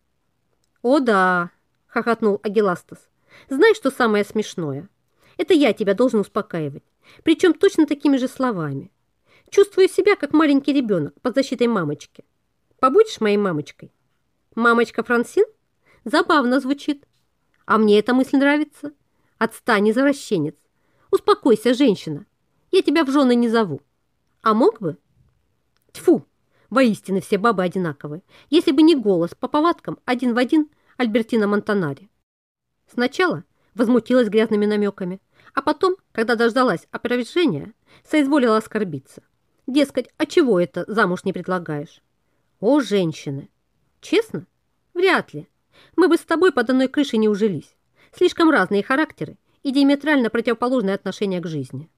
О да, хохотнул Агиластас, знаешь, что самое смешное? Это я тебя должен успокаивать, причем точно такими же словами. Чувствую себя, как маленький ребенок под защитой мамочки. Побудешь моей мамочкой? Мамочка Франсин? Забавно звучит. А мне эта мысль нравится. Отстань, извращенец. Успокойся, женщина. Я тебя в жены не зову. А мог бы? Тьфу, воистину все бабы одинаковые. Если бы не голос по повадкам один в один Альбертина Монтанари. Сначала возмутилась грязными намеками, а потом, когда дождалась опровержения, соизволила оскорбиться. Дескать, а чего это замуж не предлагаешь? О, женщины! Честно? Вряд ли. Мы бы с тобой под одной крышей не ужились. Слишком разные характеры и диаметрально противоположное отношение к жизни.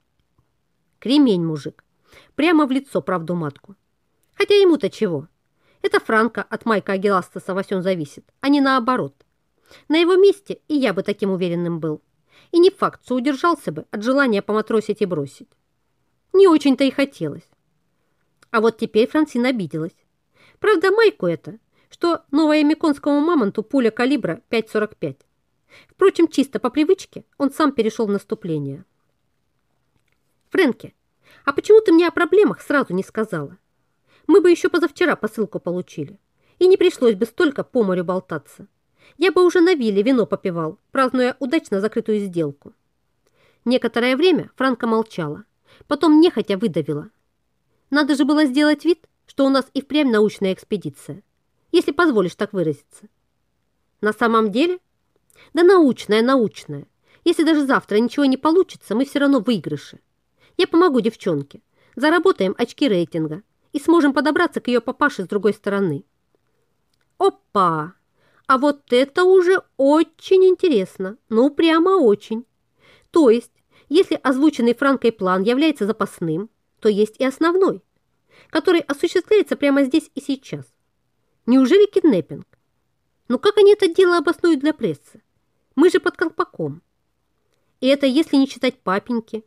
Кремень, мужик. Прямо в лицо правду матку. Хотя ему-то чего? Это Франко от Майка Агиластаса во всем зависит, а не наоборот. На его месте и я бы таким уверенным был. И не факт, что удержался бы от желания поматросить и бросить. Не очень-то и хотелось. А вот теперь Франсин обиделась. Правда, Майку это, что новоямиконскому мамонту пуля калибра 5,45. Впрочем, чисто по привычке он сам перешел в наступление. «Фрэнки, а почему ты мне о проблемах сразу не сказала? Мы бы еще позавчера посылку получили, и не пришлось бы столько по морю болтаться. Я бы уже на вилле вино попивал, празднуя удачно закрытую сделку». Некоторое время Франка молчала, потом нехотя выдавила – надо же было сделать вид, что у нас и впрямь научная экспедиция, если позволишь так выразиться. На самом деле? Да научная, научная. Если даже завтра ничего не получится, мы все равно выигрыши. Я помогу девчонке. Заработаем очки рейтинга и сможем подобраться к ее папаше с другой стороны. Опа! А вот это уже очень интересно. Ну, прямо очень. То есть, если озвученный Франкой план является запасным, то есть и основной, который осуществляется прямо здесь и сейчас. Неужели киднеппинг? Но как они это дело обоснуют для прессы? Мы же под колпаком. И это если не читать папеньки.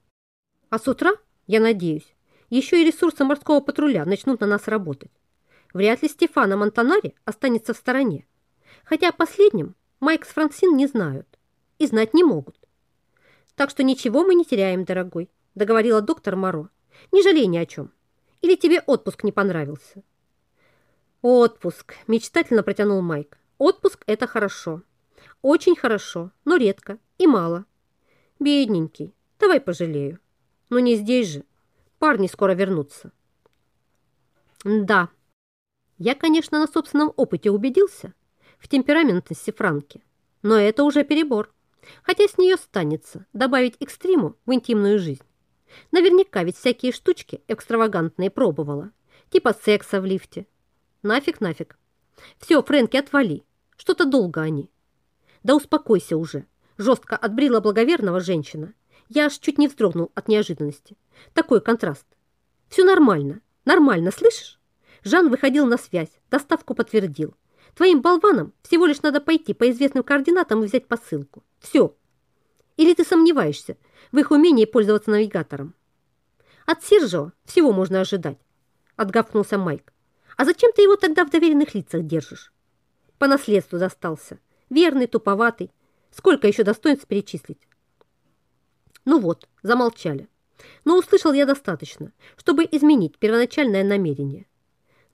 А с утра, я надеюсь, еще и ресурсы морского патруля начнут на нас работать. Вряд ли Стефана Монтанари останется в стороне. Хотя о последнем Майк с Франсин не знают и знать не могут. Так что ничего мы не теряем, дорогой, договорила доктор Моро. Не жалей ни о чем. Или тебе отпуск не понравился?» «Отпуск», – мечтательно протянул Майк. «Отпуск – это хорошо. Очень хорошо, но редко и мало. Бедненький, давай пожалею. Но не здесь же. Парни скоро вернутся». «Да, я, конечно, на собственном опыте убедился в темпераментности Франки, но это уже перебор. Хотя с нее станется добавить экстриму в интимную жизнь. Наверняка ведь всякие штучки экстравагантные пробовала. Типа секса в лифте. Нафиг, нафиг. Все, Фрэнки, отвали. Что-то долго они. Да успокойся уже. Жестко отбрила благоверного женщина. Я аж чуть не вздрогнул от неожиданности. Такой контраст. Все нормально. Нормально, слышишь? Жан выходил на связь, доставку подтвердил. Твоим болванам всего лишь надо пойти по известным координатам и взять посылку. Все. Или ты сомневаешься, в их умении пользоваться навигатором. От Сержио всего можно ожидать, отгавкнулся Майк. А зачем ты его тогда в доверенных лицах держишь? По наследству достался. Верный, туповатый. Сколько еще достоинств перечислить? Ну вот, замолчали. Но услышал я достаточно, чтобы изменить первоначальное намерение.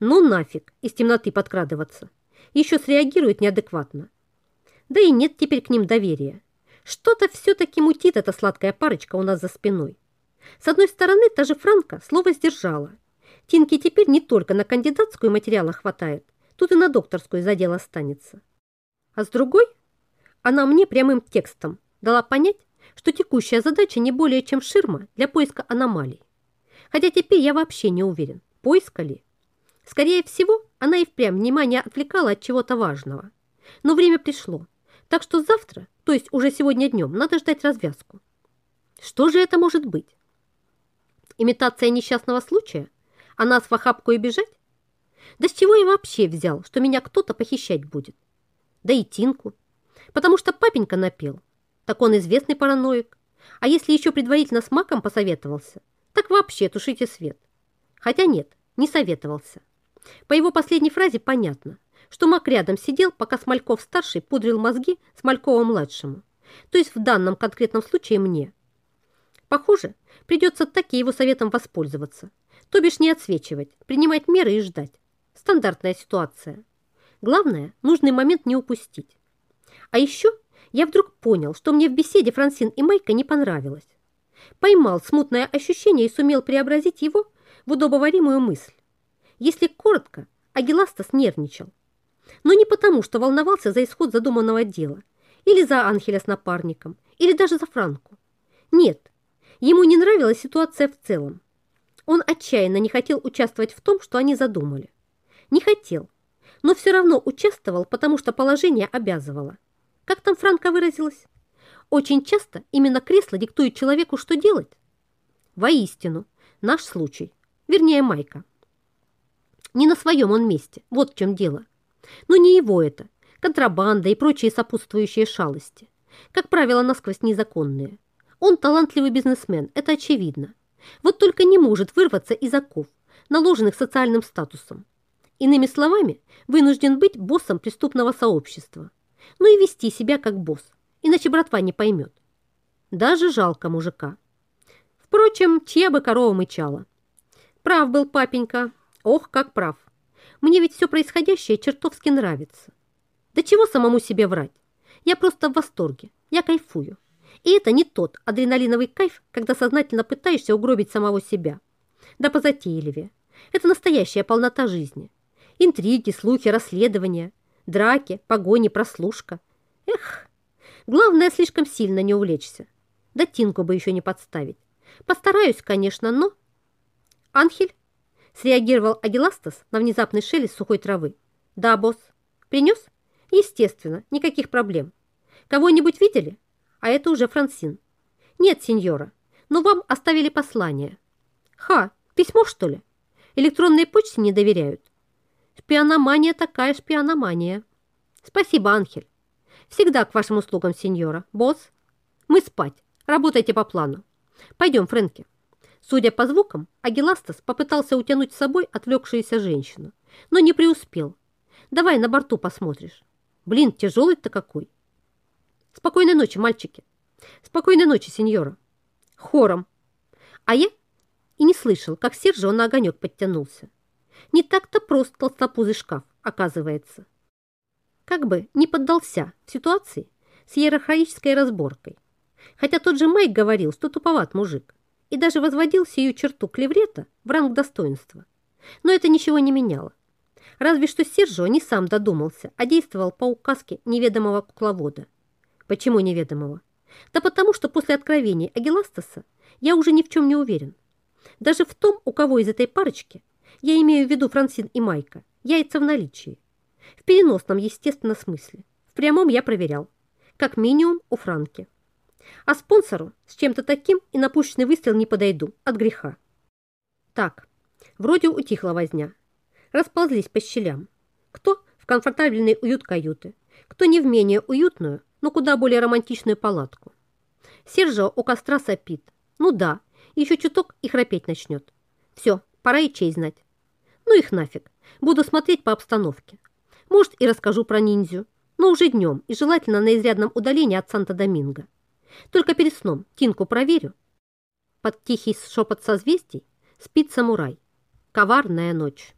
Ну нафиг из темноты подкрадываться. Еще среагирует неадекватно. Да и нет теперь к ним доверия. Что-то все-таки мутит эта сладкая парочка у нас за спиной. С одной стороны, та же Франка слово сдержала. Тинки теперь не только на кандидатскую материала хватает, тут и на докторскую задел останется. А с другой, она мне прямым текстом дала понять, что текущая задача не более чем ширма для поиска аномалий. Хотя теперь я вообще не уверен, поиска ли. Скорее всего, она и впрямь внимание отвлекала от чего-то важного. Но время пришло, так что завтра, то есть уже сегодня днем, надо ждать развязку. Что же это может быть? Имитация несчастного случая? А нас в охапку и бежать? Да с чего я вообще взял, что меня кто-то похищать будет? Да и Тинку. Потому что папенька напел. Так он известный параноик. А если еще предварительно с маком посоветовался, так вообще тушите свет. Хотя нет, не советовался. По его последней фразе понятно, что Мак рядом сидел, пока Смольков-старший пудрил мозги Смолькову-младшему, то есть в данном конкретном случае мне. Похоже, придется так и его советом воспользоваться, то бишь не отсвечивать, принимать меры и ждать. Стандартная ситуация. Главное, нужный момент не упустить. А еще я вдруг понял, что мне в беседе Франсин и Майка не понравилось. Поймал смутное ощущение и сумел преобразить его в удобоваримую мысль. Если коротко, Агиластас нервничал. Но не потому, что волновался за исход задуманного дела, или за Анхеля с напарником, или даже за Франку. Нет, ему не нравилась ситуация в целом. Он отчаянно не хотел участвовать в том, что они задумали. Не хотел, но все равно участвовал, потому что положение обязывало. Как там Франка выразилась? Очень часто именно кресло диктует человеку, что делать. Воистину, наш случай, вернее Майка. Не на своем он месте, вот в чем дело. Но не его это, контрабанда и прочие сопутствующие шалости. Как правило, насквозь незаконные. Он талантливый бизнесмен, это очевидно. Вот только не может вырваться из оков, наложенных социальным статусом. Иными словами, вынужден быть боссом преступного сообщества. Ну и вести себя как босс, иначе братва не поймет. Даже жалко мужика. Впрочем, чья бы корова мычала. Прав был папенька, Ох, как прав. Мне ведь все происходящее чертовски нравится. Да чего самому себе врать? Я просто в восторге. Я кайфую. И это не тот адреналиновый кайф, когда сознательно пытаешься угробить самого себя. Да позатейливее. Это настоящая полнота жизни. Интриги, слухи, расследования, драки, погони, прослушка. Эх, главное слишком сильно не увлечься. Да Тинку бы еще не подставить. Постараюсь, конечно, но... Анхель, Среагировал Агиластас на внезапный шелест сухой травы. «Да, босс. Принес?» «Естественно, никаких проблем. Кого-нибудь видели?» «А это уже Франсин». «Нет, сеньора, но вам оставили послание». «Ха, письмо, что ли? Электронной почте не доверяют?» «Шпиономания такая шпиономания». «Спасибо, Анхель. Всегда к вашим услугам, сеньора. Босс, мы спать. Работайте по плану. Пойдем, Фрэнки». Судя по звукам, Агиластас попытался утянуть с собой отвлекшуюся женщину, но не преуспел. Давай на борту посмотришь. Блин, тяжелый-то какой. Спокойной ночи, мальчики. Спокойной ночи, сеньора. Хором. А я и не слышал, как Сержио на огонек подтянулся. Не так-то прост толстопузый шкаф, оказывается. Как бы не поддался в ситуации с иерархической разборкой. Хотя тот же Майк говорил, что туповат мужик и даже возводил сию черту клеврета в ранг достоинства. Но это ничего не меняло. Разве что Сержо не сам додумался, а действовал по указке неведомого кукловода. Почему неведомого? Да потому что после откровений Агиластаса я уже ни в чем не уверен. Даже в том, у кого из этой парочки, я имею в виду Франсин и Майка, яйца в наличии. В переносном, естественно, смысле. В прямом я проверял. Как минимум у Франки. А спонсору с чем-то таким и на пушечный выстрел не подойду от греха. Так, вроде утихла возня. Расползлись по щелям. Кто в комфортабельный уют каюты, кто не в менее уютную, но куда более романтичную палатку. Сержо у костра сопит. Ну да, еще чуток и храпеть начнет. Все, пора и честь знать. Ну их нафиг. Буду смотреть по обстановке. Может, и расскажу про ниндзю, но уже днем и желательно на изрядном удалении от Санта-Доминго. Только перед сном Тинку проверю. Под тихий шепот созвездий спит самурай. Коварная ночь.